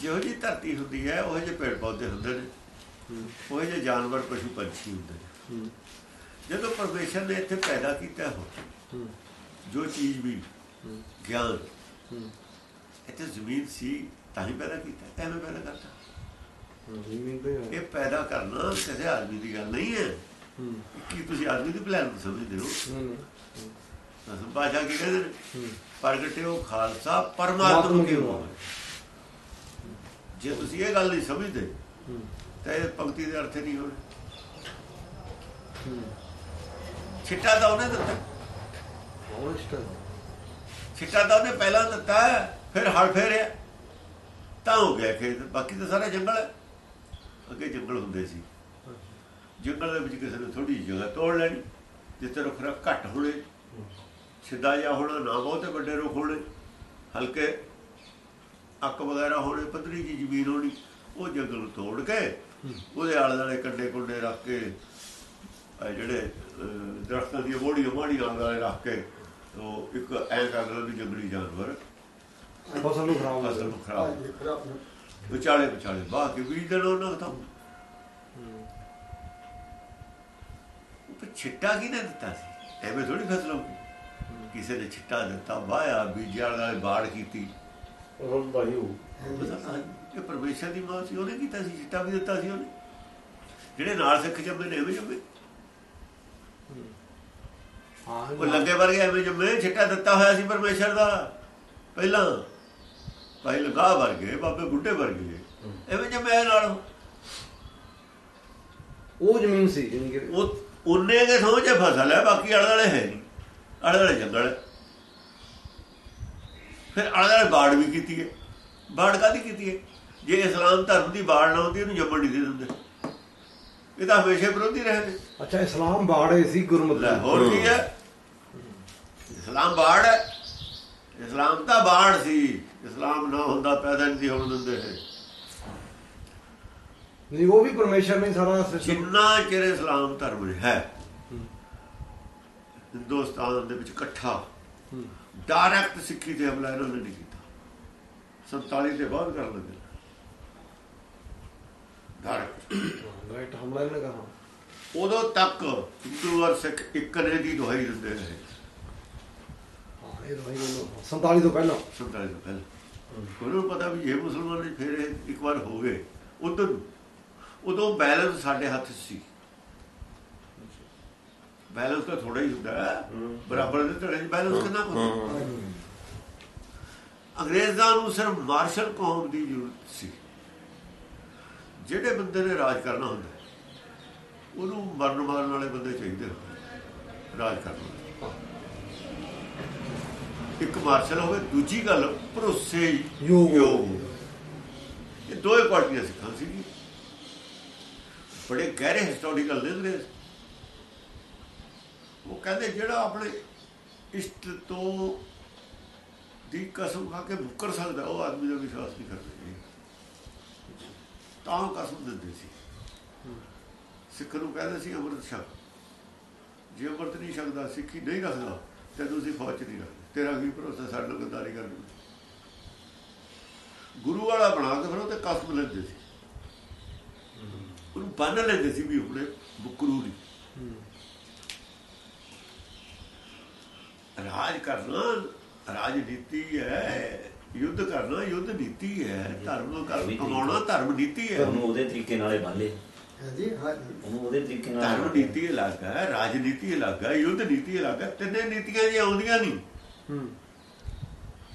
ਜਿਹੋ ਜੀ ਧਰਤੀ ਹੁੰਦੀ ਹੈ ਉਹ ਜਿਹੇ ਪੇੜ ਪੌਦੇ ਹੁੰਦੇ ਨੇ। ਉਹ ਜਿਹੇ ਜਾਨਵਰ ਪਸ਼ੂ ਪੰਛੀ ਹੁੰਦੇ ਨੇ। ਜਦੋਂ ਪਰਮੇਸ਼ਰ ਨੇ ਇੱਥੇ ਪੈਦਾ ਕੀਤਾ ਹੋ ਜੋ ਚੀਜ਼ ਵੀ ਗਿਆਨ ਇੱਥੇ ਜ਼ਮੀਨ ਸੀ ਤਾਂ ਹੀ ਪੈਦਾ ਕੀਤਾ ਐਵੇਂ ਪੈਦਾ ਕਰਤਾ। ਇਹ ਪੈਦਾ ਕਰਨਾ ਕਿਸੇ ਆਦਮੀ ਦੀ ਗੱਲ ਨਹੀਂ ਹੈ। ਕੀ ਤੁਸੀਂ ਆਦਮੀ ਦੀ ਪਲਾਨ ਨੂੰ ਸਮਝਦੇ ਹੋ? ਨਹੀਂ ਨਹੀਂ। ਅਸਲ ਬਾਜਾ ਕੀ ਕਹਿੰਦੇ ਪ੍ਰਗਟਿਓ ਖਾਲਸਾ ਪਰਮਾਤਮਾ ਕੀ ਹੋਵੇ। ਜੇ ਤੁਸੀਂ ਇਹ ਗੱਲ ਨਹੀਂ ਸਮਝਦੇ ਤਾਂ ਇਹ ਪੰਕਤੀ ਦੇ ਅਰਥ ਨਹੀਂ ਹੋਣੇ ਛਿੱਟਾ ਤਾਂ ਉਹਨੇ ਦਿੱਤਾ। ਛਿੱਟਾ ਤਾਂ ਉਹਨੇ ਪਹਿਲਾਂ ਦਿੱਤਾ ਫਿਰ ਹਲ ਫੇਰਿਆ। ਤਾਂ ਹੋ ਗਿਆ ਖੇਤ। ਬਾਕੀ ਤਾਂ ਸਾਰਾ ਜੰਗਲ ਹੈ। ਅੱਗੇ ਜੰਗਲ ਹੁੰਦੇ ਸੀ। ਜੰਗਲ ਦੇ ਵਿੱਚ ਕਿਸੇ ਨੇ ਥੋੜੀ ਜਗ੍ਹਾ ਤੋੜ ਲੈਣੀ ਜਿੱਥੇ ਰੁੱਖ ਘੱਟ ਹੋਣੇ ਸਿੱਧਾ ਜਿਹਾ ਹੋਣਾ ਨਾ ਬਹੁਤੇ ਵੱਡੇ ਰੁੱਖ ਹੋਣੇ ਹਲਕੇ ਅੱਕ ਵਗੈਰਾ ਹੋਣੇ ਪੱਧਰੀ ਜੀ ਜ਼ਮੀਨ ਹੋਣੀ ਉਹ ਜੰਗਲ ਨੂੰ ਤੋੜ ਕੇ ਉਹਦੇ ਆਲੇ ਦੁਆਲੇ ਕੰਡੇ ਕੁੰਡੇ ਰੱਖ ਕੇ ਜਿਹੜੇ ਦਰਖਤਾਂ ਦੀਆਂ ਬੋੜੀਆਂ ਮਾੜੀਆਂ ਆਲੇ ਦੁਆਲੇ ਰੱਖ ਕੇ ਉਹ ਇੱਕ ਐਂ ਕਰ ਲਓ ਵੀ ਜੰਗਲੀ ਜਾਨਵਰ। ਫਸਲ ਨੂੰ ਖਰਾਬ ਫਸਲ ਨੂੰ ਖਰਾਬ ਵਿਚਾਲੇ ਵਿਚਾਲੇ ਬਾਹ ਕੇ ਬੀਜ ਦੇਣਾ ਉਹਨਾਂ ਦਾ ਉਹ ਛਿੱਟਾ ਕਿਹਨੇ ਦਿੱਤਾ ਸੀ? ਐਵੇਂ ਥੋੜੀ ਫਸਲ ਕਿਸੇ ਨੇ ਛਿੱਟਾ ਦਿੱਤਾ ਵਾਇਆ ਬੀਜਿਆ ਵਾਲੇ ਬਾੜ ਕੀਤੀ। ਉਹ ਬਾਈ ਹੋ ਪਤਾ ਨਹੀਂ, ਇਹ ਪਰਮੇਸ਼ਰ ਦੀ ਮਾਂ ਸੀ ਉਹਨੇ ਕੀਤਾ ਸੀ ਛਿੱਟਾ ਵੀ ਦਿੱਤਾ ਸੀ ਉਹਨੇ। ਜਿਹੜੇ ਨਾਲ ਸਿੱਖ ਜੰਮੇ ਨੇ ਐਵੇਂ ਜੰਮੇ। ਹਾਂ ਉਹ ਲੱਗੇ ਵਰਗੇ ਐਵੇਂ ਜੰਮੇ ਛਿੱਟਾ ਦਿੱਤਾ ਹੋਇਆ ਸੀ ਪਰਮੇਸ਼ਰ ਦਾ ਪਹਿਲਾਂ। ਭਾਈ ਲਗਾ ਵਰਗੇ ਬਾਬੇ ਬੁੱਢੇ ਵਰਗੇ ਐਵੇਂ ਜੰਮੇ ਨਾਲ। ਉਹ ਜ਼ਮੀਨ ਸੀ ਕਿ ਉਹ ਉਹਨੇ ਕੇ ਸਮਝੇ ਫਸਲ ਹੈ ਬਾਕੀ ਦੁਆਲੇ ਹੈ ਨਹੀਂ। ਦੁਆਲੇ ਜੰਗਲ ਹੈ। ਫਿਰ ਦੁਆਲੇ ਬਾੜ ਵੀ ਕੀਤੀ ਹੈ। ਬਾੜ ਕਾਦੀ ਕੀਤੀ ਹੈ? ਜੇ ਇਸਲਾਮ ਧਰਮ ਦੀ ਬਾੜ ਨਾ ਹੁੰਦੀ ਇਹਨੂੰ ਜੰਮਣ ਨਹੀਂ ਦੇ ਦਿੰਦੇ। ਇਹ ਤਾਂ ਹਮੇਸ਼ਾ ਵਿਰੋਧੀ ਰਹੇ ਨੇ ਅੱਛਾ ਇਸਲਾਮ ਬਾੜੇ ਸੀ ਗੁਰਮਤਿ ਹੋਰ ਕੀ ਹੈ? ਇਸਲਾਮ ਬਾੜ ਹੈ। ਇਸਲਾਮ ਤਾਂ ਬਾੜ ਸੀ। ਇਸਲਾਮ ਨਾ ਹੁੰਦਾ ਪੈਦਾ ਨਹੀਂ ਹੋਣ ਦਿੰਦੇ ਇਹ। ਨਹੀਂ ਉਹ ਵੀ ਪਰਮੇਸ਼ਰ ਨੇ ਸਾਰਾ ਸਿਸਟਮ ਜਿੰਨਾ ਚਿਰ ਇਸਲਾਮ ਧਰਮ ਹੈ ਹਿੰਦੁਸਤਾਨ ਦੇ ਵਿੱਚ ਇਕੱਠਾ। ਡਾਇਰੈਕਟ ਸਿੱਖੀ ਤੇ ਹਮਲਾ ਇਹਨਾਂ ਨੇ ਨਹੀਂ ਕੀਤਾ। 47 ਦੇ ਬਾਅਦ ਕਰ ਲੱਗੇ ਡਾਇਰੈਕਟ ਰਾਈਟ ਹਮਲਾ ਇਹਨੇ ਕਹਾ ਉਦੋਂ ਤੱਕ ਹਿੰਦੂ ਔਰ ਸਿੱਖ ਇੱਕ ਨੇ ਦੀ ਦੁਹਾਈ ਦਿੰਦੇ ਰਹੇ। ਹਾਂ ਇਹ ਭਾਈ ਮੈਨੂੰ 47 ਤੋਂ ਪਹਿਲਾਂ। 47 ਤੋਂ ਪਹਿਲਾਂ। ਨੂੰ ਪਤਾ ਵੀ ਇਹ ਮੁਸਲਮਾਨ ਨੇ ਫਿਰ ਇੱਕ ਵਾਰ ਹੋ ਗਏ। ਉਦੋਂ ਉਦੋਂ ਬੈਲੈਂਸ ਸਾਡੇ ਹੱਥ ਸੀ। ਬੈਲੈਂਸ ਤਾਂ ਥੋੜਾ ਹੀ ਹੁੰਦਾ। ਬਰਾਬਰ ਦੇ ਧੜੇ 'ਚ ਬੈਲੈਂਸ ਕਿੰਨਾ ਹੁੰਦਾ? ਅੰਗਰੇਜ਼ਾਂ ਨੂੰ ਸਿਰਫ ਮਾਰਸ਼ਲ ਕੌਮ ਦੀ ਜ਼ਰੂਰਤ ਸੀ। ਜਿਹੜੇ ਬੰਦੇ ਨੇ ਰਾਜ ਕਰਨਾ ਹੁੰਦਾ ਉਹਨੂੰ ਮਰਨ ਮਾਰਨ ਵਾਲੇ ਬੰਦੇ ਚਾਹੀਦੇ ਹੁੰਦੇ ਰਾਜ ਕਰਨ। ਇੱਕ ਮਾਰਸ਼ਲ ਹੋਵੇ ਦੂਜੀ ਗੱਲ ਭਰੋਸੇ ਯੋਗ। ਇਹ ਦੋਏ ਪਾਰਟੀਆਂ ਸਿੱਖਾਂ ਸੀ ਬੜੇ ਗਹਿਰੇ ਹਿਸਟੋਰੀਕਲ ਨੇ ਅੰਗਰੇਜ਼। ਉਹ ਕਹਿੰਦੇ ਜਿਹੜਾ ਆਪਣੇ ਇਸ਼ਟ ਤੋਂ ਦੀ ਕਸਮ ਖਾ ਕੇ ਮੁੱਕਰ ਸਕਦਾ, ਉਹ ਆਦਮੀ ਦਾ ਵਿਸ਼ਵਾਸ ਨਹੀਂ ਕਰਦੇ ਤਾਂ ਕਸਮ ਦਿੰਦੇ ਸੀ। ਸਿੱਖ ਨੂੰ ਕਹਿੰਦੇ ਸੀ, ਅੰਮ੍ਰਿਤ ਛਕ। ਜੇ ਅੰਮ੍ਰਿਤ ਨਹੀਂ ਛਕਦਾ, ਸਿੱਖੀ ਨਹੀਂ ਰੱਖਦਾ ਤੇ ਤੁਸੀਂ ਫੌਜ ਨਹੀਂ ਰੱਖਦੇ। ਤੇਰਾ ਕੀ ਭਰੋਸਾ? ਸਾਡੇ ਨਾਲ ਗੱਦਾਰੀ ਕਰ ਗੁਰੂ ਵਾਲਾ ਬਣਾ ਕੇ ਫਿਰ ਉਹ ਤੇ ਕਸਮ ਲੈਂਦੇ ਸੀ। ਉਹਨੂੰ ਬੰਨ ਲੈਂਦੇ ਸੀ ਵੀ ਆਪਣੇ ਬੁਕਰੂ ਦੀ ਰਾਜ ਕਰਨਾ ਰਾਜਨੀਤੀ ਹੈ ਯੁੱਧ ਕਰਨਾ ਯੁੱਧ ਨੀਤੀ ਹੈ ਧਰਮ ਨੂੰ ਕਰ ਕਮਾਉਣਾ ਧਰਮ ਨੀਤੀ ਹੈ। ਉਹਨੂੰ ਉਹਦੇ ਤਰੀਕੇ ਨਾਲੇ ਬੰਨ੍ਹਲੇ ਹਾਂਜੀ ਹਾਂਜੀ। ਉਹਨੂੰ ਉਹਦੇ ਤਰੀਕੇ ਨਾਲ ਧਰਮ ਨੀਤੀ ਅਲੱਗ ਹੈ ਰਾਜਨੀਤੀ ਅਲੱਗ ਹੈ ਯੁੱਧ ਨੀਤੀ ਅਲੱਗ ਹੈ ਤਿੰਨੇ ਨੀਤੀਆਂ ਜੀ ਆਉਂਦੀਆਂ ਨਹੀਂ। ਹੂੰ।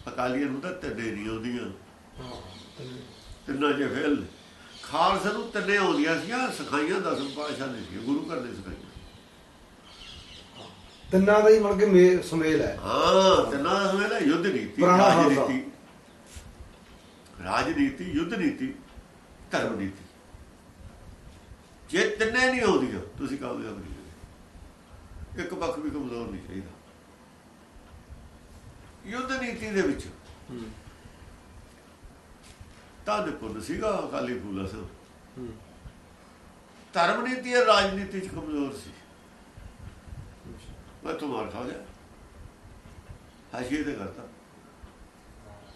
ਅਕਾਲੀਆਂ ਨੂੰ ਤਾਂ ਤਿੰਨੇ ਨਹੀਂ ਆਉਂਦੀਆਂ। ਹਾਂ ਤਿੰਨਾਂ। ਜੇ ਫੇਲ। ਖਾਲਸਾ ਨੂੰ ਤਿੰਨੇ ਆਉਂਦੀਆਂ ਸੀਆਂ ਸਿਖਾਈਆਂ ਦਸਮ ਪਾਤਸ਼ਾਹ ਨੇ ਸੀ ਗੁਰੂ ਘਰ ਨੇ ਸਿਖਾਈਆਂ। ਤਿੰਨਾਂ ਦਾ ਹੀ ਮਤਲਬ ਕਿ ਸੁਮੇਲ ਹੈ। ਹਾਂ ਤਿੰਨਾਂ ਦਾ ਸਮੇਂ ਯੁੱਧ ਨੀਤੀ। ਰਾਜਨੀਤੀ ਰਾਜਨੀਤੀ ਯੁੱਧ ਨੀਤੀ ਧਰਮ ਨੀਤੀ। ਜੇ ਤਿੰਨੇ ਨਹੀਂ ਆਉਂਦੀਆਂ ਤੁਸੀਂ ਕਾਮਯਾਬ ਨਹੀਂ ਇੱਕ ਪੱਖ ਵੀ ਕਮਜ਼ੋਰ ਨਹੀਂ ਚਾਹੀਦਾ। ਯੁੱਧ ਨੀਤੀ ਦੇ ਵਿੱਚ ਹੂੰ। ਤਾਂ ਦੇ ਪੁੱਲ ਸੀਗਾ ਅਕਾਲੀ ਫੂਲਾ ਸਾਹਿਬ ਹੂੰ। ਧਰਮ ਨੀਤੀ ਰਾਜਨੀਤੀ ਚ ਕਮਜ਼ੋਰ ਸੀ। ਮੈਂ ਤੁਮਾਰ ਖਾ ਗਿਆ। ਹਾਸ਼ੀਏ ਤੇ ਕਰਤਾ।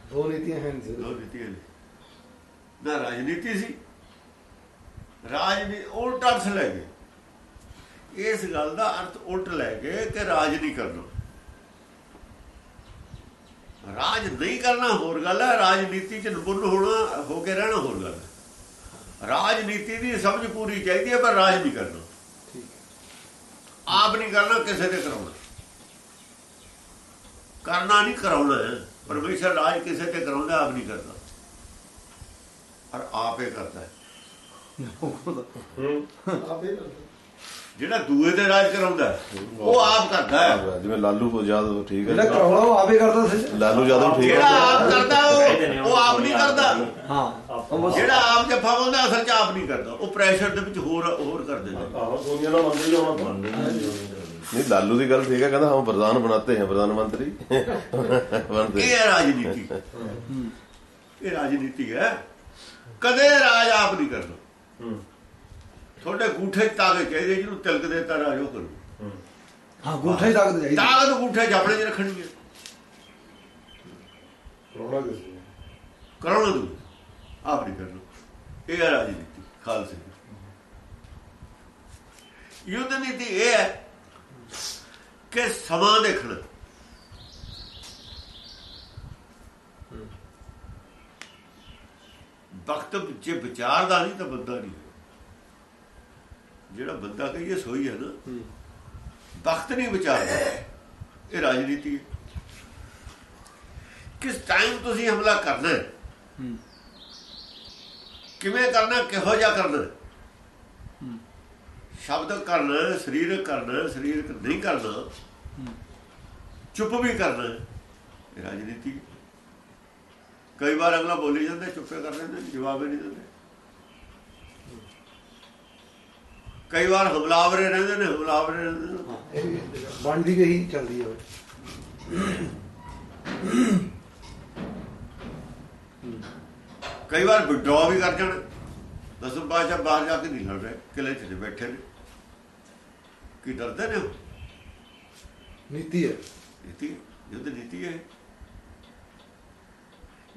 ਦੋ ਨੀਤੀਆਂ ਹਨ ਜੀ। ਦੋ ਨੀਤੀਆਂ ਨੇ। ਨਾ ਰਾਜਨੀਤੀ ਸੀ ਰਾਜ ਵੀ ਉਲਟ ਅਰਥ ਲੈ ਗਏ। ਇਸ ਗੱਲ ਦਾ ਅਰਥ ਉਲਟ ਲੈ ਗਏ ਕਿ ਰਾਜ ਨਹੀਂ ਕਰਨਾ। ਰਾਜ ਨਹੀਂ ਕਰਨਾ ਹੋਰ ਗੱਲ ਹੈ ਰਾਜਨੀਤੀ ਚ ਨਿਪੁੰਨ ਹੋਣਾ ਹੋ ਕੇ ਰਹਿਣਾ ਹੋਰ ਗੱਲ ਹੈ। ਰਾਜਨੀਤੀ ਦੀ ਸਮਝ ਪੂਰੀ ਚਾਹੀਦੀ ਹੈ ਪਰ ਰਾਜ ਨਹੀਂ ਕਰਨਾ। ਆਪ ਨਹੀਂ ਕਰਨਾ ਕਿਸੇ ਦੇ ਕਰਾਉਣਾ। ਕਰਨਾ ਨਹੀਂ ਕਰਾਉਣਾ। ਪਰਮੇਸ਼ਰ ਰਾਜ ਕਿਸੇ ਤੇ ਕਰਾਉਂਦਾ ਆਪ ਨਹੀਂ ਕਰਦਾ। ਪਰ ਆਪੇ ਕਰਦਾ ਹੈ। ਆਪੇ ਜਿਹੜਾ ਦੂਏ ਤੇ ਰਾਜ ਕਰਾਉਂਦਾ ਉਹ ਆਪ ਕਰਦਾ ਹੈ। ਜਿਵੇਂ ਲਾਲੂ ਕੋ ਯਾਦ ਠੀਕ ਹੈ ਜਿਹੜਾ ਕਰਾਉਣਾ ਉਹ ਆਪੇ ਕਰਦਾ ਸੀ। ਲਾਲੂ ਯਾਦਵ ਠੀਕ ਹੈ। ਜਿਹੜਾ ਆਪ ਕਰਦਾ ਉਹ ਆਪ ਨਹੀਂ ਕਰਦਾ। ਹਾਂ ਜਿਹੜਾ ਆਪ ਜੱਫਾ ਪਾਉਂਦਾ ਅਸਲ ਚ ਆਪ ਨਹੀਂ ਕਰਦਾ। ਉਹ ਪ੍ਰੈਸ਼ਰ ਦੇ ਵਿੱਚ ਹੋਰ ਹੋਰ ਕਰਦੇ ਨੇ ਨਹੀਂ ਲਾਲੂ ਦੀ ਗੱਲ ਠੀਕ ਹੈ ਕਹਿੰਦਾ ਹਾਂ ਪ੍ਰਧਾਨ ਬਣਾਤੇ ਹੈ ਪ੍ਰਧਾਨ ਮੰਤਰੀ। ਇਹ ਰਾਜਨੀਤੀ। ਇਹ ਰਾਜਨੀਤੀ ਹੈ। ਕਦੇ ਰਾਜ ਆਪ ਨਹੀਂ ਕਰਦਾ। ਤੁਹਾਡੇ ਗੂਠੇ 'ਚ ਤਾਕਤ ਚਾਹੀਦੀ ਜਿਹਨੂੰ ਤਿਲਕ ਦੇ ਤਾਂ ਰਾਜ ਉਹ ਕਰੂ। ਹੂੰ ਗੂਠਾ ਹੀ ਤਾਕਤ ਚਾਹੀਦੀ ਤਾਕਤ ਗੂਠੇ 'ਚ ਆਪਣੇ 'ਚ ਰੱਖਣੀ ਹੈ। ਰੋਣਾ ਕਿਸੇ ਨੇ। ਕਰਾਉਣਾ ਦੂ ਆਪ ਨਹੀਂ ਕਰਨਾ। ਇਹ ਹੈ ਰਾਜਨੀਤੀ ਖਾਲਸੇ ਦੀ। ਯੁੱਧ ਨੀਤੀ ਇਹ ਹੈ ਕਿ ਸਮਾਂ ਦੇਖਣਾ। ਵਕਤ ਜੇ ਵਿਚਾਰਦਾ ਨਹੀਂ ਤਾਂ ਬੰਦਾ ਨਹੀਂ। ਜਿਹੜਾ ਬੰਦਾ ਕਹੀਏ ਸੋਈ ਹੈ ਨਾ ਵਕਤ ਨਹੀਂ ਵਿਚਾਰਦਾ। ਇਹ ਰਾਜਨੀਤੀ ਹੈ। ਕਿਸ ਟਾਈਮ ਤੁਸੀਂ ਹਮਲਾ ਕਰਨਾ ਹੈ? ਕਿਵੇਂ ਕਰਨਾ ਕਿਹੋ ਜਿਹਾ ਕਰਨਾ ਸ਼ਬਦ ਕਰਨਾ ਸਰੀਰਕ ਕਰਨਾ ਸਰੀਰਕ ਨਹੀਂ ਕਰਨਾ। ਚੁੱਪ ਵੀ ਕਰਨਾ ਇਹ ਰਾਜਨੀਤੀ। ਕਈ ਵਾਰ ਅਗਲਾ ਬੋਲੀ ਜਾਂਦਾ ਚੁੱਪੇ ਕਰ ਲੈਂਦੇ ਨੇ, ਜਵਾਬ ਹੀ ਨਹੀਂ ਦਿੰਦੇ। ਕਈ ਵਾਰ ਹਮਲਾਵਰੇ ਰਹਿੰਦੇ ਨੇ ਹਮਲਾਵਰੇ ਰਹਿੰਦੇ ਨੇ। ਬਣਦੀ ਗਈ ਚੱਲਦੀ ਹੈ ਕਈ ਵਾਰ ਵਿਡਰਾ ਵੀ ਕਰ ਜਾਣ। ਦਸਮ ਪਾਸ਼ਾ ਬਾਹਰ ਜਾ ਕੇ ਨਹੀਂ ਲੜ ਰਹੇ ਕਿਲੇ 'ਚ ਬੈਠੇ ਨੇ। ਕੀ ਡਰਦੇ ਨੇ? ਨੀਤੀ ਹੈ। ਨੀਤੀ? ਯੁੱਧ ਨੀਤੀ ਹੈ।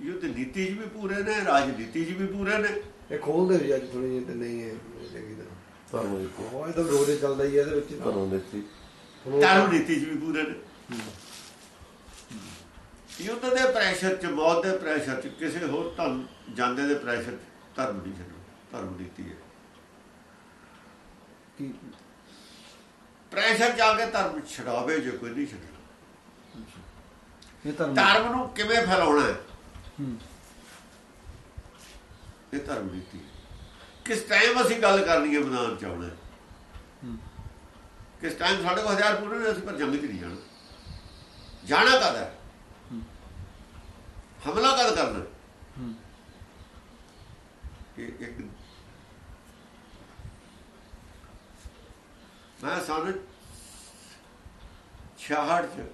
ਯੁੱਧ ਨੀਤੀ 'ਚ ਵੀ ਪੂਰੇ ਨੇ ਰਾਜਨੀਤੀ 'ਚ ਵੀ ਪੂਰੇ ਨੇ। ਇਹ ਖੋਲਦੇ ਵੀ ਅੱਜ ਥੋੜੀ ਜਿਹੀ ਤੇ ਨਹੀਂ ਹੈ ਧਰਮ ਦੀ ਉਹ ਇਹ ਤਾਂ ਰੋਜ਼ ਹੀ ਚੱਲਦਾ ਹੀ ਹੈ ਇਹਦੇ ਵਿੱਚ ਧਰਮ ਨੀਤੀ ਧਰਮ ਨੀਤੀ 'ਚ ਵੀ ਪੂਰੇ ਨੇ। ਯੁੱਧ ਦੇ ਪ੍ਰੈਸ਼ਰ 'ਚ ਮੌਤ ਦੇ ਪ੍ਰੈਸ਼ਰ 'ਚ ਕਿਸੇ ਹੋਰ ਧਰਮ ਜਾਂਦੇ ਦੇ ਪ੍ਰੈਸ਼ਰ 'ਚ ਧਰਮ ਨਹੀਂ ਛੱਡੋ ਧਰਮ ਨੀਤੀ ਹੈ। ਕੀ? ਪ੍ਰੈਸ਼ਰ ਜਾ ਕੇ ਧਰਮ ਛਡਾਵੇ ਜੇ ਕੋਈ ਨਹੀਂ ਛੱਡਣਾ। ਇਹ ਧਰਮ ਧਰਮ ਨੂੰ ਕਿਵੇਂ ਫੈਲਾਉਣਾ ਹੈ? ਹੂੰ। ਇਹ ਧਰਮ ਨੀਤੀ। ਕਿਸ ਟਾਈਮ ਅਸੀਂ ਗੱਲ ਕਰਨੀ ਹੈ ਮੈਦਾਨ ਚ ਆਉਣਾ। ਕਿਸ ਟਾਈਮ ਸਾਡੇ ਕੋਲ ਹਜ਼ਾਰ ਪੂਰੇ ਨੇ ਅਸੀਂ ਪਰ ਜੰਗ ਚ ਨਹੀਂ ਜਾਣਾ। ਜਾਣਾ ਕਦ ਹੈ? ਹਮਲਾ ਕਦ ਕਰਨਾ। ਇਹ ਇੱਕ ਮੈਂ ਸਾਨੂੰ 66 ਚ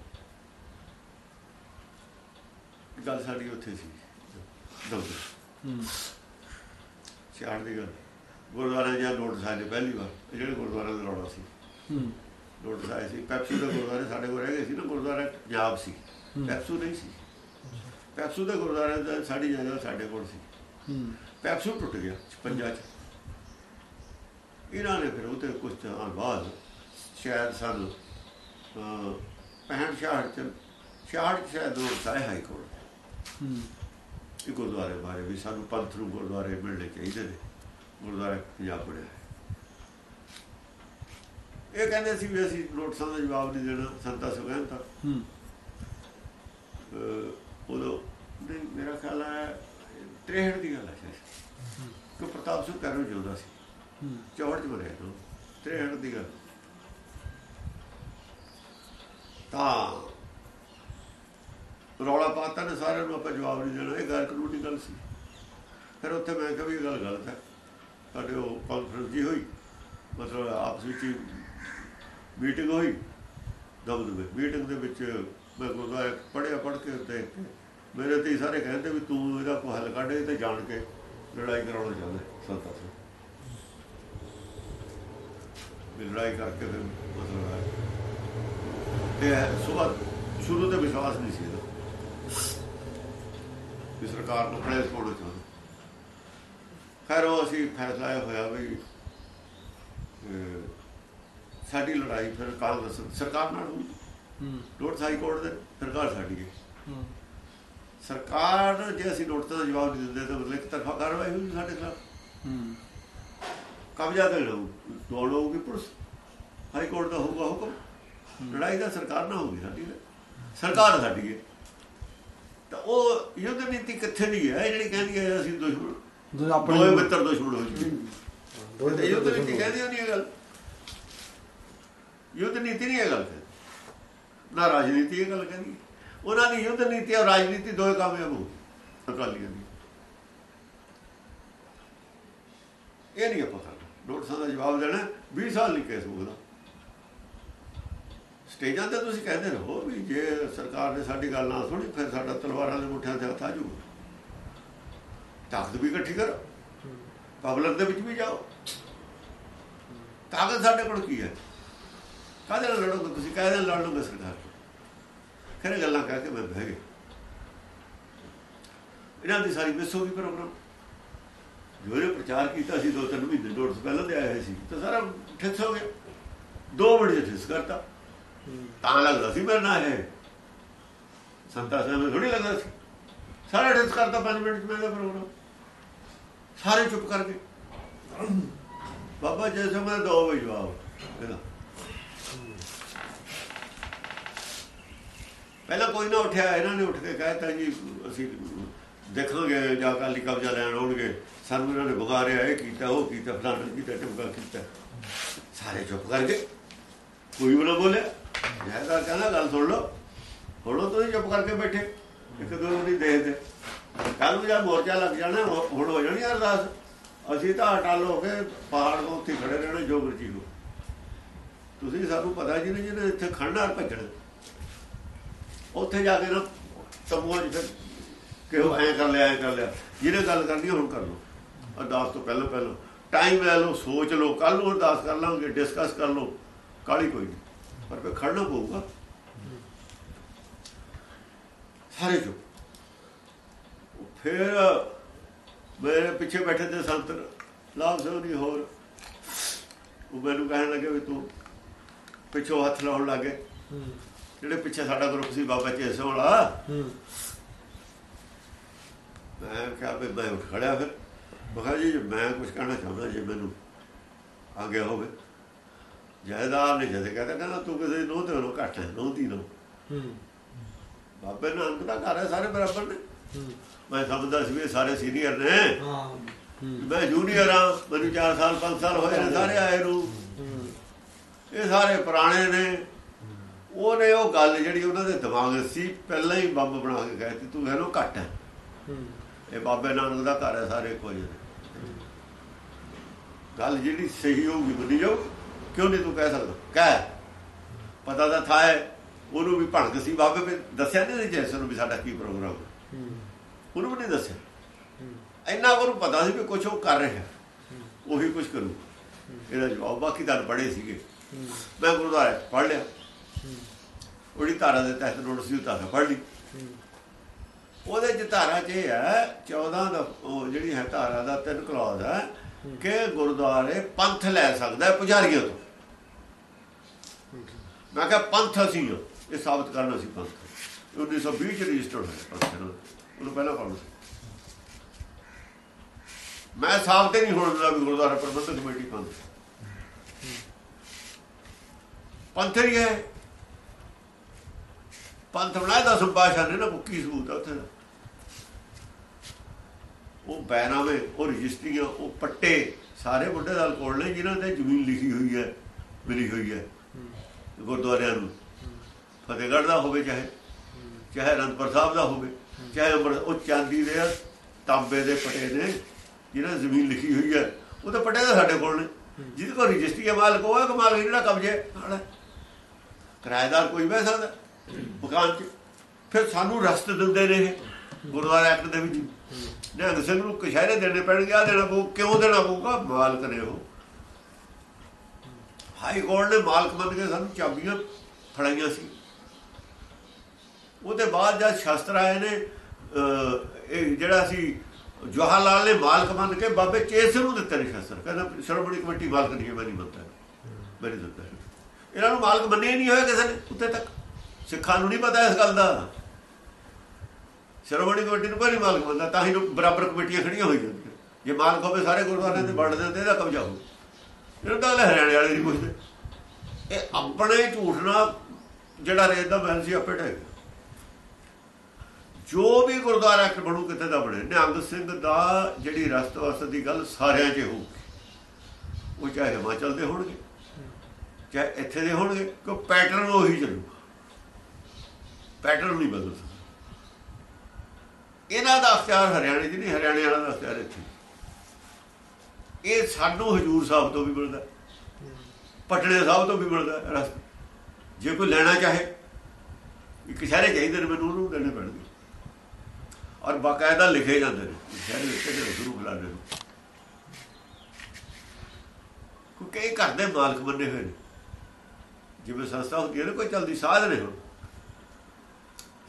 ਗੱਲ ਸਾਡੀ ਉੱਥੇ ਸੀ। ਦਫਤਰ ਹੂੰ। ਛਾੜ ਦੀ ਗੱਲ। ਗੁਰਦੁਆਰੇ ਜਾਂ ਨੋਟਿਸ ਆਏ ਨੇ ਪਹਿਲੀ ਵਾਰ ਜਿਹੜੇ ਗੁਰਦੁਆਰੇ ਦਾ ਰੌਲਾ ਸੀ। ਹੂੰ। ਨੋਟਿਸ ਆਏ ਸੀ ਪੈਪਸੂ ਦੇ ਗੁਰਦੁਆਰੇ ਸਾਡੇ ਕੋਲ ਰਹਿ ਗਏ ਸੀ ਨਾ ਗੁਰਦੁਆਰਾ ਪੰਜਾਬ ਸੀ। ਪੈਪਸੂ ਨਹੀਂ ਸੀ। ਪੈਪਸੂ ਦੇ ਗੁਰਦੁਆਰੇ ਦਾ ਸਾਡੀ ਜਗ੍ਹਾ ਸਾਡੇ ਕੋਲ ਸੀ। ਹੂੰ। ਪੈਪਸੂ ਟੁੱਟ ਗਿਆ 56 ਚ। ਇਹਨਾਂ ਨੇ ਫਿਰ ਉਹਤੇ ਕੁਝ ਸਾਲ ਬਾਅਦ ਸ਼ਾਇਦ ਸਾਨੂੰ ਅਹ, 65 66 ਚ 66 ਚ ਸ਼ਾਇਦ ਨੋਟਿਸ ਆਏ ਹਾਈ ਕੋਰਟ। ਹੂੰ। ਇਹ ਗੁਰਦੁਆਰੇ ਬਾਰੇ ਵੀ ਸਾਨੂੰ ਪੰਥ ਨੂੰ ਗੁਰਦੁਆਰੇ ਮਿਲਣੇ ਚਾਹੀਦੇ ਨੇ। ਗੁਰਦੁਆਰਾ ਪੰਜਾਬ ਹੈ ਇਹ ਕਹਿੰਦੇ ਸੀ ਵੀ ਅਸੀਂ ਨੋਟਿਸਾਂ ਦਾ ਜਵਾਬ ਨਹੀਂ ਦੇਣਾ ਸੰਤਾ ਸੁਗੰਧਾ ਹੂੰ। ਉਦੋਂ ਮੇਰਾ ਖਿਆਲ ਹੈ 63 ਦੀ ਗੱਲ ਹੈ। ਕਿ ਪ੍ਰਤਾਪ ਸਿੰਘ ਕਰੋ ਜਿਉਂਦਾ ਸੀ। ਹੂੰ। ਚੌੜ ਚ ਮਰਿਆ ਨੂੰ 63 ਦੀ ਗੱਲ। ਤਾਂ ਰੌਲਾ ਪਾਤਾ ਨੇ ਸਾਰਿਆਂ ਨੂੰ ਆਪਾਂ ਜਵਾਬ ਨਹੀਂ ਦੇਣਾ। ਇਹ ਗੈਰ ਕਾਨੂੰਨੀ ਗੱਲ ਸੀ। ਫਿਰ ਉੱਥੇ ਮੈਂ ਕਿਹਾ ਵੀ ਇਹ ਗੱਲ ਗਲਤ ਹੈ ਸਾਡੇ ਉਹ ਕਾਨਫਰੰਸ ਜੀ ਹੋਈ, ਮਤਲਬ ਆਪਸ ਵਿੱਚ ਮੀਟਿੰਗ ਹੋਈ ਦਬਦਬੇ ਮੀਟਿੰਗ ਦੇ ਵਿੱਚ ਮੈਂ ਗੁਰਦੁਆਰੇ ਪੜਿਆ ਪੜ ਕੇ ਦੇਖ ਕੇ ਮੇਰੇ ਤੇ ਸਾਰੇ ਕਹਿੰਦੇ ਵੀ ਤੂੰ ਇਹਦਾ ਕੋਈ ਹੱਲ ਕੱਢ ਤੇ ਜਾਣ ਕੇ ਲੜਾਈ ਕਰਾਉਣਾ ਚਾਹੁੰਦਾ ਸੰਤਾਂ ਤੋਂ। ਵੀ ਲੜਾਈ ਕਰਕੇ ਫਿਰ ਮਤਲਬ ਹੈ ਤੇ ਸੁਬਾਹ ਸ਼ੁਰੂ ਤੋਂ ਵਿਸ਼ਵਾਸ ਨਹੀਂ ਸੀ ਇਹਦਾ। ਵੀ ਸਰਕਾਰ ਨੂੰ ਪ੍ਰੈਸ ਪਾਉਣਾ ਚਾਹੁੰਦਾ ਖੈਰ ਉਹ ਅਸੀਂ ਫੈਸਲਾ ਹੋਇਆ ਵੀ ਸਾਡੀ ਲੜਾਈ ਫਿਰ ਕਾਂਗਰਸ ਸਰਕਾਰ ਨਾਲ ਹੋਈ ਹੂੰ। ਨੋਟਿਸ ਹਾਈ ਕੋਰਟ ਦੇ ਸਰਕਾਰ ਸਾਡੀ ਹੈ। ਹੂੰ। ਸਰਕਾਰ ਜੇ ਅਸੀਂ ਨੋਟਿਸ ਦਾ ਜਵਾਬ ਨਹੀਂ ਦਿੰਦੇ ਤਾਂ ਮਤਲਬ ਇੱਕ ਤਰਫਾ ਕਾਰਵਾਈ ਹੋਈ ਸਾਡੇ ਖਿਲਾਫ। ਹੂੰ। ਕਬਜ਼ਾ ਕਰ ਲਊ ਦੌੜ ਹੋਊਗੀ ਪੁਲਿਸ। ਹਾਈ ਕੋਰਟ ਦਾ ਹੋਊਗਾ ਹੁਕਮ। ਲੜਾਈ ਦਾ ਸਰਕਾਰ ਨਾਲ ਹੋਊਗੀ ਸਾਡੀ। ਸਰਕਾਰ ਸਾਡੀ ਹੈ। ਤਾਂ ਉਹ ਯੁੱਧ ਨੀਤੀ ਕਿੱਥੇ ਦੀ ਹੈ? ਜਿਹੜੀ ਕਹਿੰਦੀ ਹੈ ਅਸੀਂ ਦੁਸ਼ਮਣ। ਦੋਵੇਂ ਆਪਣੇ ਮਿੱਤਰ ਦੁਸ਼ਮਣ ਹੋ ਜੀ ਦੋਵੇਂ ਤੇ ਯੁੱਧ ਦੁਸ਼ਮਣ। ਕਹਿੰਦੀ ਉਹ ਨਹੀਂ ਇਹ ਗੱਲ। ਯੁੱਧ ਨੀਤੀ ਨਹੀਂ ਇਹ ਗੱਲ ਕਹਿੰਦੀ ਨਾ ਰਾਜਨੀਤੀ ਇਹ ਗੱਲ ਕਹਿੰਦੀ ਉਹਨਾਂ ਦੀ ਯੁੱਧ ਨੀਤੀ ਔਰ ਰਾਜਨੀਤੀ ਦੋਵੇਂ ਕਾਮਯਾਬ ਹੋ ਅਕਾਲੀਆਂ ਦੀ। ਇਹ ਨਹੀਂ ਆਪਾਂ ਨੋਟਿਸਾਂ ਦਾ ਜਵਾਬ ਦੇਣਾ 20 ਸਾਲ ਨਹੀਂ ਕੇਸ ਮੁਕਦਾ। ਸਟੇਜਾਂ ਤੇ ਤੁਸੀਂ ਕਹਿੰਦੇ ਰਹੋ ਵੀ ਜੇ ਸਰਕਾਰ ਨੇ ਸਾਡੀ ਗੱਲ ਨਾ ਸੁਣੀ ਫਿਰ ਸਾਡਾ ਤਲਵਾਰਾਂ ਦੇ ਮੁੱਠਿਆਂ ਤੇ ਹੱਥ ਆ ਜਾਊਗਾ। ਤਾਕਤ ਵੀ ਇਕੱਠੀ ਕਰੋ। ਪਬਲਿਕ ਦੇ ਵਿੱਚ ਵੀ ਜਾਓ। ਤਾਕਤ ਸਾਡੇ ਕੋਲ ਕੀ ਹੈ? ਕਾਹਦੇ ਨਾਲ ਲੜੋਗੇ ਤੁਸੀਂ? ਕਾਹਦੇ ਨਾਲ ਲੜ ਲਓਗੇ ਸਰਕਾਰ? ਖਰੇ ਗੱਲਾਂ ਕਹਿ ਕੇ ਮੈਂ ਬਹਿ ਗਿਆ ਇਹਨਾਂ ਦੀ ਸਾਰੀ ਮਿਸ ਹੋ ਗਈ ਪ੍ਰੋਗਰਾਮ ਜਿਹੜੇ ਪ੍ਰਚਾਰ ਕੀਤਾ ਸੀ ਦੋ ਤਿੰਨ ਮਹੀਨੇ ਨੋਟਿਸ ਪਹਿਲਾਂ ਦੇ ਆਏ ਸੀ ਤਾਂ ਸਾਰਾ ਠਿੱਸ ਹੋ ਗਿਆ। ਦੋ ਚ ਠਿੱਸ ਕਰਤਾ। ਤਾਂ ਲੱਗਦਾ ਸੀ ਮੇਰੇ ਨਾਲ ਇਹ। ਸੰਤਾ ਸਾਹਿਬ ਨੂੰ ਥੋੜੀ ਲੱਗਦਾ ਸੀ। ਸਾਰਾ ਠਿੱਸ ਕਰਤਾ 5 ਮਿੰਟ ਮੇਰਾ ਪ੍ਰੋਗਰਾਮ ਸਾਰੇ ਚੁੱਪ ਕਰਕੇ। ਗਏ ਬਾਬਾ ਜੇ ਸਮੇਂ ਦੋ ਵਜੇ ਜਵਾਬ ਇਹਦਾ ਪਹਿਲਾਂ ਕੋਈ ਨਾ ਉੱਠਿਆ, ਇਹਨਾਂ ਨੇ ਉੱਠ ਕੇ ਕਹਿਤਾ ਜੀ, ਅਸੀਂ ਦੇਖਾਂਗੇ, ਜਾਂ ਕਾਲੀ ਕਬਜ਼ਾ ਲੈਣ ਆਉਣਗੇ। ਸਾਨੂੰ ਇਹਨਾਂ ਨੇ ਬੁਗਾਰਿਆ ਇਹ ਕੀਤਾ, ਉਹ ਕੀਤਾ, ਫਲਾਣਾ ਕੀਤਾ ਟਿਮਕਾ ਕੀਤਾ। ਸਾਰੇ ਚੁੱਪ ਕਰਕੇ ਕੋਈ ਵੀ ਨਾ ਬੋਲਿਆ। ਜੈਦਾਰ ਕਹਿੰਦਾ, ਗੱਲ ਸੁਣ ਲਓ। ਹੁਣ ਉਹ ਚੁੱਪ ਕਰਕੇ ਬੈਠੇ। ਇੱਕ ਦੋ ਵਾਰੀ ਦੇਖਦੇ। ਕੱਲ ਨੂੰ ਜਦ ਮੋਰਚਾ ਲੱਗ ਜਾਣਾ ਹੁਣ ਹੋ ਜਾਣੀ ਅਰਦਾਸ। ਅਸੀਂ ਤਾਂ ਅਟਲ ਹੋ ਕੇ ਪਹਾੜ ਤੋਂ ਉੱਥੇ ਖੜੇ ਰਹਿਣਾ ਜੋ ਮਰਜ਼ੀ ਹੋ। ਤੁਸੀਂ ਸਾਨੂੰ ਪਤਾ ਜੀ ਨੇ ਜਿਹਨੇ ਇੱਥੇ ਖੜਨਾ ਭੱਜਣਾ। ਉੱਥੇ ਜਾ ਕੇ ਨਾ ਤਮੂਆਂ 'ਚ ਕਿਹੋ ਐ ਕਰ ਲਿਆ, ਐ ਕਰ ਲਿਆ। ਜਿਹਨੇ ਗੱਲ ਕਰਨੀ ਹੁਣ ਕਰ ਲਓ। ਅਰਦਾਸ ਤੋਂ ਪਹਿਲਾਂ ਪਹਿਲਾਂ। ਟਾਈਮ ਲੈ ਲਓ, ਸੋਚ ਲਓ। ਕੱਲ ਨੂੰ ਅਰਦਾਸ ਕਰ ਲਾਂਗੇ ਡਿਸਕਸ ਕਰ ਲਓ। ਕਾਲੀ ਕੋਈ ਨਹੀਂ। ਪਰ ਫਿਰ ਖੜਨਾ ਪਊਗਾ। ਸਾਰੇ ਜੋ ਫਿਰ ਮੇਰੇ ਪਿੱਛੇ ਬੈਠੇ ਤੇ ਸੰਤ ਲਾਭ ਸਿੰਘ ਨਹੀਂ ਹੋਰ ਉਹ ਮੈਨੂੰ ਕਹਿਣ ਲੱਗੇ ਵੀ ਤੂੰ ਪਿੱਛੋਂ ਹੱਥ ਲਾਉਣ ਲੱਗੇ ਜਿਹੜੇ ਪਿੱਛੇ ਸਾਡਾ ਗਰੁੱਪ ਸੀ ਬਾਬਾ ਚੇਸੇ ਵਾਲਾ ਮੈਂ ਕਿਹਾ ਵੀ ਮੈਂ ਉੱਠ ਖੜਿਆ ਫਿਰ। ਮੈਂ ਕਿਹਾ ਜੀ ਮੈਂ ਕੁਝ ਕਹਿਣਾ ਚਾਹੁੰਦਾ ਜੇ ਮੈਨੂੰ ਆ ਗਿਆ ਹੋਵੇ ਜਾਇਦਾਰ ਨੇ ਜਦੇ ਕਹਿੰਦਾ ਕਹਿੰਦਾ ਤੂੰ ਕਿਸੇ ਨੋਹ ਤੇ ਨੋ ਘੱਟ ਹੈ ਨੋਹ ਦੀ ਨੋ ਹੂੰ। ਬਾਬੇ ਨਾਨਕ ਦਾ ਘਰ ਹੈ ਸਾਰੇ ਬਰਾਬਰ ਨੇ। ਮੈਂ ਸਮਝਦਾ ਸੀ ਵੀ ਇਹ ਸਾਰੇ ਸੀਨੀਅਰ ਨੇ। ਹਾਂ। ਮੈਂ ਜੂਨੀਅਰ ਆ ਮੈਨੂੰ 4 ਸਾਲ 5 ਸਾਲ ਹੋਏ ਨੇ ਸਾਰੇ ਆਏ ਨੂੰ। ਇਹ ਸਾਰੇ ਪੁਰਾਣੇ ਨੇ। ਉਹਨੇ ਉਹ ਗੱਲ ਜਿਹੜੀ ਉਹਨਾਂ ਦੇ ਦਿਮਾਗ ਸੀ ਪਹਿਲਾਂ ਹੀ ਬੰਬ ਬਣਾ ਕੇ ਕਹਿਤੀ ਤੂੰ ਇਹਨੂੰ ਘੱਟ ਹੈ। ਇਹ ਬਾਬੇ ਨਾਨਕ ਦਾ ਘਰ ਹੈ ਸਾਰੇ ਕੋਈ ਗੱਲ ਜਿਹੜੀ ਸਹੀ ਹੋਊਗੀ ਮੰਨੀ ਜਾਓ। ਕਿਉਂ ਨਹੀਂ ਤੂੰ ਕਹਿ ਸਕਦਾ? ਕਹਿ। ਪਤਾ ਤਾਂ ਥਾ ਹੈ ਉਹਨੂੰ ਵੀ ਭਣਕ ਸੀ। ਬਾਬੇ ਨੇ ਦੱਸਿਆ ਨਹੀਂ ਸੀ ਜੈਸਨ ਨੂੰ ਵੀ ਸਾਡਾ ਕੀ ਪ੍ਰੋਗਰਾਮ ਉਹਨੂੰ ਵੀ ਨਹੀਂ ਦੱਸਿਆ। ਇੰਨਾ ਉਹਨੂੰ ਪਤਾ ਸੀ ਵੀ ਕੁਝ ਉਹ ਕਰ ਰਿਹਾ। ਉਹੀ ਕੁਝ ਕਰੂ। ਇਹਦਾ ਜਵਾਬ ਬਾਕੀ ਤਾਂ ਪੜੇ ਸੀਗੇ। ਮੈਂ ਗੁਰਦੁਆਰੇ ਪੜ੍ਹ ਲਿਆ। ਉਹਦੀ ਧਾਰਾ ਦੇ ਤਹਿਤ ਨੋਟਿਸ ਦੀ ਧਾਰਾ ਪੜ੍ਹ ਲਈ। ਉਹਦੇ ਚ ਧਾਰਾ 'ਚ ਇਹ ਹੈ 14 ਦਾ ਉਹ ਜਿਹੜੀ ਹੈ ਧਾਰਾ ਦਾ ਤਿੰਨ ਕਲੌਜ਼ ਹੈ ਕਿ ਗੁਰਦੁਆਰੇ ਪੰਥ ਲੈ ਸਕਦਾ ਹੈ ਪੁਜਾਰੀਆਂ ਤੋਂ। ਮੈਂ ਕਿਹਾ ਪੰਥ ਅਸੀਂ ਇਹ ਸਾਬਤ ਕਰਨਾ ਸੀ ਪੰਥ। 1920 ਚ ਰਜਿਸਟਰਡ ਹੋਇਆ ਪੰਥ ਉਹਨੂੰ ਪਹਿਲਾਂ ਪੜ੍ਹਨਾ ਸੀ ਮੈਂ ਸਾਬਤ ਤੇ ਨਹੀਂ ਹੋਣ ਦਿੰਦਾ ਵੀ ਗੁਰਦੁਆਰਾ ਪ੍ਰਬੰਧਕ ਕਮੇਟੀ ਪੰਥ ਪੰਥ ਹੀ ਹੈ। ਪੰਥ ਬਣਾਇਆ ਦਾ ਸੰਭਾਸ਼ਾ ਨੇ ਨਾ ਮੁੱਕੀ ਸਬੂਤ ਆ ਉੱਥੇ ਦਾ? ਉਹ ਬੈਨਾਮੇ ਉਹ ਰਜਿਸਟਰੀਆਂ, ਉਹ ਪੱਟੇ ਸਾਰੇ ਬੁੱਢੇ ਦਲ ਕੋਲ ਨੇ ਜਿਨ੍ਹਾਂ ਤੇ ਜ਼ਮੀਨ ਲਿਖੀ ਹੋਈ ਹੈ, ਮਿਲੀ ਹੋਈ ਹੈ ਗੁਰਦੁਆਰਿਆਂ ਨੂੰ। ਫਤਿਹਗੜ੍ਹ ਦਾ ਹੋਵੇ ਚਾਹੇ ਚਾਹੇ ਅਨੰਦਪੁਰ ਸਾਹਿਬ ਦਾ ਹੋਵੇ। ਚਾਹੇ ਅੰਮ੍ਰਿਤ ਉਹ ਚਾਂਦੀ ਦੇ ਆ, ਤਾਂਬੇ ਦੇ ਪਟੇ ਨੇ ਜਿਹੜਾ ਜ਼ਮੀਨ ਲਿਖੀ ਹੋਈ ਹੈ ਉਹ ਤਾਂ ਪਟੇ ਦਾ ਸਾਡੇ ਕੋਲ ਨੇ। ਜਿਹਦੇ ਕੋਲ ਰਜਿਸਟਰੀ ਹੈ ਮਾਲਕ ਉਹ ਹੈ ਕਿ ਮਾਲਕ ਜਿਹੜਾ ਕਬਜ਼ੇ ਵਾਲਾ ਕਿਰਾਏਦਾਰ ਕੋਈ ਬਹਿ ਸਕਦਾ ਮਕਾਨ 'ਚ। ਫਿਰ ਸਾਨੂੰ ਰਸਤ ਦਿੰਦੇ ਨੇ ਇਹ ਗੁਰਦੁਆਰਾ ਐਕਟ ਦੇ ਵਿੱਚ। ਨਿਹੰਗ ਸਿੰਘ ਨੂੰ ਕਸ਼ਹਿਰੇ ਦੇਣੇ ਪੈਣਗੇ ਆ ਦੇਣਾ ਪਊ ਕਿਉਂ ਦੇਣਾ ਪਊਗਾ? ਮਾਲਕ ਨੇ ਉਹ। ਹਾਈ ਕੋਰਟ ਨੇ ਮਾਲਕ ਮੰਨ ਕੇ ਸਾਨੂੰ ਚਾਬੀਆਂ ਫੜਾਈਆਂ ਸੀ। ਉਹਦੇ ਬਾਅਦ ਜਦ ਸ਼ਸਤਰ ਆਏ ਨੇ ਇਹ ਜਿਹੜਾ ਸੀ ਜਵਾਹਰ ਲਾਲ ਨੇ ਮਾਲਕ ਮੰਨ ਕੇ ਬਾਬੇ ਚੇਸ ਨੂੰ ਦਿੱਤੇ ਨੇ ਸ਼ਸਤਰ ਕਹਿੰਦਾ ਸ਼੍ਰੋਮਣੀ ਕਮੇਟੀ ਮਾਲਕ ਨਹੀਂ ਹੈ, ਮੈਂ ਨਹੀਂ ਮੰਨਦਾ। ਮੈਂ ਨਹੀਂ ਦਿੱਤਾ ਇਹਨਾਂ ਨੂੰ ਮਾਲਕ ਮੰਨਿਆ ਹੀ ਨਹੀਂ ਹੋਇਆ ਕਿਸੇ ਨੇ ਉੱਤੇ ਤੱਕ। ਸਿੱਖਾਂ ਨੂੰ ਨਹੀਂ ਪਤਾ ਇਸ ਗੱਲ ਦਾ। ਸ਼੍ਰੋਮਣੀ ਕਮੇਟੀ ਨੂੰ ਕੋਈ ਨਹੀਂ ਮਾਲਕ ਮੰਨਦਾ, ਤਾਂ ਹੀ ਲੋਕ ਬਰਾਬਰ ਕਮੇਟੀਆਂ ਖੜੀਆਂ ਹੋਈ ਜਾਂਦੀਆਂ। ਜੇ ਮਾਲਕ ਹੋਵੇ ਸਾਰੇ ਗੁਰਦੁਆਰਿਆਂ ਤੇ ਵੰਡ ਦਿੰਦੇ, ਇਹਦਾ ਕਬਜ਼ਾ ਹੋ ਇਹਨਾਂ ਦਾ ਹਰਿਆਣੇ ਵਾਲੇ ਨਹੀਂ ਪੁੱਛਦੇ। ਇਹ ਆਪਣੇ ਝੂਠ ਨਾਲ ਜਿਹੜਾ ਰੇਤ ਦਾ ਮਹਿਲ ਸੀ, ਆਪੇ ਢਹਿ ਗਿਆ। ਜੋ ਵੀ ਗੁਰਦੁਆਰਾ ਐਕਟ ਬਣੂ ਕਿਤੇ ਦਾ ਬਣੇ? ਨਿਹੰਗ ਸਿੰਘ ਦਾ ਜਿਹੜੀ ਰਸਤ ਵਸਤ ਦੀ ਗੱਲ ਸਾਰਿਆਂ 'ਚ ਹੋਊਗੀ। ਉਹ ਚਾਹੇ ਹਿਮਾਚਲ ਦੇ ਹੋਣਗੇ, ਚਾਹੇ ਇੱਥੇ ਦੇ ਹੋਣਗੇ ਕਿ ਪੈਟਰਨ ਉਹੀ ਚੱਲੂਗਾ। ਪੈਟਰਨ ਨਹੀਂ ਬਦਲ ਸਕਦਾ। ਇਹਨਾਂ ਦਾ ਅਖਤਿਆਰ ਹਰਿਆਣੇ 'ਚ ਨਹੀਂ, ਹਰਿਆਣੇ ਵਾਲਾ ਦਾ ਅਖਤਿਆਰ ਇੱਥੇ ਇਹ ਸਾਨੂੰ ਹਜੂਰ ਸਾਹਿਬ ਤੋਂ ਵੀ ਮਿਲਦਾ ਪਟਨੇ ਸਾਹਿਬ ਤੋਂ ਵੀ ਮਿਲਦਾ ਰਸਤਾ। ਜੇ ਕੋਈ ਲੈਣਾ ਚਾਹੇ, ਇੱਕ ਸ਼ਹਿਰੇ ਚਾਹੀਦੇ ਨੇ, ਮੈਨੂੰ ਉਹਨੂੰ ਦੇਣੇ ਪੈਣਗੇ। ਔਰ ਬਾਕਾਇਦਾ ਲਿਖੇ ਜਾਂਦੇ ਨੇ। ਸ਼ਹਿਰ ਵਿੱਚ ਜਿਹੜੇ ਗੁਰੂ ਫਲਾਣੇ ਨੂੰ। ਕਿਉਂਕਿ ਇਹ ਘਰ ਦੇ ਮਾਲਕ ਬੰਨੇ ਹੋਏ ਨੇ। ਜਿਵੇਂ ਸੰਸਥਾ ਹੁੰਦੀ ਹੈ ਨਾ, ਕੋਈ ਚਲਦੀ, ਸਾਧ ਨੇ ਹੁਣ।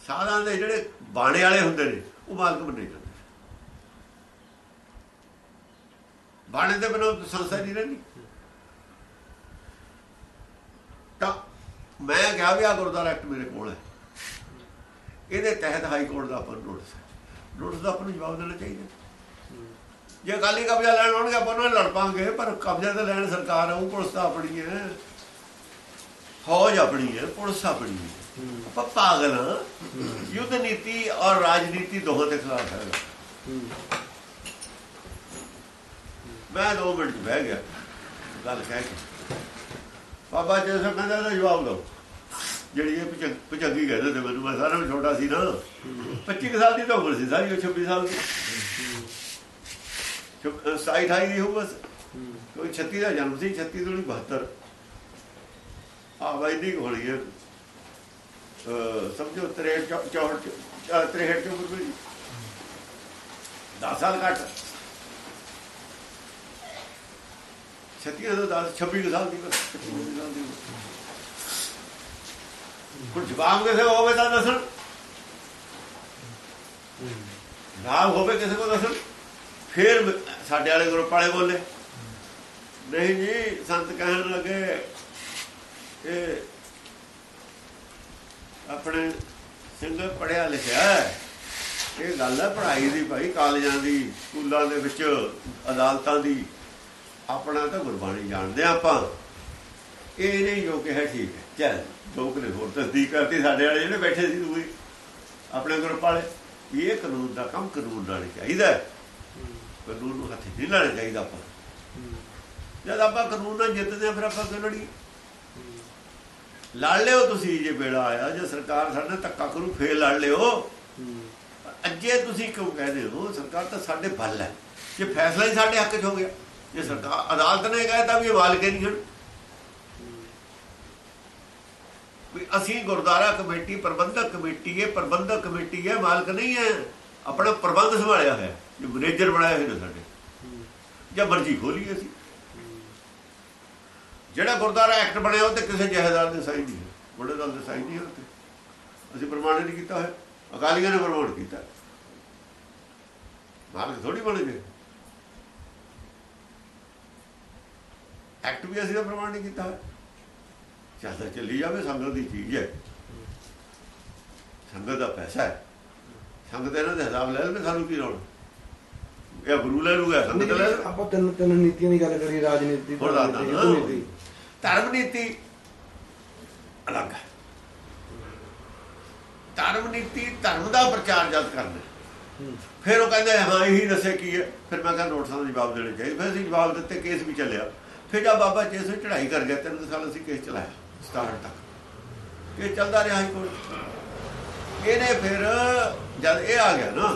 ਸਾਧਾਂ ਦੇ ਜਿਹੜੇ ਬਾਣੇ ਵਾਲੇ ਹੁੰਦੇ ਨੇ, ਉਹ ਮਾਲਕ ਬੰਨੇ ਜਾਂਦੇ ਬਾਣੇ ਦੇ ਬਿਨਾਂ ਸੰਸਥਾ ਨਹੀਂ ਰਹਿੰਦੀ। ਤਾਂ ਮੈਂ ਕਿਹਾ ਵੀ ਆ ਗੁਰਦੁਆਰਾ ਐਕਟ ਮੇਰੇ ਕੋਲ ਹੈ। ਇਹਦੇ ਤਹਿਤ ਹਾਈ ਕੋਰਟ ਦਾ ਆਪਾਂ ਨੋਟਿਸ ਨੋਟਿਸ ਦਾ ਆਪਾਂ ਨੂੰ ਜਵਾਬ ਦੇਣਾ ਚਾਹੀਦਾ। ਜੇ ਅਕਾਲੀ ਕਬਜ਼ਾ ਲੈਣ ਆਉਣਗੇ, ਆਪਾਂ ਉਹਨਾਂ ਨਾਲ ਲੜ ਪਾਂਗੇ, ਪਰ ਕਬਜ਼ਾ ਤਾਂ ਲੈਣ ਸਰਕਾਰ ਆਉ ਪੁਲਿਸ ਤਾਂ ਆਪਣੀ ਹੈ ਫੌਜ ਆਪਣੀ ਹੈ ਪੁਲਿਸ ਆਪਣੀ ਹੈ ਆਪਾਂ ਪਾਗਲ ਹਾਂ ਯੁੱਧ ਨੀਤੀ ਔਰ ਰਾਜਨੀਤੀ ਦੋਹਾਂ ਦੇ ਖਿਲਾਫ ਹੈ। ਮੈਂ ਦੋ ਮਿੰਟ 'ਚ ਬਹਿ ਗਿਆ। ਗੱਲ ਕਹਿ ਕੇ। ਬਾਬਾ ਜੀ ਸਾਹਿਬ ਕਹਿੰਦਾ ਇਹਦਾ ਜਵਾਬ ਦਿਓ ਜਿਹੜੀ ਇਹ ਭਜੰ- ਭਜੰਗੀ ਕਹਿੰਦੇ ਤੇ ਮੈਨੂੰ ਮੈਂ ਸਾਰਾ ਛੋਟਾ ਸੀ ਨਾ। 25 ਸਾਲ ਦੀ ਤਾਂ ਉਮਰ ਸੀ ਸਾਰੀ 26 ਸਾਲ ਦੀ। ਚੁੱਪ- ਅ, ਸਤਾਈ 28 ਦੀ ਹੋਊ ਕੋਈ 36 ਦਾ ਜਨਮ ਸੀ 36 ਤੋਂ 72 ਆ ਵੈਦਿਕ ਹੋਣੀ ਹੈ। ਸਮਝੋ 63 64 63 ਤੋਂ ਕੋਈ 10 ਸਾਲ ਘੱਟ। 36 ਤੋਂ 10 26 ਕੁ ਸਾਲ ਦੀ 26 ਸਾਲ ਦੀ ਹੁਣ ਜਵਾਬ ਕਿਸੇ ਕੋਲ ਹੋਵੇ ਤਾਂ ਦੱਸਣ। ਜਵਾਬ ਹੋਵੇ ਕਿਸੇ ਕੋਲ ਦੱਸਣ। ਫਿਰ ਸਾਡੇ ਵਾਲੇ ਗਰੁੱਪ ਵਾਲੇ ਬੋਲੇ। ਨਹੀਂ ਜੀ, ਸੰਤ ਕਹਿਣ ਲੱਗੇ ਇਹ ਆਪਣੇ ਸਿੰਘ ਪੜਿਆ ਲਿਖਿਆ ਇਹ ਗੱਲ ਹੈ ਪੜ੍ਹਾਈ ਦੀ ਭਾਈ, ਕਾਲਜਾਂ ਦੀ, ਸਕੂਲਾਂ ਦੇ ਵਿੱਚ, ਅਦਾਲਤਾਂ ਦੀ। ਆਪਣਾ ਤਾਂ ਗੁਰਬਾਣੀ ਜਾਣਦੇ ਹਾਂ ਆਪਾਂ। ਇਹ ਨਹੀਂ ਜੋ ਕਿਹਾ ਠੀਕ ਹੈ। ਚੱਲ। ਲੋਕ ਨੇ ਹੋਰ ਤਸਦੀਕ ਕਰਤੀ ਸਾਡੇ ਵਾਲੇ ਜਿਹੜੇ ਬੈਠੇ ਸੀ ਦੂਈ ਆਪਣੇ ਗਰੁੱਪ ਵਾਲੇ ਵੀ ਇਹ ਕਾਨੂੰਨ ਦਾ ਕੰਮ ਕਾਨੂੰਨ ਨਾਲ ਚਾਹੀਦਾ ਕਾਨੂੰਨ ਨੂੰ ਹੱਥ ਨਹੀਂ ਲਾਣਾ ਚਾਹੀਦਾ ਆਪਾਂ। ਜਦ ਆਪਾਂ ਕਾਨੂੰਨ ਨਾਲ ਜਿੱਤਦੇ ਹਾਂ, ਫਿਰ ਆਪਾਂ ਕਿਉਂ ਲੜੀਏ? ਲੜ ਲਿਓ ਤੁਸੀਂ ਜੇ ਵੇਲਾ ਆਇਆ, ਜੇ ਸਰਕਾਰ ਸਾਡੇ ਨਾਲ ਧੱਕਾ ਕਰੂ, ਫੇਰ ਲੜ ਲਿਓ। ਅੱਜੇ ਤੁਸੀਂ ਕਿਉਂ ਕਹਿੰਦੇ ਹੋ? ਸਰਕਾਰ ਤਾਂ ਸਾਡੇ ਬਲ ਹੈ। ਜੇ ਫੈਸਲਾ ਹੀ ਸਾਡੇ ਹੱਕ 'ਚ ਹੋ ਗਿਆ। ਜੇ ਸਰਕਾਰ ਅਦਾਲਤ ਨੇ ਕਹਿਤਾ ਵੀ ਇਹ ਕੇ ਨਹੀਂ ਹਨ ਵੀ ਅਸੀਂ ਗੁਰਦੁਆਰਾ ਕਮੇਟੀ, ਪ੍ਰਬੰਧਕ ਕਮੇਟੀ ਹੈ, ਪ੍ਰਬੰਧਕ ਕਮੇਟੀ ਹੈ, ਮਾਲਕ ਨਹੀਂ ਹੈ। ਆਪਣਾ ਪ੍ਰਬੰਧ ਸੰਭਾਲਿਆ ਹੋਇਆ ਜੋ ਮੈਨੇਜਰ ਬਣਾਏ ਹੋਏ ਨੇ ਸਾਡੇ। ਜਾਂ ਮਰਜ਼ੀ ਖੋਲੀ ਅਸੀਂ। ਜਿਹੜਾ ਗੁਰਦੁਆਰਾ ਐਕਟ ਬਣਿਆ ਉਹ ਤੇ ਕਿਸੇ ਜਹੇਦਾਰ ਦੇ ਸਾਈਨ ਨਹੀਂ ਹੈ। ਬੜੇ ਦਲ ਦੇ ਸਾਈਨ ਨਹੀਂ ਹੁੰਦੇ ਅਸੀਂ ਪ੍ਰਮਾਣ ਨਹੀਂ ਕੀਤਾ ਹੋਇਆ। ਅਕਾਲੀਆਂ ਨੇ ਪ੍ਰਮਾਣ ਕੀਤਾ। ਮਾਲਕ ਥੋੜੀ ਬਣ ਗਏ। ਐਕਟ ਵੀ ਅਸੀਂ ਤਾਂ ਪ੍ਰਮਾਣ ਨਹੀਂ ਕੀਤਾ ਹੋਇਆ। ਚੱਲਦਾ ਚੱਲੀ ਜਾਵੇ ਸੰਗਤ ਦੀ ਚੀਜ਼ ਹੈ। ਸੰਗਤ ਦਾ ਪੈਸਾ ਹੈ। ਸੰਗਤ ਦੇ ਹਿਸਾਬ ਲੈ ਲੈਣ ਸਾਨੂੰ ਕੀ ਲੋੜ? ਇਹ ਗੁਰੂ ਲੈ ਲੂਗਾ ਸੰਗਤ ਲੈ। ਆਪਾਂ ਤਿੰਨ ਤਿੰਨ ਨੀਤੀਆਂ ਦੀ ਗੱਲ ਕਰੀ ਰਾਜਨੀਤੀ ਧਰਮ। ਨੀਤੀ, ਅਲੱਗ ਹੈ। ਧਰਮ ਨੀਤੀ ਧਰਮ ਦਾ ਪ੍ਰਚਾਰ ਜਦ ਕਰਨਾ ਫਿਰ ਉਹ ਕਹਿੰਦੇ ਹਾਂ ਇਹੀ ਦੱਸੇ ਕੀ ਹੈ? ਫਿਰ ਮੈਂ ਕਹਿੰਦਾ ਨੋਟਿਸਾਂ ਦਾ ਜਵਾਬ ਦੇਣੇ ਚਾਹੀਦੇ। ਫਿਰ ਅਸੀਂ ਜਵਾਬ ਦਿੱਤੇ ਕੇਸ ਵੀ ਚੱਲਿਆ। ਫਿਰ ਜਦ ਬਾਬਾ ਜੇਸ ਚੜ੍ਹਾਈ ਕਰ ਗਿਆ ਤਿੰਨ ਸਾਲ ਅਸੀਂ ਕੇਸ ਚਲਾਇਆ। 67 ਤੱਕ। ਇਹ ਚੱਲਦਾ ਰਿਹਾ ਹਾਈ ਕੋਰਟ ਇਹਨੇ ਫਿਰ ਜਦ ਇਹ ਆ ਗਿਆ ਨਾ,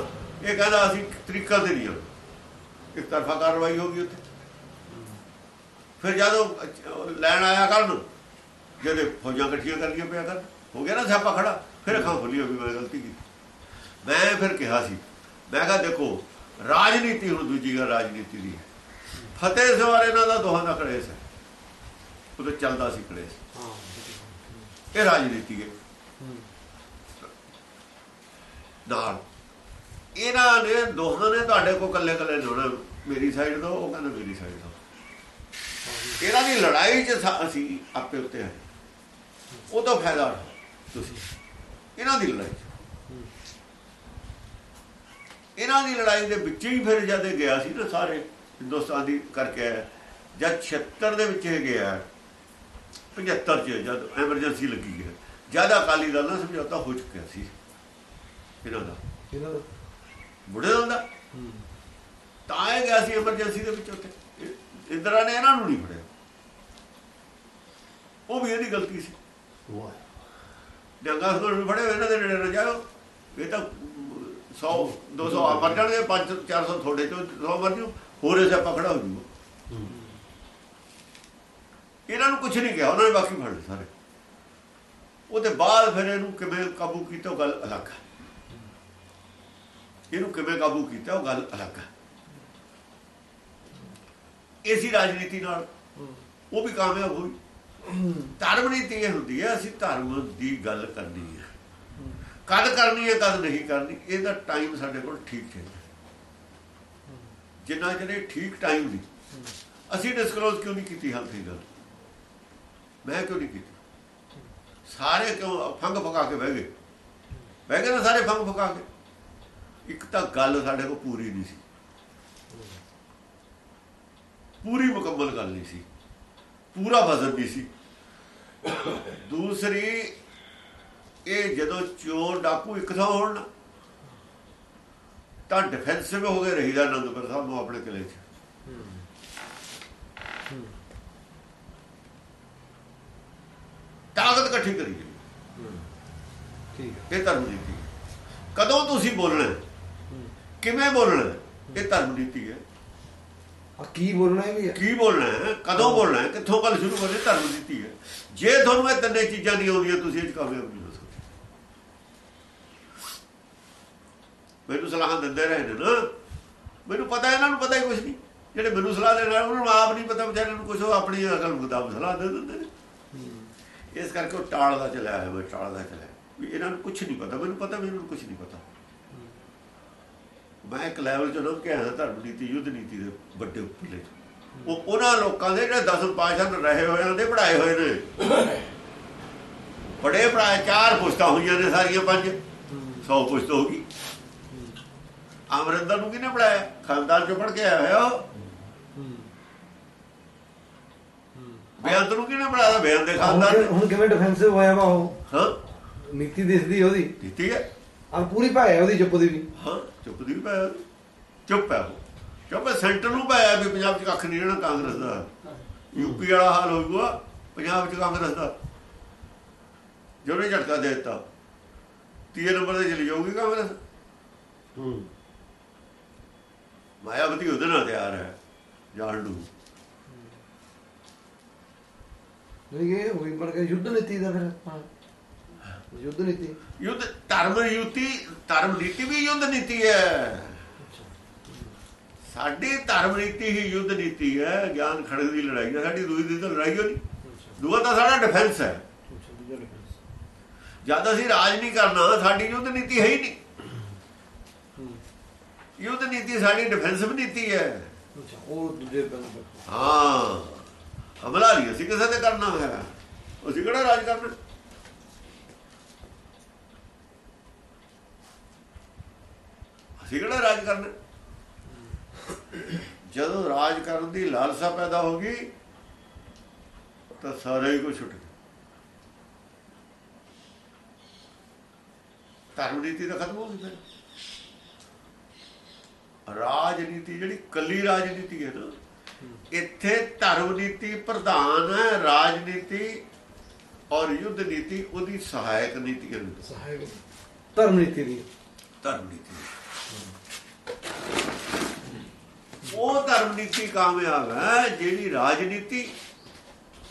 ਇਹ ਕਹਿੰਦਾ ਅਸੀਂ ਤਰੀਕਾ ਤੇ ਨਹੀਂ ਆਉਣਾ। ਇੱਕ ਤਰਫਾ ਕਾਰਵਾਈ ਹੋ ਗਈ ਉੱਥੇ। ਫਿਰ ਜਦੋਂ ਲੈਣ ਆਇਆ ਕਰਨ ਜਿਹੜੇ ਫੌਜਾਂ ਇਕੱਠੀਆਂ ਕਰਨੀਆਂ ਪਿਆ ਕਰ ਹੋ ਗਿਆ ਨਾ ਸਿਆਪਾ ਖੜਾ, ਫਿਰ ਅੱਖਾਂ ਖੁੱਲੀਆਂ ਵੀ ਮੈਂ ਗਲਤੀ ਕੀਤੀ। ਮੈਂ ਫਿਰ ਕਿਹਾ ਸੀ, ਮੈਂ ਕਿਹਾ ਦੇਖੋ, ਰਾਜਨੀਤੀ ਹੁਣ ਦੂਜੀ ਗੱਲ ਰਾਜਨੀਤੀ ਦੀ ਹੈ। ਫਤਿਹ ਸਵਾਰ ਇਹਨਾਂ ਦਾ ਦੋਹਾਂ ਦਾ ਕਲੇਸ਼ ਹੈ। ਉਹ ਤਾਂ ਚੱਲਦਾ ਸੀ ਕਲੇਸ਼। ਇਹ ਰਾਜਨੀਤੀ ਹੈ ਨਾਲ ਇਹਨਾਂ ਨੇ ਦੋਹਾਂ ਨੇ ਤੁਹਾਡੇ ਕੋਲ ਕੱਲੇ ਕੱਲੇ ਜੋੜਾ ਮੇਰੀ ਸਾਈਡ ਤੋਂ, ਉਹ ਕਹਿੰਦਾ ਮੇਰੀ ਸਾਈਡ ਤੋਂ। ਇਹਨਾਂ ਦੀ ਲੜਾਈ 'ਚ ਅਸੀਂ ਆਪੇ ਉੱਤੇ ਆਏ। ਉਹ ਤਾਂ ਫਾਇਦਾ ਉਠਾਓ ਤੁਸੀਂ। ਇਹਨਾਂ ਦੀ ਲੜਾਈ 'ਚ। ਇਹਨਾਂ ਦੀ ਲੜਾਈ ਦੇ ਵਿੱਚ ਹੀ ਫਿਰ ਜਦ ਗਿਆ ਸੀ ਨਾ ਸਾਰੇ ਹਿੰਦੁਸਤਾਨ ਦੀ ਕਰਕੇ ਆਇਆ। ਜਦ 76 ਦੇ ਵਿੱਚ ਇਹ ਗਿਆ। 75 ਚ ਜਦ ਐਮਰਜੈਂਸੀ ਲੱਗੀ ਹੈ। ਜ਼ਿਆਦਾ ਅਕਾਲੀ ਦਲ ਨਾਲ ਸਮਝੌਤਾ ਹੋ ਚੁੱਕਿਆ ਸੀ। ਇਹਨਾਂ ਦਾ। ਇਹਨਾਂ ਦਾ? ਬੁੜੇ ਦਾ। ਤਾਂ ਇਹ ਗਿਆ ਸੀ ਐਮਰਜੈਂਸੀ ਦੇ ਵਿੱਚ ਉੱਥੇ। ਇੰਦਰਾ ਨੇ ਇਹਨਾਂ ਨੂੰ ਨਹੀਂ ਫੜਿਆ। ਉਹ ਵੀ ਇਹਦੀ ਗਲਤੀ ਸੀ। ਵਾਹ। ਜੰਗਾ ਨੂੰ ਫੜੇ ਇਹਨਾਂ ਦੇ ਨੇੜੇ ਨਾ ਜਾਓ ਇਹ ਤਾਂ 100 200 ਆ ਮਰ ਜਾਣਗੇ 5 400 ਤੁਹਾਡੇ ਚੋਂ 100 ਮਰ ਜੂ। ਹੋਰ ਐਸਾ ਪਕੜਾ ਹੋ ਜੂਗਾ। ਇਹਨਾਂ ਨੂੰ ਕੁਝ ਨਹੀਂ ਕਿਹਾ, ਉਹਨਾਂ ਨੇ ਬਾਕੀ ਫੜ ਲਏ ਸਾਰੇ। ਉਹਦੇ ਬਾਅਦ ਫਿਰ ਇਹਨੂੰ ਕਿਵੇਂ ਕਾਬੂ ਕੀਤਾ ਉਹ ਗੱਲ ਅਲੱਗ ਹੈ ਇਹਨੂੰ ਕਿਵੇਂ ਕਾਬੂ ਕੀਤਾ ਉਹ ਗੱਲ ਅਲੱਗ ਹੈ ਇਸੀ ਰਾਜਨੀਤੀ ਨਾਲ ਉਹ ਵੀ ਕਾਮਯਾਬ ਹੋਈ। ਧਰਮ ਨੀਤੀ ਇਹ ਹੁੰਦੀ ਹੈ, ਅਸੀਂ ਧਰਮ ਦੀ ਗੱਲ ਕਰਨੀ ਹੈ। ਕਦ ਕਰਨੀ ਹੈ, ਕਦ ਨਹੀਂ ਕਰਨੀ, ਇਹਦਾ ਟਾਈਮ ਸਾਡੇ ਕੋਲ ਠੀਕ ਚਾਹੀਦਾ ਜਿੰਨਾ ਜਿਹੜੇ ਠੀਕ ਟਾਈਮ ਦੀ ਅਸੀਂ ਡਿਸਕਲੋਜ਼ ਕਿਉਂ ਨਹੀਂ ਕੀਤੀ ਹਾਲ ਦੀ ਗੱਲ? ਮੈਂ ਕਿਉਂ ਨਹੀਂ ਕੀਤੀ? ਸਾਰੇ ਕਿਉਂ ਫੰਗ ਫਕਾ ਕੇ ਬਹਿ ਗਏ? ਬਹਿ ਗਏ ਨਾ ਸਾਰੇ ਫੰਗ ਫਕਾ ਕੇ। ਇੱਕ ਤਾਂ ਗੱਲ ਸਾਡੇ ਕੋਲ ਪੂਰੀ ਨਹੀਂ ਸੀ। ਪੂਰੀ ਮੁਕੰਮਲ ਗੱਲ ਨਹੀਂ ਸੀ। ਪੂਰਾ ਵਜ਼ਨ ਨਹੀਂ ਸੀ। ਦੂਸਰੀ, ਇਹ ਜਦੋਂ ਚੋਰ ਡਾਕੂ ਇੱਕ ਥਾਂ ਹੋਣ ਤਾਂ ਡਿਫੈਂਸਿਵ ਹੋ ਗਏ ਰਹੀਦਾ ਅਨੰਦਪੁਰ ਸਾਹਿਬ ਨੂੰ ਆਪਣੇ ਕਿਲੇ 'ਚ। ਤਾਕਤ ਇਕੱਠੀ ਕਰੀਏ ਠੀਕ ਹੈ। ਇਹ ਧਰਮ ਨੀਤੀ ਹੈ। ਕਦੋਂ ਤੁਸੀਂ ਬੋਲਣਾ ਹੈ? ਕਿਵੇਂ ਬੋਲਣਾ ਹੈ? ਇਹ ਧਰਮ ਨੀਤੀ ਹੈ। ਆ ਕੀ ਬੋਲਣਾ ਇਹ ਵੀ ਹੈ? ਕੀ ਬੋਲਣਾ ਹੈ? ਕਦੋਂ ਬੋਲਣਾ ਹੈ? ਕਿੱਥੋਂ ਗੱਲ ਸ਼ੁਰੂ ਕਰਨੀ ਧਰਮ ਨੀਤੀ ਹੈ। ਜੇ ਤੁਹਾਨੂੰ ਇਹ ਤਿੰਨੇ ਚੀਜ਼ਾਂ ਨਹੀਂ ਆਉਂਦੀਆਂ ਤੁਸੀਂ ਇਹ 'ਚ ਕਾਮਯਾਬ ਨਹੀਂ ਹੋ ਸਕਦੇ। ਮੈਨੂੰ ਸਲਾਹਾਂ ਦਿੰਦੇ ਰਹੇ ਨੇ ਨਾ। ਮੈਨੂੰ ਪਤਾ ਇਹਨਾਂ ਨੂੰ ਪਤਾ ਹੀ ਕੁਝ ਨਹੀਂ। ਜਿਹੜੇ ਮੈਨੂੰ ਸਲਾਹ ਦੇ ਰਹੇ ਉਹਨਾਂ ਨੂੰ ਆਪ ਨਹੀਂ ਪਤਾ ਵਿਚਾਰਿਆਂ ਨੂੰ ਕੁਝ ਉਹ ਆਪਣੀ ਅਕਲ ਮੁਤਾਬਕ ਸਲਾਹ ਦੇ ਦਿੰਦੇ ਨੇ। ਇਸ ਕਰਕੇ ਉਹ ਟਾਲਦਾ ਚਲਿਆ ਹੈ ਮੈਂ ਟਾਲਦਾ ਚਲਿਆ। ਵੀ ਇਹਨਾਂ ਨੂੰ ਕੁਝ ਨਹੀਂ ਪਤਾ, ਮੈਨੂੰ ਪਤਾ ਵੀ ਇਹਨਾਂ ਨੂੰ ਕੁਝ ਨਹੀਂ ਪਤਾ। ਮੈਂ ਇੱਕ ਲੈਵਲ ਚੋਂ ਲੰਘ ਧਰਮ ਨੀਤੀ, ਯੁੱਧ ਨੀਤੀ ਦੇ ਵੱਡੇ ਉੱਪਰਲੇ ਉਹ ਉਹਨਾਂ ਲੋਕਾਂ ਦੇ ਜਿਹੜੇ ਦਸਮ ਪਾਸ਼ਾ ਨੇ ਰਹੇ ਹੋਏ ਨੇ ਪੜਾਏ ਹੋਏ ਨੇ। ਬੜੇ ਪੜਾਏ ਚਾਰ ਪੁਸਤਾਂ ਹੋਈਆਂ ਨੇ ਸਾਰੀਆਂ ਪੰਜ। 100 ਪੁਸਤ ਹੋ ਗਈ। ਅਮਰਿੰਦਰ ਨੂੰ ਕਿਹਨੇ ਪੜਾਇਆ ਖਾਨਦਾਨ ਚੋਂ ਪੜ ਕੇ ਆਇਆ ਹੋਇਆ ਉਹ ਬੇਅੰਤ ਨੂੰ ਕਿਹਨੇ ਪੜਾਇਆ ਬੇਅੰਤ ਦੇ ਖਾਨਦਾਨ ਹੁਣ ਕਿਵੇਂ ਡਿਫੈਂਸਿਵ ਹੋਇਆ ਵਾ ਉਹ? ਹਾਂ। ਨੀਤੀ ਦਿਸਦੀ ਉਹਦੀ। ਦਿੱਤੀ ਹੈ? ਆ ਪੂਰੀ ਭਾਇਆ ਉਹਦੀ ਚੁੱਪ ਦੀ ਵੀ। ਹਾਂ ਚੁੱਪ ਦੀ ਵੀ ਪਾਇਆ ਉਹਨੇ। ਚੁੱਪ ਹੈ ਉਹ। ਚੁੱਪ ਸੈਂਟਰ ਨੂੰ ਪਾਇਆ ਵੀ ਪੰਜਾਬ 'ਚ ਕੱਖ ਨਹੀਂ ਰਹਿਣਾ ਕਾਂਗਰਸ ਦਾ। ਯੂਪੀ ਵਾਲਾ ਹਾਲ ਹੋ ਗਿਆ ਪੰਜਾਬ 'ਚ ਕਾਂਗਰਸ ਦਾ। ਜਿਹਨੇ ਝਟਕਾ ਦੇ ਦਿੱਤਾ। ਤੀਏ ਨੰਬਰ ਤੇ ਚਲੀ ਜਾਊਗੀ ਕਾਂਗਰਸ। ਹੂੰ। ਮਾਇਆਵਤੀ ਉਹਦੇ ਨਾਲ ਤਿਆਰ ਹੈ ਜਾਣ ਨੂੰ। ਨਹੀਂ ਇਹ ਹੋਈ ਬਣ ਕੇ ਯੁੱਧ ਨੀਤੀ ਦਾ ਫਿਰ। ਹਾਂ। ਯੁੱਧ ਨੀਤੀ। ਯੁੱਧ ਧਰਮ ਯੁੱਤੀ ਧਰਮ ਨੀਤੀ ਵੀ ਯੁੱਧ ਨੀਤੀ ਹੈ। ਸਾਡੀ ਧਰਮ ਨੀਤੀ ਹੀ ਯੁੱਧ ਨੀਤੀ ਹੈ। ਗਿਆਨ ਖੜਗ ਦੀ ਲੜਾਈ ਹੈ। ਸਾਡੀ ਦੂਜੀ ਦੀ ਤਾਂ ਲੜਾਈ ਹੋਣੀ ਦੂਆ ਤਾਂ ਸਾਡਾ ਡਿਫੈਂਸ ਹੈ। ਜਦ ਅਸੀਂ ਰਾਜ ਨਹੀਂ ਕਰਨਾ ਸਾਡੀ ਯੁੱਧ ਨੀਤੀ ਹੈ ਹੀ ਨਹੀਂ। ਯੁੱਧ ਨੀਤੀ ਸਾਡੀ ਡਿਫੈਂਸਿਵ ਨੀਤੀ ਹੈ। ਉਹ ਦੂਜੇ ਹਾਂ। ਹਮਲਾ ਨਹੀਂ ਅਸੀਂ ਕਿਸੇ ਤੇ ਕਰਨਾ ਹੈ ਅਸੀਂ ਕਿਹੜਾ ਰਾਜ ਕਰਨਾ? ਅਸੀਂ ਕਿਹੜਾ ਰਾਜ ਕਰਨਾ? ਜਦੋਂ ਰਾਜ ਕਰਨ ਦੀ ਲਾਲਸਾ ਪੈਦਾ ਹੋ ਗਈ, ਤਾਂ ਸਾਰੇ ਹੀ ਕੋ ਛੁੱਟ ਗਿਆ। ਧਰਮ ਨੀਤੀ ਤਾਂ ਖਤਮ ਹੋ ਗਈ ਫਿਰ। ਰਾਜਨੀਤੀ ਜਿਹੜੀ ਕੱਲੀ ਰਾਜਨੀਤੀ ਹੈ ਨਾ ਇੱਥੇ ਧਰਮ ਨੀਤੀ ਪ੍ਰਧਾਨ ਹੈ ਰਾਜਨੀਤੀ ਔਰ ਯੁੱਧ ਨੀਤੀ ਉਹਦੀ ਸਹਾਇਕ ਨੀਤੀਆਂ ਨੇ ਸਹਾਇਕ ਧਰਮ ਨੀਤੀ ਦੀ। ਧਰਮ ਨੀਤੀ। ਉਹ ਧਰਮ ਨੀਤੀ ਕਾਮਯਾਬ ਹੈ ਜਿਹੜੀ ਰਾਜਨੀਤੀ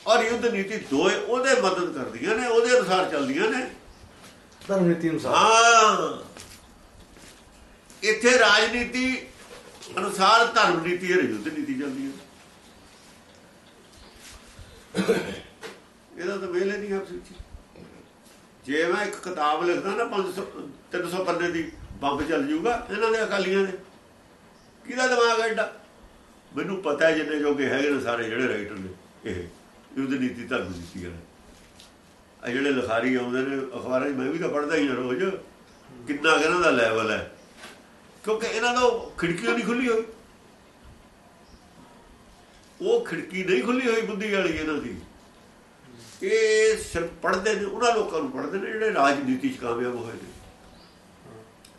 ਔਰ ਯੁੱਧ ਨੀਤੀ ਦੋਏ ਉਹਦੇ ਮਦਦ ਕਰਦੀਆਂ ਨੇ ਉਹਦੇ ਅਨੁਸਾਰ ਚੱਲਦੀਆਂ ਨੇ। ਧਰਮ ਨੀਤੀ ਅਨੁਸਾਰ। ਹਾਂ। ਇੱਥੇ ਰਾਜਨੀਤੀ ਅਨੁਸਾਰ ਧਰਮ ਨੀਤੀ ਔਰ ਯੁੱਧ ਨੀਤੀ ਚੱਲਦੀ ਇਹਦਾ ਤਾਂ ਵੇਲੇ ਨਹੀਂ ਆਪਸ ਵਿੱਚ ਜੇ ਮੈਂ ਇੱਕ ਕਿਤਾਬ ਲਿਖਦਾ ਨਾ 500 300 ਪੰਨੇ ਦੀ, ਬੰਬ ਚੱਲ ਜੂਗਾ ਇਹਨਾਂ ਦੇ ਅਕਾਲੀਆਂ ਦੇ। ਕਿਹਦਾ ਦਿਮਾਗ ਐਡਾ? ਮੈਨੂੰ ਪਤਾ ਜਿੰਨੇ ਜੋਗੇ ਹੈਗੇ ਨੇ ਸਾਰੇ ਜਿਹੜੇ ਰਾਈਟਰ ਨੇ, ਇਹ। ਯੁੱਧ ਨੀਤੀ ਧਰਮ ਨੀਤੀ ਵਾਲੇ ਆ ਜਿਹੜੇ ਲਿਖਾਰੀ ਆਉਂਦੇ ਨੇ, ਅਖਬਾਰਾਂ 'ਚ ਮੈਂ ਵੀ ਤਾਂ ਪੜ੍ਹਦਾ ਹੀ ਹਾਂ ਰੋਜ਼। ਕਿੰਨਾ ਕੁ ਇਹਨਾਂ ਦਾ ਲੈਵਲ ਹੈ। ਕਿਉਂਕਿ ਇਹਨਾਂ ਦਾ ਉਹ ਖਿੜਕੀ ਨਹੀਂ ਖੁੱਲੀ ਹੋਈ। ਉਹ ਖਿੜਕੀ ਨਹੀਂ ਖੁੱਲੀ ਹੋਈ ਬੁੱਧੀ ਵਾਲੀ ਇਹਨਾਂ ਦੀ। ਇਹ ਸਿਰਫ ਪੜ੍ਹਦੇ ਨੇ, ਉਹਨਾਂ ਲੋਕਾਂ ਨੂੰ ਪੜ੍ਹਦੇ ਨੇ ਜਿਹੜੇ ਰਾਜਨੀਤੀ 'ਚ ਕਾਮਯਾਬ ਹੋਏ ਨੇ।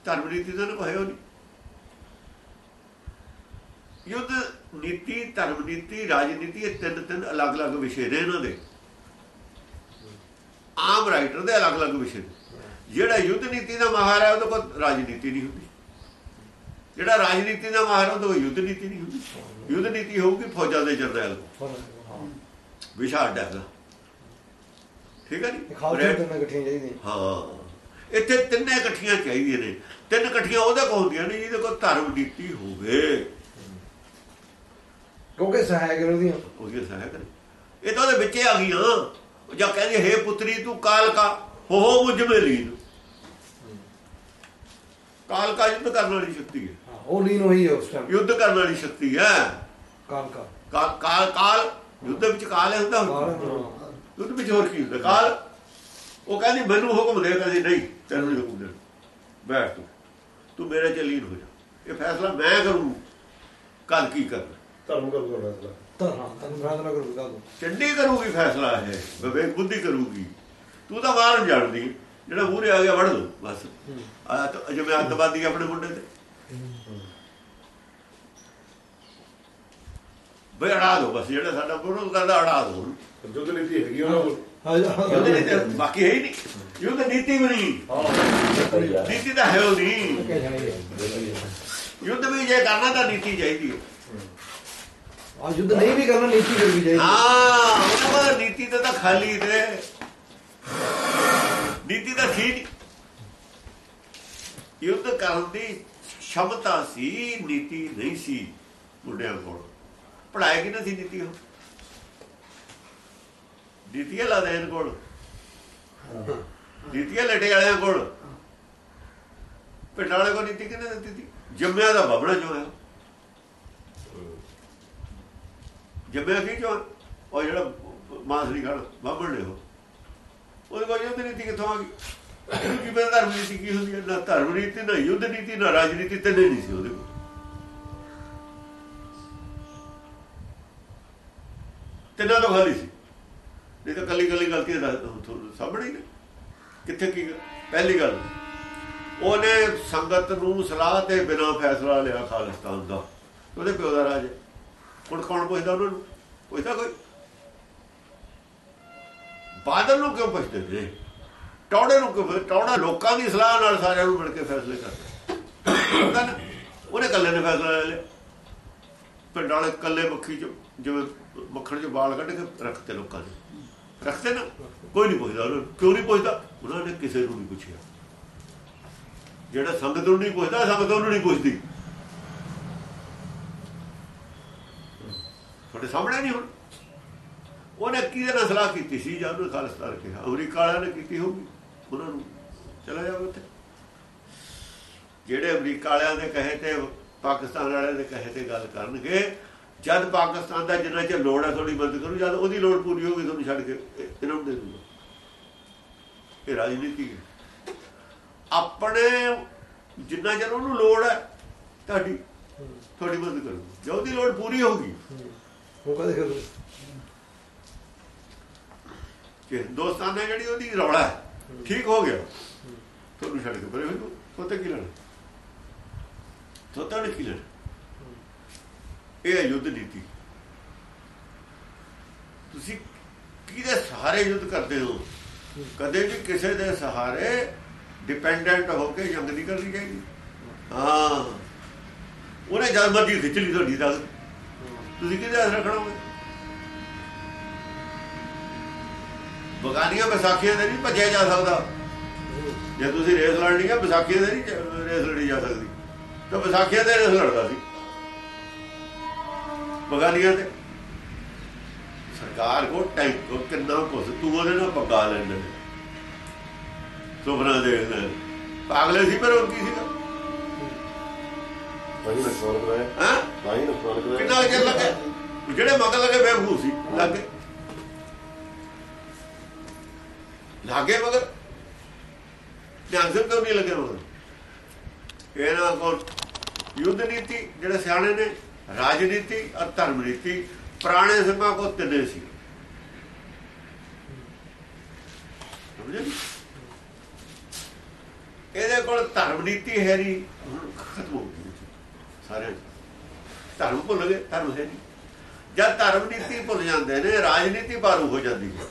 ਧਰਮ ਨੀਤੀ ਦਾ ਨਾ ਕੋਈ ਉਹ ਨਹੀਂ। ਯੁੱਧ ਨੀਤੀ, ਧਰਮ ਨੀਤੀ, ਰਾਜਨੀਤੀ, ਇਹ ਤਿੰਨ ਤਿੰਨ ਅਲੱਗ-ਅਲੱਗ ਵਿਸ਼ੇ ਨੇ ਇਹਨਾਂ ਦੇ। ਆਮ ਰਾਈਟਰ ਦੇ ਅਲੱਗ-ਅਲੱਗ ਵਿਸ਼ੇ ਨੇ। ਜਿਹੜਾ ਯੁੱਧ ਨੀਤੀ ਦਾ ਮਾਹਰ ਹੈ, ਉਹਦੇ ਕੋਲ ਰਾਜਨੀਤੀ ਨਹੀਂ ਹੁੰਦੀ। ਜਿਹੜਾ ਰਾਜਨੀਤੀ ਦਾ ਮਾਹਰ ਉਹਦੇ ਕੋਲ ਯੁੱਧ ਨੀਤੀ ਨਹੀਂ ਹੁੰਦੀ। ਯੁੱਧ ਨੀਤੀ ਹੋਊਗੀ ਫੌਜਾਂ ਦੇ ਜਰਨੈਲ ਕੋਲ ਵਿਸ਼ਾ ਅੱਡ ਹੈਗਾ ਠੀਕ ਹੈ ਨਹੀਂ ਖਾਲਸੇ ਤੇ ਇਕੱਠੀਆਂ ਚਾਹੀਦੀਆਂ। ਹਾਂ। ਇੱਥੇ ਤਿੰਨੇ ਇਕੱਠੀਆਂ ਚਾਹੀਦੀਆਂ ਨੇ। ਤਿੰਨ ਇਕੱਠੀਆਂ ਉਹਦੇ ਕੋਲ ਹੁੰਦੀਆਂ ਨੇ ਜਿਹਦੇ ਕੋਲ ਧਰਮ ਨੀਤੀ ਹੋਵੇ। ਕਿਉਂਕਿ ਸਹਾਇਕ ਨੇ ਉਹਦੀਆਂ। ਉਹਦੀ ਸਹਾਇਕ ਨੇ। ਇਹ ਤਾਂ ਉਹਦੇ ਵਿੱਚੇ ਆ ਗਈਆਂ। ਜਾਂ ਕਹਿੰਦੇ ਹੈ ਪੁੱਤਰੀ ਤੂੰ ਕਾਲ ਕਾ ਹੋ ਹੋ ਮੁਝ ਮੇ ਲੀਨ ਕਾਲ ਕਾ ਯੁੱਧ ਕਰਨ ਵਾਲੀ ਸ਼ਕਤੀ ਹਾਂ, ਉਹ ਲੀਨ ਹੋਈ ਹੈ ਉਸ ਟਾਈਮ ਯੁੱਧ ਕਰਨ ਵਾਲੀ ਸ਼ਕਤੀ ਹੈ। ਕਾਲ ਕਾਲ। ਕਾਲ ਕਾਲ ਯੁੱਧ ਵਿੱਚ ਕਾਲ ਹੈ ਹੁੰਦਾ। ਯੁੱਧ ਵਿੱਚ ਹੋਰ ਕੀ ਹੁੰਦਾ? ਕਾਲ। ਉਹ ਕਹਿੰਦੀ ਮੈਨੂੰ ਹੁਕਮ ਦੇ। ਕਹਿੰਦੀ ਨਹੀਂ ਤੈਨੂੰ ਹੁਕਮ ਦੇਣਾ। ਬੈਠ ਤੂੰ। ਤੂੰ ਮੇਰੇ ਚ ਲੀਨ ਹੋ ਜਾ। ਇਹ ਫੈਸਲਾ ਮੈਂ ਕਰੂੰ। ਕੱਲ ਕੀ ਕਰਨਾ? ਧਰਮ ਕਰੂਗਾ ਫੈਸਲਾ। ਤਾਂ ਹਾਂ ਤਨ ਰਾਤ ਨਾ ਕਰੂਗਾ ਦੋ ਚੰਡੀ ਕਰੂਗੀ ਫੈਸਲਾ ਇਹ। ਵਿਵੇਕ ਬੁੱਧੀ ਕਰੂਗੀ। ਤੂੰ ਤਾਂ ਮਾਰਨ ਜਾਣਦੀ। ਹੈ। ਜਿਹੜਾ ਮੂਹਰੇ ਆ ਗਿਆ ਵੜ ਦੋ ਬਸ। ਆ ਜਿਵੇਂ ਅੱਤਵਾਦੀ ਆਪਣੇ ਮੁੰਡੇ ਤੇ। ਬਈ ਅੜਾ ਦੋ ਬਸ ਜਿਹੜਾ ਸਾਡਾ ਵਿਰੋਧ ਕਰਦਾ ਅੜਾ ਦੋ। ਯੁੱਧ ਨੀਤੀ ਹੈਗੀ ਉਹਨਾਂ ਕੋਲ। ਯੁੱਧ ਨੀਤੀ ਬਾਕੀ ਹੈ ਹੀ ਨਹੀਂ। ਯੁੱਧ ਨੀਤੀ ਵੀ ਨਹੀਂ। ਹਾਂ। ਨੀਤੀ ਤਾਂ ਹੈ ਉਹ ਨਹੀਂ ਯੁੱਧ ਵੀ ਜੇ ਕਰਨਾ ਤਾਂ ਨੀਤੀ ਚਾਹੀਦੀ ਹੈ। ਆ ਯੁੱਧ ਨਹੀਂ ਵੀ ਕਰਨਾ ਨੀਤੀ ਕਰਨੀ ਚਾਹੀਦੀ ਹਾਂ। ਉਹਨਾਂ ਦਾ ਨੀਤੀ ਤਾਂ ਤਾਂ ਖਾਲੀ ਤੇ। ਨੀਤੀ ਤਾਂ ਨਹੀਂ। ਯੁੱਧ ਕਰਨ ਦੀ ਸ਼ਮਤਾ ਸੀ ਨੀਤੀ ਨਹੀਂ ਸੀ ਮੁੰਡਿਆਂ ਕੋਲ। ਪੜਾਇਆ ਕਿ ਸੀ ਨੀਤੀ ਉਹ? ਨੀਤੀ ਲਾ ਦੇਣ ਕੋਲ। ਨੀਤੀ ਲਟੇ ਵਾਲਿਆਂ ਕੋਲ। ਪਿੰਡ ਵਾਲੇ ਕੋਲ ਨੀਤੀ ਕਿਹਨੇ ਦਿੱਤੀ ਸੀ? ਜੰਮਿਆ ਦਾ ਬਬੜਾ ਜੋ ਹੈ। ਜੰਮਿਆ ਕੀ ਜੋ ਉਹ ਜਿਹੜਾ ਮਾਸ ਨਹੀਂ ਖਾਣਾ ਬਾਬੜ ਨੇ ਉਹ। ਉਹਦੇ ਕੋਲ ਯੁੱਧ ਨੀਤੀ ਕਿੱਥੋਂ ਆ ਗਈ? ਕੀ ਪਤਾ ਧਰਮ ਨੀਤੀ ਕੀ ਹੁੰਦੀ ਹੈ? ਨਾ ਧਰਮ ਨੀਤੀ ਨਾ ਯੁੱਧ ਨੀਤੀ ਨਾ ਰਾਜਨੀਤੀ ਤਿੰਨੇ ਨਹੀਂ ਸੀ ਉਹਦੇ ਕੋਲ। ਤਿੰਨਾਂ ਤੋਂ ਖਾਲੀ ਸੀ। ਨਹੀਂ ਤਾਂ ਕੱਲੀ ਕੱਲੀ ਗਲਤੀ ਦਾ ਤੁਹਾਨੂੰ ਸਾਹਮਣੇ ਨੇ ਕਿੱਥੇ ਕੀ ਪਹਿਲੀ ਗੱਲ, ਉਹਨੇ ਸੰਗਤ ਨੂੰ ਸਲਾਹ ਤੇ ਬਿਨਾਂ ਫੈਸਲਾ ਲਿਆ ਖਾਲਿਸਤਾਨ ਦਾ। ਉਹਦੇ ਪਿਓ ਦਾ ਰਾਜ ਹੁਣ ਕੌਣ ਪੁੱਛਦਾ ਉਹਨਾਂ ਨੂੰ? ਪੁੱਛਦਾ ਕੋਈ? ਬਾਦਲ ਨੂੰ ਕਿਉਂ ਪੁੱਛਦੇ ਨੇ? ਟੌੜੇ ਨੂੰ ਕਿਉਂ ਪੁੱਛਦੇ? ਟੌੜਾ ਲੋਕਾਂ ਦੀ ਸਲਾਹ ਨਾਲ ਸਾਰਿਆਂ ਨੂੰ ਮਿਲ ਕੇ ਫੈਸਲੇ ਕਰਦਾ ਉਹਨੇ ਇਕੱਲੇ ਨੇ ਫੈਸਲਾ ਲੈ ਲਿਆ। ਪਿੰਡ ਵਾਲੇ ਇਕੱਲੇ ਮੱਖੀ ਚ, ਜਿਵੇਂ ਮੱਖਣ ਚ ਵਾਲ ਕੱਢ ਕੇ ਰੱਖਤੇ ਲੋਕਾਂ ਨੇ। ਰੱਖਤੇ ਨਾ? ਕੋਈ ਨਹੀਂ ਪੁੱਛਦਾ ਉਹਨਾਂ। ਕਿਉਂ ਨਹੀਂ ਪੁੱਛਦਾ? ਉਹਨਾਂ ਨੇ ਕਿਸੇ ਨੂੰ ਨਹੀਂ ਪੁੱਛਿਆ। ਜਿਹੜਾ ਸੰਗਤ ਨੂੰ ਨਹੀਂ ਪੁੱਛਦਾ, ਸੰਗਤ ਉਹਨੂੰ ਨਹੀਂ ਪੁੱਛਦੀ। ਤੁਹਾਡੇ ਸਾਹਮਣੇ ਨਹੀਂ ਹੁਣ। ਉਹਨੇ ਕਿਹਦੇ ਨਾਲ ਸਲਾਹ ਕੀਤੀ ਸੀ? ਜਾਂ ਉਹਨੂੰ ਖਾਲਸਤਾਨ ਕਿਹਾ? ਅਮਰੀਕਾ ਵਾਲਿਆਂ ਨੇ ਕੀਤੀ ਹੋਊਗੀ। ਉਹਨਾਂ ਨੂੰ ਚਲਾ ਜਾਓ ਉੱਥੇ। ਜਿਹੜੇ ਅਮਰੀਕਾ ਵਾਲਿਆਂ ਦੇ ਕਹੇ ਤੇ, ਪਾਕਿਸਤਾਨ ਵਾਲਿਆਂ ਦੇ ਕਹੇ ਤੇ ਗੱਲ ਕਰਨਗੇ ਜਦ ਪਾਕਿਸਤਾਨ ਦਾ ਜਿੰਨਾ ਚਿਰ ਲੋੜ ਹੈ ਥੋੜੀ ਮਦਦ ਕਰੂ ਜਦ ਉਹਦੀ ਲੋੜ ਪੂਰੀ ਹੋਗੀ ਤੁਹਾਨੂੰ ਛੱਡ ਕੇ ਇਹ- ਇਹਨਾਂ ਨੂੰ ਦੇ ਦੂਗਾ। ਇਹ ਰਾਜਨੀਤੀ ਹੈ। ਆਪਣੇ ਜਿੰਨਾ ਚਿਰ ਉਹਨੂੰ ਲੋੜ ਹੈ ਤੁਹਾਡੀ ਤੁਹਾਡੀ ਮਦਦ ਕਰੂ। ਜਦ ਉਹਦੀ ਲੋੜ ਪੂਰੀ ਹੋਗੀ ਉਹ ਕਦੇ ਕਰ ਕਿ ਹਿੰਦੁਸਤਾਨ ਨੇ ਜਿਹੜੀ ਉਹਦੀ ਰੌਲਾ ਹੈ ਠੀਕ ਹੋ ਗਿਆ। ਤੁਹਾਨੂੰ ਛੱਡ ਕੇ ਪਰੇ ਹੋ ਜਾਓ ਤੋਤੇ ਕੀ ਲੈਣਾ? ਤੋਤਾ ਨੇ ਕੀ ਲੈਣਾ? ਇਹ ਹੈ ਯੁੱਧ ਨੀਤੀ। ਤੁਸੀਂ ਕਿਹਦੇ ਸਹਾਰੇ ਯੁੱਧ ਕਰਦੇ ਹੋ? ਕਦੇ ਵੀ ਕਿਸੇ ਦੇ ਸਹਾਰੇ ਡਿਪੈਂਡੈਂਟ ਹੋ ਕੇ ਜੰਗ ਨਹੀਂ ਕਰਨੀ ਚਾਹੀਦੀ। ਹਾਂ। ਉਹਨੇ ਜਦ ਮਰਜ਼ੀ ਖਿੱਚ ਲਈ ਤੁਹਾਡੀ ਦੱਸ ਤੁਸੀਂ ਕਿਹਦੇ ਹੱਥ ਰੱਖਣਾ ਹੋਵੇ ਬਗਾਨੀਆਂ ਵਿਸਾਖੀਆਂ ਦੇ ਨਹੀਂ ਭੱਜਿਆ ਜਾ ਸਕਦਾ। ਜੇ ਤੁਸੀਂ ਰੇਸ ਲੜਨੀ ਹੈ ਵਿਸਾਖੀਆਂ ਦੇ ਨਹੀਂ ਰੇਸ ਲੜੀ ਜਾ ਸਕਦੀ। ਤਾਂ ਵਿਸਾਖੀਆਂ ਦੇ ਰੇਸ ਲੜਦਾ ਸੀ। ਬਗਾਨੀਆਂ ਤੇ। ਸਰਕਾਰ ਕੋ ਟੈਂਕ ਕੋ ਕਿੰਨਾ ਕੁਛ ਤੂੰ ਉਹਦੇ ਨਾਲ ਪੱਗਾ ਲੈਂਦੇ ਨੇ। ਸੁਪਨਾ ਦੇਖਦਾ ਪਾਗਲੇ ਸੀ ਪਰ ਉਹ ਕੀ ਸੀਗਾ? ਤਾਂ ਹੀ ਨੁਕਸਾਨ ਕਰਾਇਆ ਹਾਂ? ਤਾਂ ਹੀ ਨੁਕਸਾਨ ਕਰਾਇਆ ਕਿੰਨਾ ਚਿਰ ਲੱਗੇ? ਜਿਹੜੇ ਮਗਰ ਲੱਗੇ ਬੇਵਕੂਫ ਸੀ। ਲੱਗੇ। ਲਾਗੇ ਮਗਰ? ਧਿਆਨ ਸਿੰਘ ਤੋਂ ਨਹੀਂ ਲੱਗੇ ਮਗਰ? ਇਹਨਾਂ ਕੋਲ ਯੁੱਧ ਨੀਤੀ ਜਿਹੜੇ ਸਿਆਣੇ ਨੇ ਰਾਜਨੀਤੀ ਅਤੇ ਧਰਮ ਨੀਤੀ ਪੁਰਾਣੇ ਸਿੰਘਾਂ ਕੋਲ ਤਿੰਨੇ ਸੀ? ਇਹਦੇ ਕੋਲ ਧਰਮ ਨੀਤੀ ਹੈ ਨਹੀਂ ਹੁਣ ਖਤਮ ਹੋ ਗਈ। ਸਾਰਿਆਂ 'ਚ। ਧਰਮ ਭੁੱਲ ਗਏ ਧਰਮ ਹੈ ਨਹੀਂ। ਜਦ ਧਰਮ ਨੀਤੀ ਭੁੱਲ ਜਾਂਦੇ ਨੇ ਰਾਜਨੀਤੀ ਬਾਰੂ ਹੋ ਜਾਂਦੀ ਹੈ।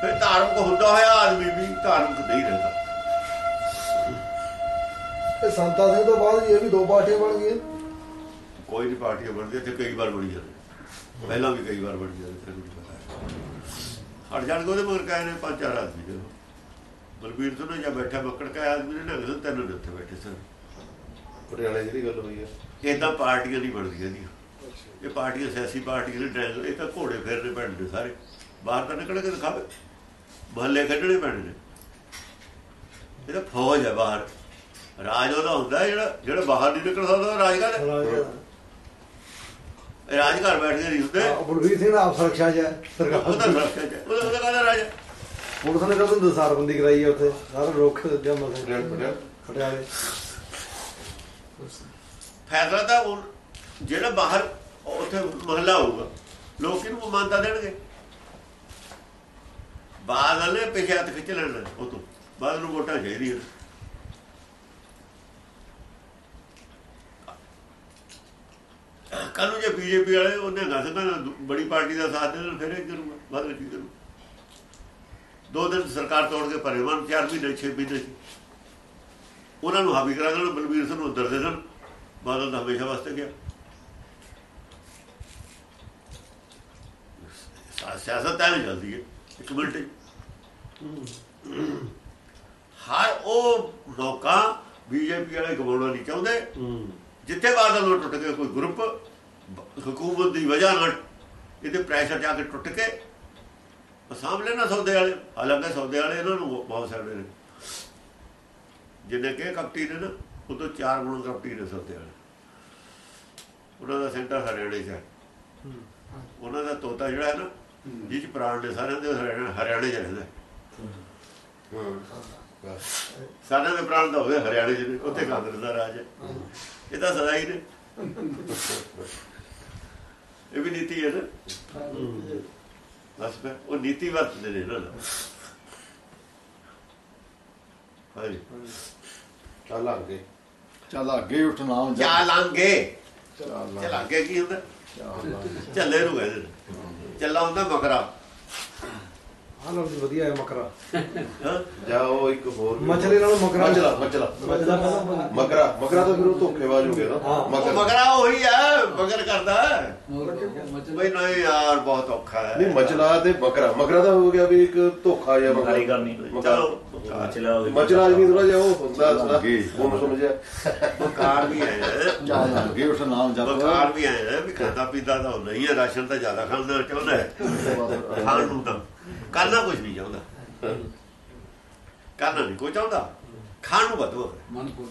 ਫਿਰ ਧਾਰਮਿਕ ਹੁੰਦਾ ਹੋਇਆ ਆਦਮੀ ਵੀ ਧਾਰਮਿਕ ਨਹੀਂ ਰਹਿੰਦਾ। ਇਹ ਸੰਤਾ ਸਿੰਘ ਤੋਂ ਬਾਅਦ ਇਹ ਵੀ ਦੋ ਪਾਰਟੀਆਂ ਬਣ ਗਈਆਂ। ਕੋਈ ਨਹੀਂ ਪਾਰਟੀਆਂ ਬਣਦੀਆਂ ਤੇ ਕਈ ਵਾਰ ਬਣੀ ਜਾਂਦੇ ਪਹਿਲਾਂ ਵੀ ਕਈ ਵਾਰ ਬਣੀ ਜਾਂਦੇ ਤੈਨੂੰ ਪਤਾ ਹਟ ਜਾਣ ਉਹਦੇ ਮਗਰ ਕਾਇ ਨੇ ਪੰਜ ਚਾਰ ਆਦਮੀ ਜਦੋਂ। ਬਲਬੀਰ ਤੋਂ ਜਾਂ ਬੈਠਾ ਮੱਕੜ ਕਾ ਆਦਮੀ ਨੇ ਤੈਨੂੰ ਨੇ ਉੱਥੇ ਬੈਠੇ ਸਨ। ਪਟਿਆਲੇ ਜਿਹੜੀ ਗੱਲ ਹੋਈ ਹੈ ਇਦਾਂ ਪਾਰਟੀਆਂ ਨਹੀਂ ਬਣਦੀਆਂ ਜੀ। ਇਹ ਪਾਰਟੀਆਂ ਸਿਆਸੀ ਪਾਰਟੀਆਂ ਨੇ ਡਰਾਈਵਰ ਇਹ ਤਾਂ ਘੋੜੇ ਫੇਰਨੇ ਪੈਣੇ ਨੇ ਸਾਰੇ। ਬਾਹਰ ਤਾਂ ਨਿਕਲ ਕੇ ਦਿਖਾਵੇ। ਮਹੱਲੇ ਕੱਢਣੇ ਪੈਣੇ ਨੇ। ਇਹ ਤਾਂ ਫੌਜ ਹੈ ਬਾਹਰ। ਰਾਜ ਉਹਦਾ ਹੁੰਦਾ ਜਿਹੜਾ ਜਿਹੜਾ ਬਾਹਰ ਨਹੀਂ ਨਿਕਲ ਸਕਦਾ ਰਾਜ ਘਰ। ਇਹ ਰਾਜ ਘਰ ਬੈਠ ਕੇ ਨਹੀਂ ਹੁੰਦੇ। ਬਲਵੀਰ ਸਿੰਘ ਦਾ ਅਫਸਰ ਰਖਿਆ ਜਾ ਸਰਕਾਰ ਉਹਦਾ ਸੁਰੱਖਿਆ ਚ ਉਹਦਾ ਉਹਦਾ ਕਾਹਦਾ ਰਾਜ? ਪੁਲਿਸ ਨੇ ਕਦੋਂ ਦਸਾਰਬੰਦੀ ਕਰਾਈ ਹੈ ਉੱਥੇ? ਸਾਰਾ ਰੁੱਖ ਜਮਾ ਪਟਿਆਲੇ ਪਟਿਆਲੇ ਪਟਿਆਲੇ ਫੈਸਲਾ ਤਾਂ ਉਹ ਜਿਹੜਾ ਬਾਹਰ ਉੱਥੇ ਮਹੱਲਾ ਹੋਊਗਾ। ਲੋਕ ਇਹਨੂੰ ਮਾਨਤਾ ਦੇਣਗੇ। ਬਾਦਲ ਨੇ ਪਿਛੇ ਹੱਥ ਖਿੱਚ ਲੈਣਾ ਉਹ ਤੋਂ। ਬਾਦਲ ਨੂੰ ਵੋਟਾਂ ਚਾਹੀਦੀਆਂ ਕੱਲ ਨੂੰ ਜੇ ਬੀਜੇਪੀ ਵਾਲੇ ਉਹਨੇ ਗਸਕਾਂ ਬੜੀ ਪਾਰਟੀ ਦਾ ਸਾਥ ਦੇਣ, ਫਿਰ ਇਹ ਕਰੂਗਾ ਬਾਦਲ ਕੀ ਕਰੂ ਦੋ ਦਿਨ ਸਰਕਾਰ ਤੋੜ ਕੇ ਭਰੇ ਮਨ ਚਾਰ ਮਹੀਨੇ, ਛੇ ਮਹੀਨੇ। ਉਹਨਾਂ ਨੂੰ ਹਾਵੀ ਕਰਾ ਦੇਣ, ਬਲਬੀਰ ਸਿੰਘ ਨੂੰ ਅੰਦਰ ਦੇ ਦੇਣ, ਬਾਦਲ ਤਾਂ ਹਮੇਸ਼ਾ ਵਾਸਤੇ ਗਿਆ। ਸਿਆਸਤ ਤਾਂ ਨਹੀਂ ਚੱਲਦੀ ਹੈ, ਇੱਕ ਮਿੰਟ। 'ਚ। ਹਰ ਉਹ ਮੌਕਾ ਬੀਜੇਪੀ ਵਾਲੇ ਗਵਾਉਣਾ ਨਹੀਂ ਚਾਹੁੰਦੇ। ਜਿੱਥੇ ਬਾਦਲ ਨੂੰ ਟੁੱਟ ਕੇ ਕੋਈ ਗਰੁੱਪ ਹਕੂਮਤ ਦੀ ਵਜ੍ਹਾ ਨਾਲ ਇਹਦੇ ਪ੍ਰੈਸ਼ਰ ਜਾ ਕੇ ਟੁੱਟ ਕੇ ਸਾਹਮਣੇ ਨਾ ਸੌਦੇ ਵਾਲੇ ਹਾਲਾਂਕਿ ਸੌਦੇ ਵਾਲੇ ਇਹਨਾਂ ਨੂੰ ਬਹੁਤ ਸਾਰੇ ਨੇ। ਜਿੰਨੇ ਕਿ ਕਪਟੀ ਨੇ ਨਾ ਉਹ ਤੋਂ ਚਾਰ ਗੁਣ ਕਪਟੀ ਨੇ ਸੌਦੇ ਵਾਲੇ। ਉਹਨਾਂ ਦਾ ਸੈਂਟਰ ਹਰਿਆਣੇ 'ਚ ਹੈ। ਉਹਨਾਂ ਦਾ ਤੋਤਾ ਜਿਹੜਾ ਹੈ ਨਾ ਜਿਹ 'ਚ ਪ੍ਰਾਣ ਨੇ ਸਾਰਿਆਂ ਦੇ ਹਰਿਆਣਾ ਹਰਿਆਣੇ 'ਚ ਰਹਿੰਦਾ ਸਾਰਿਆਂ ਦੇ ਪ੍ਰਾਣ ਤਾਂ ਹੋਵੇ ਹਰਿਆਣੇ ਨੇ ਉੱਥੇ ਕਾਂਗਰਸ ਦਾ ਰਾਜ ਹੈ। ਇਹ ਤਾਂ ਸਦਾ ਹੀ ਨੇ। ਇਹ ਵੀ ਨੀਤੀ ਹੈ ਨਾ। ਬਸ ਉਹ ਨੀਤੀ ਵਰਤਦੇ ਨੇ ਨਾ। ਹਾਂਜੀ। ਚੱਲ ਅੱਗੇ। ਚੱਲ ਅੱਗੇ ਉੱਠ ਨਾਮ ਜਪ ਚਾਲਾਂਗੇ। ਚੱਲ ਚਲਾਂਗੇ ਕੀ ਹੁੰਦਾ? ਚੱਲ ਚੱਲੇ ਨੂੰ ਕਹਿੰਦੇ ਚੱਲਾ ਹੁੰਦਾ ਮਕਰਾ ਆਹ ਲਫ਼ਜ਼ ਵਧੀਆ ਹੈ ਮਕਰਾ। ਹਾਂ ਜਾ ਉਹ ਇੱਕ ਹੋਰ ਵੀ- ਮਛਲੀ ਨਾਲੋਂ ਮਕਰਾ। ਮਚਲਾ ਮਚਲਾ ਮਜਦਾ ਪਹਿਲਾਂ ਮਕਰਾ ਮਕਰਾ ਤਾਂ ਫਿਰ ਉਹ ਧੋਖੇਬਾਜ਼ ਹੋ ਗਿਆ ਨਾ। ਹਾਂ। ਉਹ ਮਕਰ ਮਗਰਾ ਉਹੀ ਆ ਮਗਰ ਕਰਦਾ। ਬਈ ਨਹੀਂ ਯਾਰ ਬਹੁਤ ਔਖਾ ਹੈ। ਨਹੀਂ ਮਚਲਾ ਤੇ ਮਕਰਾ। ਮਕਰਾ ਤਾਂ ਹੋ ਗਿਆ ਵੀ ਇੱਕ ਧੋਖਾ ਜਿਹਾ ਮਕਾਰੀ। ਕਰਨੀ ਚਲੋ ਚਲਾ ਮਚਲਾ ਆਦਮੀ ਥੋੜਾ ਜਿਹਾ ਉਹ ਹੁੰਦਾ ਥੋੜਾ ਅੱਗੇ। ਉਹਨੂੰ ਸਮਝਿਆ? ਬਕਾਰ ਵੀ ਹੈ ਚੱਲ ਅੱਗੇ ਉੱਠ ਨਾਮ ਜਪ ਬਕਾਰ ਵੀ ਹੈ ਵੀ ਖਾਂਦਾ ਪੀਂਦਾ ਤਾਂ ਉਹ ਨਹੀਂ ਹੈ। ਰਾਸ਼ਨ ਤਾਂ ਜ਼ਿਆਦਾ ਖਾਂਦਾ ਚਾਹੁੰਦਾ ਹੈ। ਖਾਣ ਨੂੰ ਤਾਂ। ਕਰਨਾ ਕੁਝ ਨਹੀਂ ਚਾਹੁੰਦਾ। ਕਰਨਾ ਨਹੀਂ ਕੋਈ ਚਾਹੁੰਦਾ। ਖਾਣ ਨੂੰ ਵਧੋ ਮਨ ਕੋ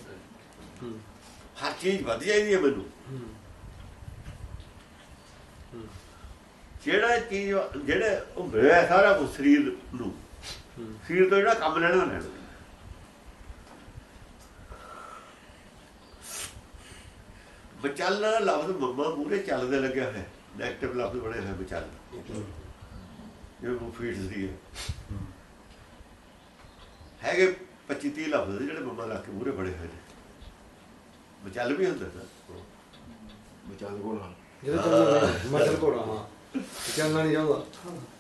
ਹਰ ਚੀਜ਼ ਵਧ ਜਾਂਦੀ ਹੈ ਮੈਨੂੰ। ਜਿਹੜਾ ਚੀਜ਼ ਜਿਹੜੇ ਉਹ ਮਿਲਿਆ ਸਾਰਾ ਕੁਝ ਸਰੀਰ ਨੂੰ। ਸਰੀਰ ਤੋਂ ਜਿਹੜਾ ਕੰਮ ਲੈਣਾ ਲੈਣਾ। ਬਚਲ ਲਫ਼ਜ਼ ਮੰਮਾ ਮੂਰੇ ਚੱਲਦੇ ਲੱਗਿਆ ਹੋਇਆ। ਨੈਗੇਟਿਵ ਲਫ਼ਜ਼ ਬਣੇ ਹੋਏ ਬਚਲ ਜਿਵੇਂ ਉਹ ਫੀਟਸ ਦੀ ਹੈ। ਹੈਗੇ 25 30 ਲਫ਼ਜ਼ ਜਿਹੜੇ ਮੰਮਾ ਲਾ ਕੇ ਮੂਰੇ ਬੜੇ ਹੋਏ ਨੇ। ਬਚਲ ਵੀ ਹੁੰਦਾ ਤਾਂ। ਬਚਾਲ ਕੋਲ ਨਾਲ ਜਿਹੜਾ ਨਹੀਂ ਮਚਲ ਘੋੜਾ ਹਾਂ। ਚੱਲਣਾ ਨਹੀਂ ਚਾਹੁੰਦਾ।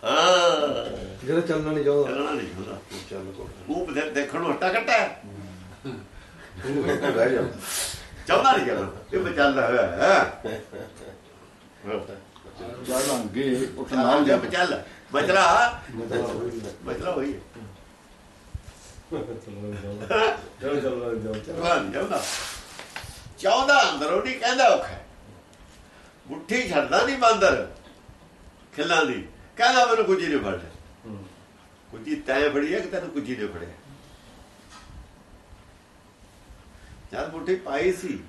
ਹਾਂ। ਜਿਹੜਾ ਚੱਲਣਾ ਨਹੀਂ ਚਾਹੁੰਦਾ। ਚੱਲਣਾ ਨਹੀਂ ਹੁੰਦਾ ਚੱਲ ਕੋਲ ਉਹ ਦੇਖਣ ਨੂੰ ਹੱਟਾ ਕੱਟਾ ਹੈ। ਬਹਿ ਜਾ ਚਾਹੁੰਦਾ ਨਹੀਂ ਚੱਲਣਾ ਇਹ ਬਚਲਦਾ ਹੋਇਆ ਹੈ। ਚੱਲ ਅੱਗੇ ਉੱਠ ਜਪ ਜਪ ਚੱਲ। ਬਚਲਾ। ਬਚਲਾ ਹੋਈ ਹੈ। ਚਲੋ ਚਲੋ ਚਾਹੁੰਦਾ ਚਾਹੁੰਦਾ ਅੰਦਰੋਂ ਨਹੀਂ ਕਹਿੰਦਾ ਔਖਾ। ਮੁੱਠੀ ਛੱਡਦਾ ਨਹੀਂ ਬੰਦਰ ਖਿੱਲਾਂ ਦੀ ਕਹਿੰਦਾ ਮੈਨੂੰ ਕੁਝ ਨਹੀਂ ਫੜ ਲਿਆ। ਕੁਝ ਤੈਂ ਫੜੀ ਹੈ ਕਿ ਤੈਨੂੰ ਕੁਝ ਨਹੀਂ ਫੜਿਆ? ਜਦ ਮੁੱਠੀ ਪਾਈ ਸੀ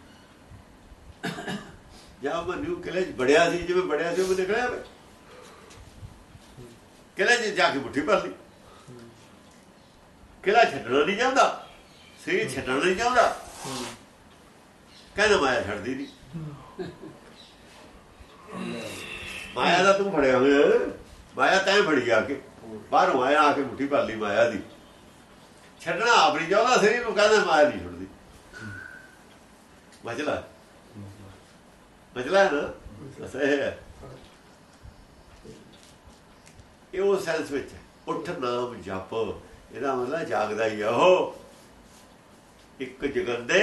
ਜਾਂ ਮੈਂ ਨਿਊ ਕਿਲੇ ਚ ਬੜਿਆ ਸੀ ਜਿਵੇਂ ਬੜਿਆ ਸੀ ਉਹ ਨਿਕਲਿਆ ਕਿਲੇ ਚ ਜਾ ਕੇ ਮੁੱਠੀ ਭਰ ਲਈ। ਕਿਲਾ ਛੱਡਣਾ ਨਹੀਂ ਚਾਹੁੰਦਾ ਸਰੀਰ ਛੱਡਣਾ ਨਹੀਂ ਚਾਹੁੰਦਾ ਕਹਿੰਦਾ ਮਾਇਆ ਛੱਡਦੀ ਨਹੀਂ। ਮਾਇਆ ਦਾ ਤੂੰ ਫੜਿਆ ਹੋਇਆ ਮਾਇਆ ਤੈਂ ਫੜੀ ਆ ਕੇ। ਬਾਹਰੋਂ ਆਇਆ, ਆ ਕੇ ਮੁੱਠੀ ਭਰ ਲਈ ਮਾਇਆ ਦੀ। ਛੱਡਣਾ ਆਪ ਨਹੀਂ ਚਾਹੁੰਦਾ, ਸਰੀਰ ਨੂੰ ਕਹਿੰਦਾ ਮਾਇਆ ਨਹੀਂ ਛੱਡਦੀ। ਮਜਲਾ ਮਜਲਾ ਹੈ ਨਾ? ਸਹੀ ਹੈ। ਇਹ ਉਹ ਸੈਂਸ ਵਿੱਚ। ਉੱਠ ਨਾਮ ਜਪ। ਇਹਦਾ ਮਤਲਬ ਜਾਗਦਾ ਹੀ ਆ। ਉਹ ਇੱਕ ਜਗੰਦੇ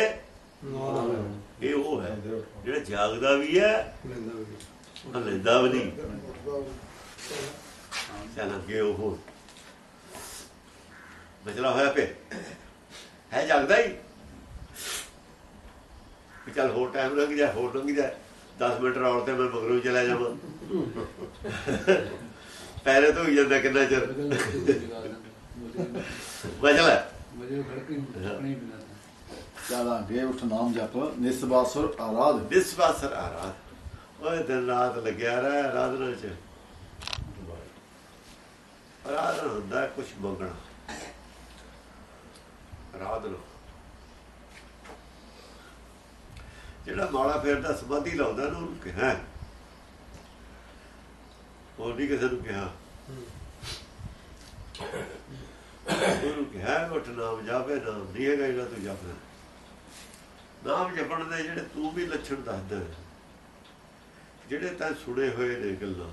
ਇਹ ਉਹ ਹੈ। ਜਿਹੜਾ ਜਾਗਦਾ ਵੀ ਹੈ ਲੈਂਦਾ ਵੀ ਨਹੀਂ। ਚੱਲ ਅੱਗੇ ਉਹ ਮਜਲਾ ਹੋਇਆ ਪਏ ਹੈ ਜਾਗਦਾ ਹੀ। ਵੀ ਚੱਲ ਹੋਰ ਟਾਈਮ ਲੰਘ ਜਾ ਹੋਰ ਲੰਘ ਜਾ 10 ਮਿੰਟ ਰੌਲ ਤੇ ਮੈਂ ਮਗਰੋਂ ਚਲਾ ਜਾਵਾਂ। ਪੈਰੇ ਤੋਂ ਹੀ ਜਾਂਦਾ ਕਿੰਨਾ ਚਿਰ? ਮਜਲਾ ਚੱਲ ਅੱਗੇ ਉੱਠ ਨਾਮ ਜਪ ਨਿਸਬਾਸੁਰ ਆਰਾਧ। ਦਿਸਵਾਸਰ ਆਰਾਧ। ਓਏ ਦਿਨ ਰਾਤ ਲੱਗਿਆ ਰਹਿ ਆਰਾਧਨਾ ਚ ਆਰਾਧਨਾ ਹੁੰਦਾ ਕੁਝ ਮੰਗਣਾ। ਆਰਾਧਨਾ ਜਿਹੜਾ ਮਾਲਾ ਫੇਰਦਾ ਸਮਾਧੀ ਲਾਉਂਦਾ ਨਾ ਉਹਨੂੰ ਕਿਹਾ। ਉਹ ਨਹੀਂ ਕਿਸੇ ਨੂੰ ਕਿਹਾ। ਉਹਨੂੰ ਕਿਹਾ ਉੱਠ ਨਾਮ ਜਾਵੇ ਨਾਮ ਨਹੀਂ ਹੈਗਾ ਜਿਹੜਾ ਤੂੰ ਜਪਦਾ। ਨਾਮ ਜਪਣ ਦੇ ਜਿਹੜੇ ਤੂੰ ਵੀ ਲੱਛਣ ਦੱਸਦਾ। ਜਿਹੜੇ ਤਾਂ ਸੁਣੇ ਹੋਏ ਨੇ ਗੱਲਾਂ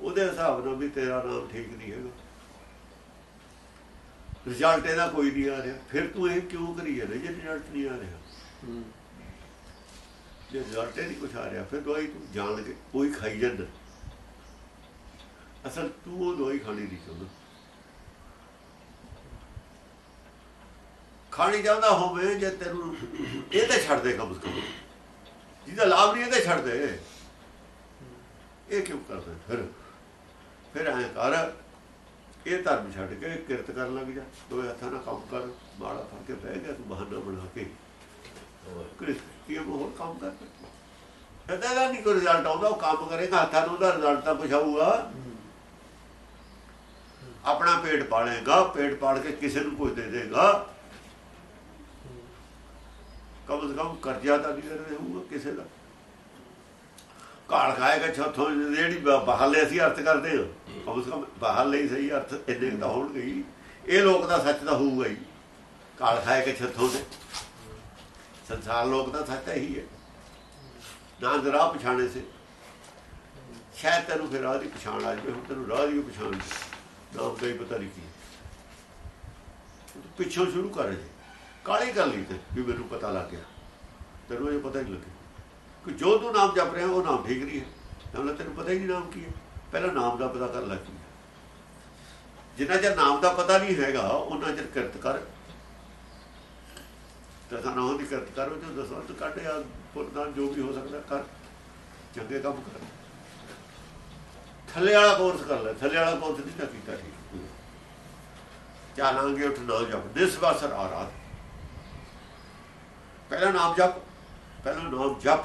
ਉਹਦੇ ਹਿਸਾਬ ਨਾਲ ਵੀ ਤੇਰਾ ਨਾਮ ਠੀਕ ਨਹੀਂ ਹੈਗਾ। ਰਿਜ਼ਲਟ ਇਹਦਾ ਕੋਈ ਨਹੀਂ ਆ ਰਿਹਾ। ਫਿਰ ਤੂੰ ਇਹ ਕਿਉਂ ਕਰੀ ਜਾਂਦਾ ਜੇ ਰਿਜ਼ਲਟ ਨਹੀਂ ਆ ਰਿਹਾ? ਜੇ ਰਿਜ਼ਲਟ ਨਹੀਂ ਕੁਛ ਆ ਰਿਹਾ ਫਿਰ ਦਵਾਈ ਤੂੰ ਜਾਣ ਕੇ ਕੋਈ ਖਾਈ ਜਾਂਦਾ। ਅਸਲ ਤੂੰ ਉਹ ਦਵਾਈ ਖਾਣੀ ਨਹੀਂ ਚਾਹੁੰਦਾ। ਖਾਣੀ ਚਾਹੁੰਦਾ ਹੋਵੇ ਜੇ ਤੈਨੂੰ ਇਹ ਤਾਂ ਛੱਡ ਦੇ ਕਮ ਸੇ ਕਮ ਜਿਹਦਾ ਲਾਭ ਨਹੀਂ ਇਹਦੇ ਛੱਡ ਦੇ। ਇਹ ਕਿਉਂ ਕਰਦਾ ਫਿਰ? ਫਿਰ ਐਂ ਕਰ ਇਹ ਧਰਮ ਛੱਡ ਕੇ ਕਿਰਤ ਕਰਨ ਲੱਗ ਜਾ। ਦੋਏ ਹੱਥਾਂ ਨਾਲ ਕੰਮ ਕਰ ਮਾੜਾ ਫੜ ਕੇ ਬਹਿ ਗਿਆ ਤੂੰ ਬਹਾਨਾ ਬਣਾ ਕੇ। ਕਿਰਤ ਕੀ ਹੋਰ ਕੰਮ ਕਰ। ਇਹਦਾ ਦਾ ਨਹੀਂ ਕੋਈ ਰਿਜ਼ਲਟ ਆਉਂਦਾ ਉਹ ਕੰਮ ਕਰੇਗਾ ਹੱਥਾਂ ਨੂੰ ਉਹਦਾ ਰਿਜ਼ਲਟ ਤਾਂ ਕੁਛ ਆਊਗਾ ਆਪਣਾ ਪੇਟ ਪਾਲੇਗਾ, ਪੇਟ ਪਾਲ ਕੇ ਕਿਸੇ ਨੂੰ ਕੁਝ ਦੇ ਦੇਗਾ। ਕਮ ਸੇ ਕਮ ਕਰਜ਼ਾ ਤਾਂ ਨਹੀਂ ਹੋਊਗਾ ਕਿਸੇ ਦਾ। ਘਾਲ ਖਾਏਗਾ ਛੱਥੋਂ ਜਿਹੜੀ ਬਹਾਲੇ ਅਸੀਂ ਅਰਥ ਕਰਦੇ ਹਾਂ। ਕਮ ਸੇ ਕਮ ਬਹਾਲੇ ਹੀ ਸਹੀ ਅਰਥ ਇੰਨੇ ਕੁ ਤਾਂ ਹੋਣਗੇ ਹੀ। ਇਹ ਲੋਕ ਦਾ ਸੱਚ ਤਾਂ ਹੋਊਗਾ ਹੀ। ਕਾਲ ਖਾਏਗਾ ਛੱਥੋਂ ਤੇ। ਸੰਸਾਰ ਲੋਕ ਦਾ ਸੱਚ ਇਹੀ ਹੈ। ਨਾ ਜ਼ਰਾ ਪਛਾਣੇ ਸੇ। ਸ਼ਾਇਦ ਤੈਨੂੰ ਫਿਰ ਰਾਹ ਦੀ ਪਛਾਣ ਆ ਜਾਵੇ, ਹੁਣ ਤੈਨੂੰ ਰਾਹ ਦੀ ਵੀ ਪਛਾਣ ਨਹੀਂ। ਨਾਮ ਦਾ ਹੀ ਪਤਾ ਨਹੀਂ ਕੀ। ਪਿੱਛੋਂ ਸ਼ੁਰੂ ਕਰ ਜੇ ਕਾਲੀ ਕਰ ਲਈ ਤੇ ਵੀ ਮੈਨੂੰ ਪਤਾ ਲੱਗ ਗਿਆ। ਤੈਨੂੰ ਇਹ ਪਤਾ ਨਹੀਂ ਲੱਗਿਆ। ਕਿ ਜੋ ਤੂੰ ਨਾਮ ਜਪ ਰਿਹਾ, ਉਹ ਨਾਮ ਠੀਕ ਨਹੀਂ ਹੈ। ਨਾਮ ਤੈਨੂੰ ਪਤਾ ਹੀ ਨਹੀਂ ਨਾਮ ਕੀ ਹੈ। ਪਹਿਲਾਂ ਨਾਮ ਦਾ ਪਤਾ ਕਰ ਲੈ ਕੀ ਜਿੰਨਾ ਚਿਰ ਨਾਮ ਦਾ ਪਤਾ ਨਹੀਂ ਹੈਗਾ ਉਹਨਾਂ ਚਿਰ ਕਿਰਤ ਕਰ। ਤਾਂ ਨਾਮ ਦੀ ਕਿਰਤ ਕਰੋ ਜੋ ਦਸਵੰਤ ਕੱਢ ਪੁਰਦਾਨ ਜੋ ਵੀ ਹੋ ਸਕਦਾ ਕਰ। ਚੰਗੇ ਕੰਮ ਕਰ। ਥੱਲੇ ਵਾਲਾ ਕੋਰਸ ਕਰ ਲੈ, ਥੱਲੇ ਵਾਲਾ ਕੋਰਸ ਨਹੀਂ ਤਾਂ ਕੀਤਾ ਠੀਕ। ਚਾਲਾਂਗੇ ਉੱਠ ਨਾ ਜਪ ਨਿਸਵਾਸਰ ਆਰਾਧ। ਪਹਿਲਾ ਨਾਮ ਜਪ, ਪਹਿਲਾ ਨਾਮ ਜਪ।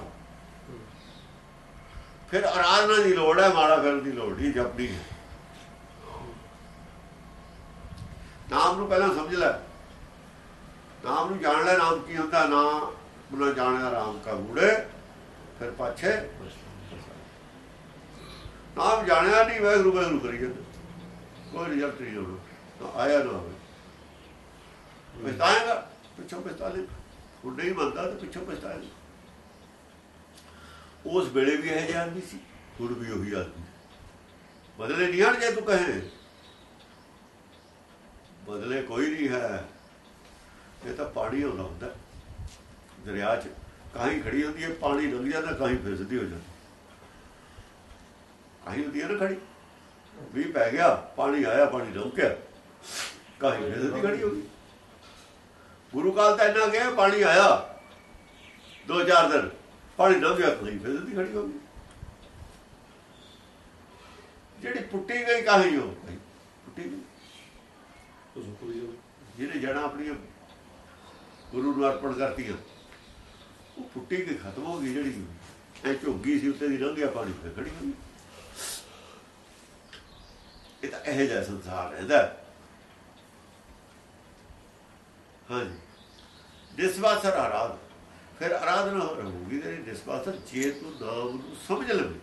ਫਿਰ ਆਰਾਧਨਾ ਦੀ ਲੋੜ ਹੈ ਮਾੜਾ ਕਰਨ ਦੀ ਲੋੜ ਨਹੀਂ ਜਪਦੀ ਹੈ। ਨਾਮ ਨੂੰ ਪਹਿਲਾਂ ਸਮਝ ਲੈ। ਨਾਮ ਨੂੰ ਜਾਣ ਲੈ, ਨਾਮ ਕੀ ਹੁੰਦਾ? ਨਾ ਬੁਲਾ ਜਾਣਿਆ ਰਾਮ ਕਾ ਗੂੜੇ, ਫਿਰ ਪਾਛੇ ਨਾਮ ਜਾਣਿਆ ਨਹੀਂ ਵੈਗਰੂ ਵੈਗਰੂ ਕਰੀ ਜਾਂਦਾ। ਕੋਈ ਰਿਜ਼ਲਟ ਨਹੀਂ ਹੋਣਾ ਨਾ ਆਇਆ ਨਾ ਹੋਵੇ। ਪਛਤਾਏਗਾ, ਪਿੱਛੋਂ ਪਛਤਾਲੇ ਹੁਣ ਨਹੀਂ ਮੰਨਦਾ ਤਾਂ ਪਿੱਛੋਂ ਪਛਤਾਏਗਾ ਉਸ ਵੇਲੇ ਵੀ ਇਹ ਆਦਮੀ ਸੀ, ਹੁਣ ਵੀ ਉਹੀ ਆਦਮੀ ਬਦਲੇ ਨਹੀਂ ਹਟ ਜੇ ਤੂੰ ਕਹੇ। ਬਦਲੇ ਕੋਈ ਨਹੀਂ ਹੈ। ਇਹ ਤਾਂ ਪਾਣੀ ਆਉਂਦਾ ਹੁੰਦਾ। ਦਰਿਆ 'ਚ ਕਾਹੀਂ ਖੜੀ ਹੁੰਦੀ ਹੈ, ਪਾਣੀ ਲੰਘ ਜਾਂਦਾ, ਕਾਹੀਂ ਫਿਸਦੀ ਹੋ ਜਾਂਦੀ। ਕਾਹੀਂ ਹੁੰਦੀ ਹੈ ਨਾ ਖੜੀ ਵੀ ਪੈ ਗਿਆ, ਪਾਣੀ ਆਇਆ, ਪਾਣੀ ਰੁਕਿਆ। ਕਾਹੀਂ ਫਿਸਦੀ ਖੜੀ ਹੋ ਗਈ ਗੁਰੂ ਕਾਲ ਤਾਂ ਇੰਨਾ ਗਿਆ, ਪਾਣੀ ਆਇਆ। ਦੋ ਚਾਰ ਦਿਨ, ਪਾਣੀ ਲੰਘ ਗਿਆ ਕਾਹੀਂ ਫਿਸਦੀ ਖੜੀ ਹੋ ਗਈ ਜਿਹੜੀ ਪੁੱਟੀ ਗਈ ਕਾਹੀਂ ਹੋ ਗਈ ਪੁੱਟੀ ਗਈ ਜਿਹਨੇ ਜੜਾਂ ਆਪਣੀਆਂ ਗੁਰੂ ਨੂੰ ਅਰਪਣ ਕਰਤੀਆਂ, ਉਹ ਪੁੱਟੀ ਗਈ ਖਤਮ ਹੋ ਗਈ ਜਿਹੜੀ। ਇਹ ਝੋਗੀ ਸੀ, ਉੱਤੇ ਦੀ ਲੰਘਿਆ ਪਾਣੀ ਫਿਰ ਖੜੀ ਹੋ ਗਈ ਇਹ ਤਾਂ ਇਹ ਜਿਹਾ ਸੰਸਾਰ ਰਹਿੰਦਾ ਹਾਂਜੀ ਨਿਸਵਾਸਰ ਆਰਾਧ ਫਿਰ ਆਰਾਧਨਾ ਰਹੂਗੀ ਤੇਰੀ ਨਿਸਵਾਸਰ ਜੇ ਤੂੰ ਨਾਮ ਨੂੰ ਸਮਝ ਲਵੇਂ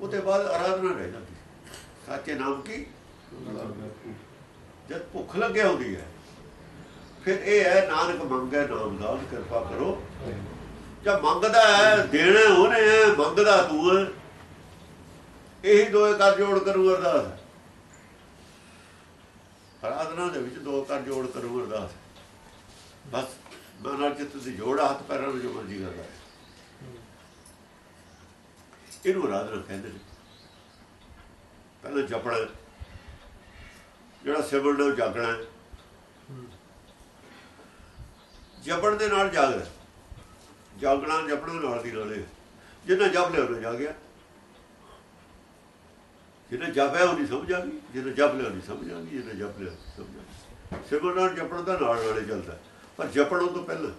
ਉਹਦੇ ਬਾਅਦ ਆਰਾਧਨਾ ਰਹਿ ਜਾਂਦੀ ਸੱਚੇ ਨਾਮ ਕੀ ਜਦ ਭੁੱਖ ਲੱਗਿਆ ਹੁੰਦੀ ਹੈ ਫਿਰ ਇਹ ਹੈ ਨਾਨਕ ਮੰਗੈ ਨਾਮ ਦਾਨ ਕਿਰਪਾ ਕਰੋ ਜਦ ਮੰਗਦਾ ਹੈ ਦੇਣਾ ਉਹਨੇ ਮੰਗਦਾ ਤੂੰ ਹੈ ਇਹੀ ਦੋਏ ਕਰ ਜੋੜ ਕਰੂ ਅਰਦਾਸ। ਆਰਾਧਨਾ ਦੇ ਵਿੱਚ ਦੋ ਕਰ ਜੋੜ ਕਰੂ ਅਰਦਾਸ। ਬਸ ਮਨ ਨਾਲ ਚਿੱਤ ਦੀ ਜੋੜ ਹੱਥ ਪੈਰਾਂ ਨੂੰ ਜੋ ਮਰਜ਼ੀ ਕਰਦਾ ਹੈ। ਇਹਨੂੰ ਆਰਾਧਨਾ ਕਹਿੰਦੇ ਨੇ। ਪਹਿਲਾਂ ਜਪਣਾ ਜਿਹੜਾ ਸਿਮਰਨ ਨੂੰ ਜਾਗਣਾ ਜਪਣ ਦੇ ਨਾਲ ਜਾਗਦਾ ਜਾਗਣਾ, ਜਪਣਾ ਨਾਲ ਦੀ ਨਾਲੇ। ਜਿੰਨਾ ਜਪ ਲਿਆ ਉਹਨੇ ਜਾਗਿਆ ਜਿਹਨੇ ਜਪਿਆ ਉਹ ਨਹੀਂ ਸਮਝ ਆ ਗਈ ਜਿਹਨੇ ਜਪ ਲਿਆ ਨਹੀਂ ਸਮਝ ਆ ਗਈ ਜਿਹਨੇ ਜਪ ਲਿਆ ਸਮਝ ਆ ਸਿਮਰਨ ਨਾਲ ਜਪਣ ਦਾ ਨਾਲ ਨਾਲੇ ਚੱਲਦਾ। ਪਰ ਜਪਣ ਤੋਂ ਪਹਿਲਾਂ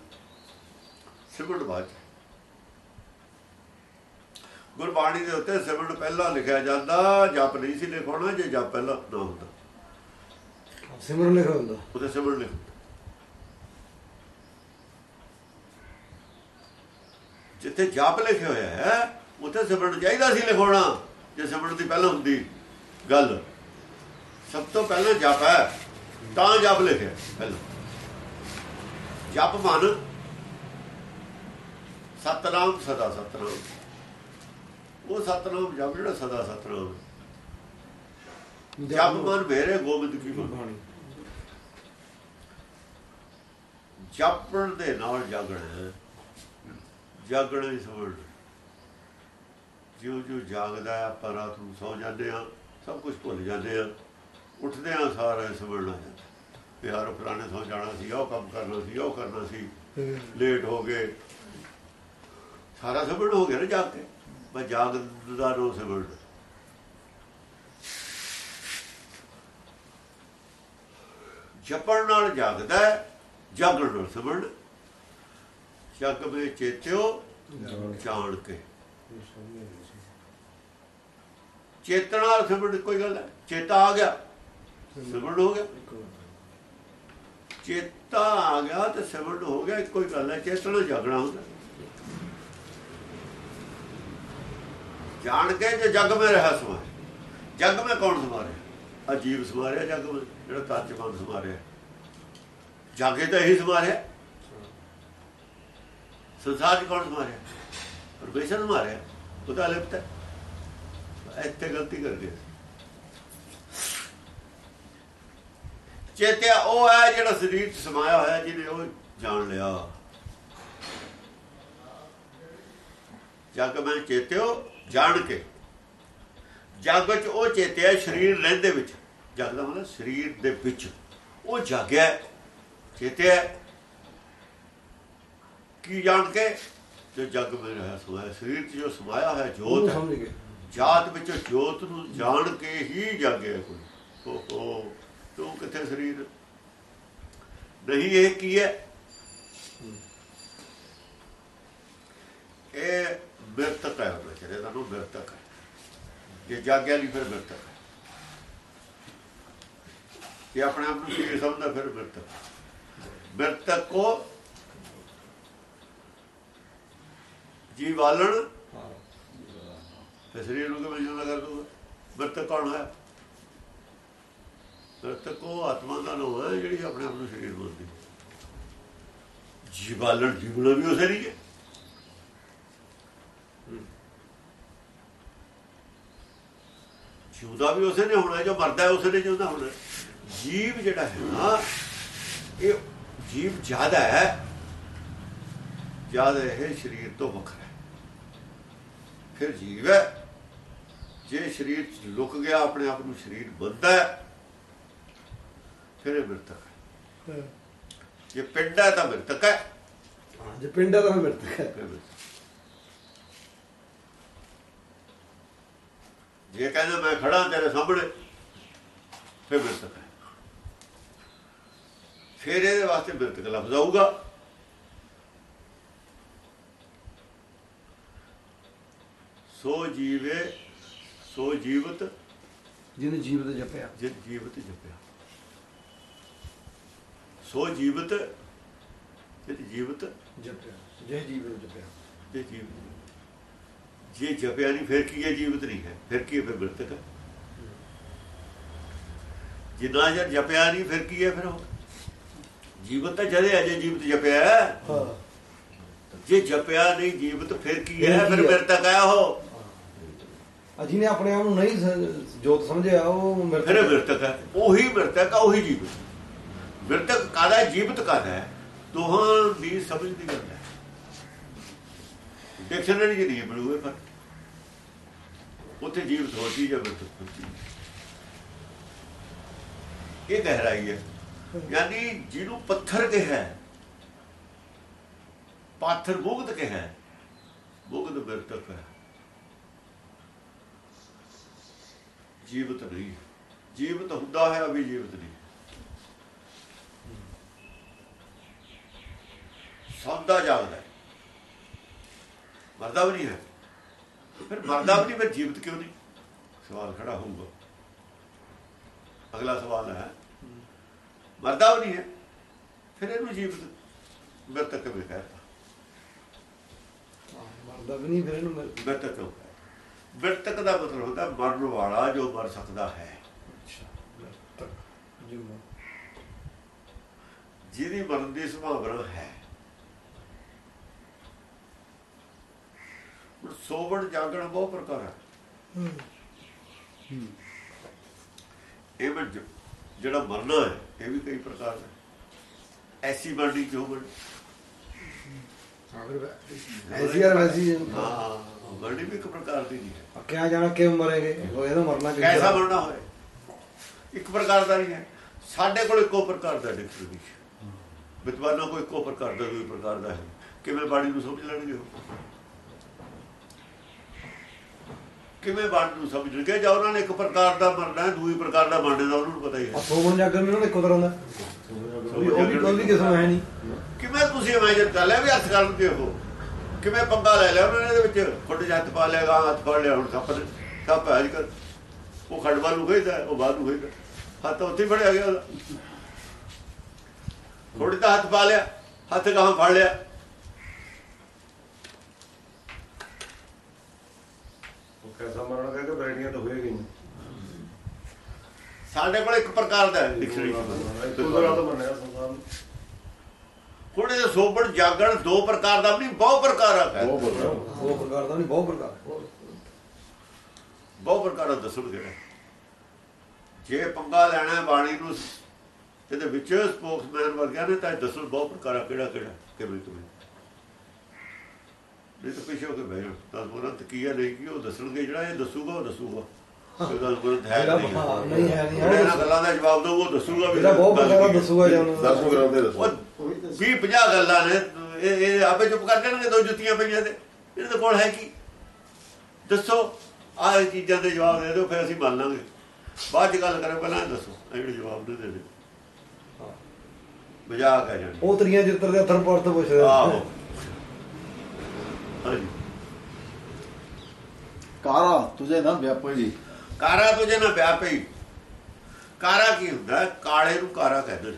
ਸਿਮਰਨ ਬਾਅਦ। ਗੁਰਬਾਣੀ ਦੇ ਉੱਤੇ ਸਿਮਰਨ ਪਹਿਲਾਂ ਲਿਖਿਆ ਜਾਂਦਾ ਜਪ ਨਹੀਂ ਸੀ ਲਿਖਾਉਣਾ ਜੇ ਜਪ ਪਹਿਲਾਂ ਨਾ ਹੁੰਦਾ। ਸਿਮਰਨ ਲਿਖਿਆ ਹੁੰਦਾ। ਉਹਦੇ ਸਿਮਰਨ ਲਿਖ ਜਿੱਥੇ ਜਪ ਲਿਖਿਆ ਹੋਇਆ ਹੈ ਉੱਥੇ ਸਿਮਰਨ ਚਾਹੀਦਾ ਸੀ ਲਿਖਾਉਣਾ। ਜੇ ਸਿਮਰਨ ਦੀ ਪਹਿਲਾਂ ਹੁੰਦੀ ਗੱਲ, ਸਭ ਤੋਂ ਪਹਿਲਾਂ ਜਪ ਹੈ, ਤਾਂ ਜਪ ਲਿਖਿਆ ਪਹਿਲਾਂ। ਜਪ ਮਨ, ਸਤਨਾਮ ਸਦਾ ਸਤਨਾਮ। ਉਹ ਸਤਨਾਮ ਜਪ ਜਿਹੜਾ ਸਦਾ ਸਤਨਾਮ। ਜਪ ਮਨ ਮੇਰੇ ਗੋਬਿੰਦ ਕੀ ਬਾਣੀ ਬਾਣੀ ਦੇ ਨਾਲ ਜਾਗਣਾ ਜਾਗਣਾ ਹੀ ਸਮਝ ਜਿਉਂ ਜਿਉਂ ਜਾਗਦਾ ਹੈ ਆਪਾਂ ਰਾਤ ਨੂੰ ਸੌ ਜਾਂਦੇ ਆ ਸਭ ਕੁਝ ਭੁੱਲ ਜਾਂਦੇ ਆ। ਉੱਠਦੇ ਆ ਸਾਰਾ ਸਮਝਣਾ ਜਾਂਦਾ ਪਿਆਰ ਫਲਾਣੇ ਸੌ ਜਾਣਾ ਸੀ ਉਹ ਕੰਮ ਕਰਨਾ ਸੀ ਉਹ ਕਰਨਾ ਸੀ। ਲੇਟ ਹੋ ਗਏ। ਸਾਰਾ ਸਮਝ ਹੋ ਗਿਆ ਨਾ ਜਾਗ ਕੇ। ਮੈਂ ਜਾਗਦਾ ਨੂੰ ਸਮਝ ਜਪਣ ਨਾਲ ਜਾਗਦਾ ਹੈ, ਜਾਗਣ ਨਾਲ ਸਮਝ ਜਗ ਵਿੱਚ ਚੇਤਿਓ ਜਾਣ ਕੇ। ਚੇਤਨਾ ਨਾਲ ਸਿਮਰਨ ਕੋਈ ਗੱਲ ਹੈ ਚੇਤਾ ਆ ਗਿਆ, ਸਿਮਰਨ ਹੋ ਗਿਆ। ਚੇਤਾ ਆ ਗਿਆ ਤੇ ਸਿਮਰਨ ਹੋ ਗਿਆ ਇੱਕੋ ਹੀ ਗੱਲ ਹੈ ਚੇਤਨਾ ਜਾਗਣਾ ਹੁੰਦਾ। ਜਾਣ ਕੇ ਜੇ ਜਗ ਮੇ ਰਹਾ ਸਮਾਰ ਜਗ ਮੇ ਕੌਣ ਸਮਾਰਿਆ? ਅਜੀਬ ਸਮਾਰਿਆ ਜਗ ਮੇ ਜਿਹੜਾ ਤੱਜ ਮਨ ਸਮਾਰਿਆ। ਜਾਗੇ ਤਾਂ ਇਹੀ ਸਮਾਰਿਆ। ਸੰਸਾਰ 'ਚ ਕੌਣ ਸਮਾਰਿਆ? ਪਰਮੇਸ਼ਰ ਸਮਾਰਿਆ। ਉਹਦਾ ਲਿਪਤ ਹੈ। ਇੱਥੇ ਗਲਤੀ ਕਰ ਗਏ ਚੇਤਿਆ ਉਹ ਹੈ ਜਿਹੜਾ ਸਰੀਰ 'ਚ ਸਮਾਇਆ ਹੋਇਆ, ਜਿਹਨੇ ਉਹ ਜਾਣ ਲਿਆ। ਜਗ ਮੈਂ ਚੇਤਿਓ ਜਾਣ ਕੇ। ਜਗ ਵਿੱਚ ਉਹ ਚੇਤਿਆ ਸਰੀਰ ਰਹਿੰਦੇ ਵਿੱਚ। ਜਗ ਦਾ ਮਤਲਬ ਸਰੀਰ ਦੇ ਵਿੱਚ। ਉਹ ਜਾਗਿਆ ਚੇਤਿਆ ਕੀ ਜਾਣ ਕੇ? ਜੋ ਜਗ ਵਿੱਚ ਰਿਹਾ ਸਮਾਇਆ, ਸਰੀਰ 'ਚ ਜੋ ਸਮਾਇਆ ਹੋਇਆ, ਜੋਤ ਹੈ। ਸਮਝ ਗਏ ਜਾਤ ਵਿੱਚ ਜੋਤ ਨੂੰ ਜਾਣ ਕੇ ਹੀ ਜਾਗਿਆ ਕੋਈ। ਓਹੋ ਤੂੰ ਕਿੱਥੇ ਸਰੀਰ? ਨਹੀਂ ਇਹ ਕੀ ਹੈ? ਇਹ ਬਿਰਤਕ ਹੈ ਉਹਨਾਂ ਚਿਹਰੇ ਦਾ ਨੂੰ ਬਿਰਤਕ ਹੈ। ਜੇ ਜਾਗਿਆ ਨਹੀਂ ਫਿਰ ਬਿਰਤਕ ਹੈ। ਜੇ ਆਪਣੇ ਆਪ ਨੂੰ ਸਰੀਰ ਸਮਝਦਾ ਫਿਰ ਬਿਰਤਕ ਬਿਰਤਕ ਕੋ ਜੀਵਾਲਣ ਤੇ ਸਰੀਰ ਨੂੰ ਕਿਵੇਂ ਜਿਉਂਦਾ ਕਰ ਦੂਗਾ ਬਿਰਤਕ ਕੌਣ ਹੈ? ਬਿਰਤਕ ਉਹ ਆਤਮਾ ਦਾ ਨਾਮ ਹੈ ਜਿਹੜੀ ਆਪਣੇ ਆਪ ਨੂੰ ਸਰੀਰ ਬੋਲਦੀ ਜੀਵਾਲਣ ਜੀਵਣਾ ਵੀ ਉਸੇ ਨਹੀਂ ਹੈ। ਜਿਉਂਦਾ ਵੀ ਉਸੇ ਨੇ ਹੋਣਾ ਜੋ ਮਰਦਾ ਉਸੇ ਨੇ ਜਿਉਂਦਾ ਹੋਣਾ ਜੀਵ ਜਿਹੜਾ ਹੈ ਨਾ, ਇਹ ਜੀਵ ਜ਼ਿਆਦਾ ਹੈ, ਜ਼ਿਆਦਾ ਇਹ ਸਰੀਰ ਤੋਂ ਵੱਖਰਾ ਫਿਰ ਜੀਵ ਹੈ। ਜੇ ਸਰੀਰ ਚ ਲੁਕ ਗਿਆ ਆਪਣੇ ਆਪ ਨੂੰ ਸਰੀਰ ਬੰਦਾ ਹੈ ਫਿਰ ਇਹ ਮਰਤਕ ਹੈ। ਜੇ ਪਿੰਡ ਹੈ ਤਾਂ ਮਰਤਕ ਹੈ। ਜੇ ਪਿੰਡ ਤਾਂ ਮਿਰਤਕ ਹੈ। ਮ੍ਰਿਤਕ। ਜੇ ਕਹਿੰਦਾ ਮੈਂ ਖੜਾ ਤੇਰੇ ਸਾਹਮਣੇ ਫਿਰ ਮਰਤਕ ਹੈ। ਫਿਰ ਇਹਦੇ ਵਾਸਤੇ ਬਿਰਤਕ ਲਫ਼ਜ਼ ਆਊਗਾ। ਸੋ ਜੀਵੇ ਸੋ ਜੀਵਤ ਜਿਹਨੇ ਜੀਵਤ ਜਪਿਆ। ਜਿਤ ਜੀਵਤ ਜਪਿਆ। ਸੋ ਜੀਵਤ ਜਿਤ ਜੀਵਤ ਜਪਿਆ। ਜੇ ਜੀਵਤ ਜਪਿਆ। ਤੇ ਜੀਵਤ ਜੇ ਜਪਿਆ ਨਹੀਂ ਫਿਰ ਕੀ ਹੈ? ਜੀਵਤ ਨਹੀਂ ਹੈ। ਫਿਰ ਕੀ ਹੈ? ਫਿਰ ਬਿਰਤਕ ਹੈ। ਜਿੰਨਾ ਜਰ ਜਪਿਆ ਨਹੀਂ ਫਿਰ ਕੀ ਹੈ? ਫਿਰ ਉਹ ਜੀਵਤ ਤਾਂ ਜਦੇ ਅਜੇ ਜੀਵਤ ਜਪਿਆ ਹੈ। ਜੇ ਜਪਿਆ ਨਹੀਂ ਜੀਵਤ ਫਿਰ ਕੀ ਹੈ? ਫਿਰ? ਬਿਰਤਕ ਹੈ ਉਹ। ਜਿਹਨੇ ਆਪਣੇ ਆਪ ਨੂੰ ਨਹੀਂ ਸ- ਜੋਤ ਸਮਝਿਆ, ਉਹ ਮੇਰੇ ਫਿਰ ਇਹ ਹੈ। ਉਹੀ ਬਿਰਤਕ ਹੈ ਉਹੀ ਜੀਵਤ। ਬਿਰਤਕ ਕਾਦਾ ਜੀਵਤ ਕਾਦਾ ਹੈ? ਦੋਹਾਂ ਦੀ ਸਮਝ ਦੀ ਗੱਲ ਹੈ। ਡਿਕਸ਼ਨਰੀ ਜੀ ਨਹੀਂ ਬਣੂਏ ਪਰ ਉੱਥੇ ਜੀਵ ਸੋਚੀ ਜਾਂ ਹੈ ਬਿਰਤਕ ਇਹ ਗਹਿਰਾਈ ਹੈ। ਯਾਨੀ ਜਿਹਨੂੰ ਪੱਥਰ ਕਿਹਾ ਪਾਥਰ ਮੁਗਧ ਕਿਹਾ ਮੁਗਧ ਬਿਰਤਕ ਹੈ। ਜੀਵਤ ਨਹੀਂ। ਜੀਵਤ ਹੁੰਦਾ ਹੈ ਅਭੀ ਜੀਵਤ ਨਹੀਂ। ਸੌਂਦਾ ਜਾਗਦਾ ਹੈ। ਮਰਦਾ ਵੀ ਨਹੀਂ ਹੈ। ਫਿਰ ਮਰਦਾ ਵੀ ਨਹੀਂ ਫਿਰ ਜੀਵਤ ਕਿਉਂ ਨਹੀਂ? ਸਵਾਲ ਖੜਾ ਹੋਊਗਾ। ਅਗਲਾ ਸਵਾਲ ਹੈ ਮਰਦਾ ਵੀ ਨਹੀਂ ਹੈ ਫਿਰ ਇਹਨੂੰ ਜੀਵਤ ਮਰਤਕ ਕਿਵੇਂ ਕਹਿਤਾ। ਮਰਦਾ ਵੀ ਨਹੀਂ ਫਿਰ ਇਹਨੂੰ ਮਰਤਕ ਕਹਿਤਾ। ਮਰਤਕ ਦਾ ਮਤਲਬ ਹੁੰਦਾ ਮਰਨ ਵਾਲਾ ਜੋ ਮਰ ਸਕਦਾ ਹੈ। ਜੀ ਜਿਹਦੀ ਮਰਨ ਦੀ ਸੰਭਾਵਨਾ ਹੈ। ਸੋਵਣ ਜਾਗਣ ਬਹੁਤ ਪ੍ਰਕਾਰ ਹੈ। ਇਹ ਵੀ ਜ- ਜਿਹੜਾ ਮਰਨਾ ਹੈ ਇਹ ਵੀ ਕਈ ਪ੍ਰਕਾਰ ਦਾ ਹੈ। ਐਸੀ ਮਰਨੀ ਕਿਉਂ ਮਰਨੀ? ਹਾਂ। ਮਰਨੀ ਵੀ ਇੱਕ ਪ੍ਰਕਾਰ ਦੀ ਨਹੀਂ ਹੈ। ਕਿਆ ਜਾਣਾ ਕਿਉਂ ਮਰੇਗੇ? ਉਹ ਇਹਦਾ ਮਰਨਾ ਕਿਉਂ ਕੈਸਾ ਮਰਨਾ ਹੋਏ? ਇੱਕ ਪ੍ਰਕਾਰ ਦਾ ਨਹੀਂ ਹੈ। ਸਾਡੇ ਕੋਲ ਇੱਕੋ ਪ੍ਰਕਾਰ ਦਾ ਡਿਕਸ਼ਨਰੀ ਵਿਦਵਾਨਾਂ ਕੋਲ ਇੱਕੋ ਪ੍ਰਕਾਰ ਦਾ ਕੋਈ ਪ੍ਰਕਾਰ ਦਾ ਹੈ ਕਿਵੇਂ ਬਾਣੀ ਨੂੰ ਸਮਝ ਲੈਣਗੇ ਉਹ? ਕਿਵੇਂ ਬਾਣੀ ਨੂੰ ਸਮਝਣਗੇ? ਜਾਂ ਉਹਨਾਂ ਨੇ ਇੱਕ ਪ੍ਰਕਾਰ ਦਾ ਮਰਨਾ ਹੈ ਦੂਜੀ ਪ੍ਰਕਾਰ ਦਾ ਮਰਨੇ ਦਾ ਉਹਨਾਂ ਨੂੰ ਪਤਾ ਹੀ ਹੈ। ਸੋਮਨ ਜਾਗਰ ਮੈਨੂੰ ਇੱਕੋ ਤਰ੍ਹਾਂ ਦਾ। ਉਹ ਵੀ ਕੋਈ ਕਿਸਮ ਹੈ ਨਹੀਂ। ਕਿਵੇਂ ਤੁਸੀਂ ਇਮੇਜਿਨ ਕਰ ਲਿਆ ਵੀ ਹੱਥ ਕਰਨ ਤੇ ਉਹ ਕਿਵੇਂ ਪੰਗਾ ਲੈ ਲਿਆ ਉਹਨਾਂ ਨੇ ਇਹਦੇ ਵਿੱਚ? ਖੁੱਡ ਜੱਤ ਪਾ ਲਿਆ ਗਾਂ ਹੱਥ ਫੜ ਲਿਆ ਹੁਣ ਸੱਪ ਸੱਪ ਅੱਜ ਕੱਲ੍ਹ। ਉਹ ਖੜਵਾ ਨੂੰ ਖੇਦਾ ਉਹ ਬਾਹਰ ਨੂੰ ਖੇਦਾ ਹੱਥ ਉੱਥੇ ਫੜਿਆ ਗਿਆ ਖੁੱਡ ਦਾ ਹੱਥ ਪਾ ਲਿਆ ਹੱਥ ਗਾਂ ਫੜ ਲਿਆ। ਉਹ ਕੈਸਾ ਮਰਨ ਕਹਿ ਕੇ ਵੈਰਾਈਟੀਆਂ ਤਾਂ ਹੋਏਗੀ ਨਹੀਂ ਸਾਡੇ ਕੋਲ ਇੱਕ ਪ੍ਰਕਾਰ ਦਾ ਡਿਕਸ਼ਨਰੀ ਖੁੱਡੇ ਦੇ ਸੋਬੜ ਜਾਗਣ ਦੋ ਪ੍ਰਕਾਰ ਦਾ ਵੀ ਨਹੀਂ ਬਹੁਤ ਪ੍ਰਕਾਰ ਆ ਉਹ ਪ੍ਰਕਾਰ। ਦਾ ਨਹੀਂ ਬਹੁਤ ਪ੍ਰਕਾਰ। ਬਹੁਤ ਪ੍ਰਕਾਰਾਂ ਦੱਸਣ ਕਿਹੜਾ। ਜੇ ਪੰਗਾ ਲੈਣਾ ਹੈ ਬਾਣੀ ਨੂੰ ਇਹਦੇ ਵਿੱਚ ਸਪੋਕਸਮੈਨ ਵਰਗਿਆ ਨੇ ਤਾਂ ਇਹ ਦੱਸਣ ਬਹੁਤ ਪ੍ਰਕਾਰਾਂ ਕਿਹੜਾ ਕਿਹੜਾ ਕਿਵੇਂ ਕਿਵੇਂ। ਨਹੀਂ ਤਾਂ ਪਿੱਛੇ ਕੇ ਬਹਿ ਜਾਣ ਤਾਂ ਮੁਰਤ ਕੀ ਹੈ ਨਹੀਂ ਕੀ ਉਹ ਦੱਸਣਗੇ ਜਿਹੜਾ ਇਹ ਦੱਸੂਗਾ ਉਹ ਦੱਸੂਗਾ। ਇਹ ਗੱਲ ਮੁਰਤ ਹੈ ਨਹੀਂ ਹਾਂ। ਨਹੀਂ ਗੱਲਾਂ ਦਾ ਜਵਾਬ ਦੋ ਉਹ ਦੱਸੂਗਾ ਵੀ। ਦੱਸੂਗਾ। ਜਾਂ ਉਹਨਾਂ ਦਾ ਦਰਸ਼ਨ ਕਰਾਉਂਦੇ ਦੱਸੋ। ਉਹ 20 50 ਗੱਲਾਂ ਨੇ ਇਹ ਇਹ ਆਪੇ ਚੁੱਪ ਕਰ ਜਾਣਗੇ ਦੋ ਜੁੱਤੀਆਂ ਪਈਆਂ ਤੇ। ਇਹਨਾਂ ਦੇ ਕੋਲ ਹੈ ਕੀ? ਦੱਸੋ ਆਹ ਚੀਜ਼ਾਂ ਦੇ ਜਵਾਬ ਦੇ ਦਿਓ ਫਿਰ ਅਸੀਂ ਮੰਨ ਲਾਂਗੇ। ਬਾਅਦ ਚ ਗੱਲ ਕਰਾਂ ਪਹਿਲਾਂ ਦੱਸੋ ਇਹ ਜਿਹੜੇ ਜਵਾਬ ਦੇ ਦੇ ਮਜ਼ਾਕ ਹੈ ਜਾਣੀ। ਉਹ ਤਰੀਆਂ ਚਿੱਤਰ ਦੇ ਅਥਰ ਪਰਤ ਪੁੱਛਦੇ ਆਹੋ। ਕਾਰਾ ਤੁਝੇ ਨਾ ਵਿਆਪੀ ਕਾਰਾ ਤੁਝੇ ਨਾ ਵਿਆਹ ਪਈ। ਕਾਰਾ ਕੀ ਹੁੰਦਾ? ਕਾਲੇ ਨੂੰ ਕਾਰਾ ਕਹਿੰਦੇ ਨੇ।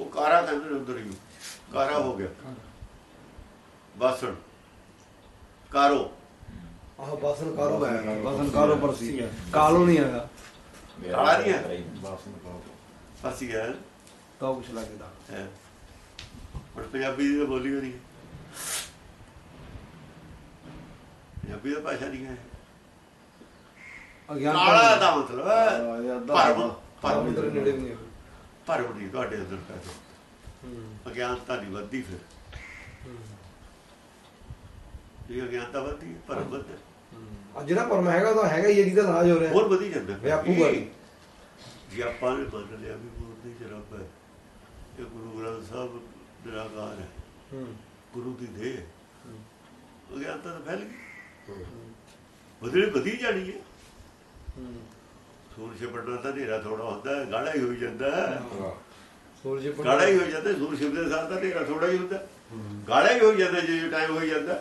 ਉਹ ਕਾਰਾ ਕਹਿੰਦੇ ਨੇ ਉਧਰ ਹੀ ਕਾਰਾ ਹੋ ਗਿਆ। ਬਾਸਣ ਕਾਰੋ। ਆਹ ਬਸਨ ਕਾਰੋ ਹੈ ਬਸਨ ਕਾਰੋ ਪਰਸੀ ਕਾਲੋ ਨਹੀਂ ਹੈਗਾ ਕਾਲਾ ਨਹੀਂ ਹੈ ਵਾਸਨ ਕਾਰਾ ਫਸੀ ਗਿਆ ਤਾਂ ਕੁਛ ਲੱਗਦਾ ਹੈ। ਪਰ ਪੰਜਾਬੀ ਦੀ ਬੋਲੀ ਹੋਣੀ ਹੈ। ਪੰਜਾਬੀ ਦਾ ਭਾਸ਼ਾ ਨਹੀਂ ਹੈ। ਅਗਿਆਨ ਕਾਲਾ ਦਾ ਮਤਲਬ ਹੈ। ਹਾਂ, ਪਰਮ ਤੇਰੇ ਨੇੜੇ ਨਹੀਂ। ਭਰਮ ਨਹੀਂ ਤੁਹਾਡੇ ਅੰਦਰ ਪੈਦਾ ਹੂੰ। ਅਗਿਆਨਤਾ ਨਹੀਂ ਵੱਧਦੀ ਫਿਰ। ਇਹ ਅਗਿਆਨਤਾ ਵੱਧਦੀ ਭਰਮ ਵੱਧਦਾ ਆ ਜਿਹੜਾ ਪਰਮ ਹੈਗਾ ਉਹ ਤਾਂ ਹੈਗਾ ਹੀ ਜਿਹਦਾ ਇਲਾਜ ਹੋ ਰਿਹਾ ਹੋਰ ਵਧੀ ਜਾਂਦਾ। ਵਿਆਪੂਗਾ ਹੀ। ਜੇ ਆਪਾਂ ਨੇ ਮੰਨ ਲਿਆ ਵੀ ਮੂਰਤੀ ਚ ਰੱਬ ਹੈ ਇਹ ਗੁਰੂ ਗ੍ਰੰਥ ਸਾਹਿਬ ਨਿਰਾਕਾਰ ਹੈ ਹੂੰ। ਗੁਰੂ ਦੀ ਦੇਹ ਅਗਿਆਨਤਾ ਤਾਂ ਫੈਲ ਗਈ। ਵਧੀ ਵਧੀ ਜਾਣੀ ਹੈ। ਹੂੰ। ਸੂਰਜ ਛਿਪੜਨਾ ਤਾਂ ਹਨੇਰਾ ਥੋੜਾ ਹੁੰਦਾ ਹੈ, ਗਾੜਾ ਹੀ ਹੋਈ ਜਾਂਦਾ। ਹੈ। ਸੂਰਜ ਗਾੜਾ ਹੀ ਹੋ ਜਾਂਦਾ ਸੂਰਜ ਛਿਪਦੇ ਸਾਰ ਤਾਂ ਹਨੇਰਾ ਥੋੜਾ ਹੀ ਹੁੰਦਾ। ਗਾੜਾ ਹੀ ਹੋ ਜਾਂਦਾ ਜੇ ਟਾਈਮ ਹੋ। ਜਾਂਦਾ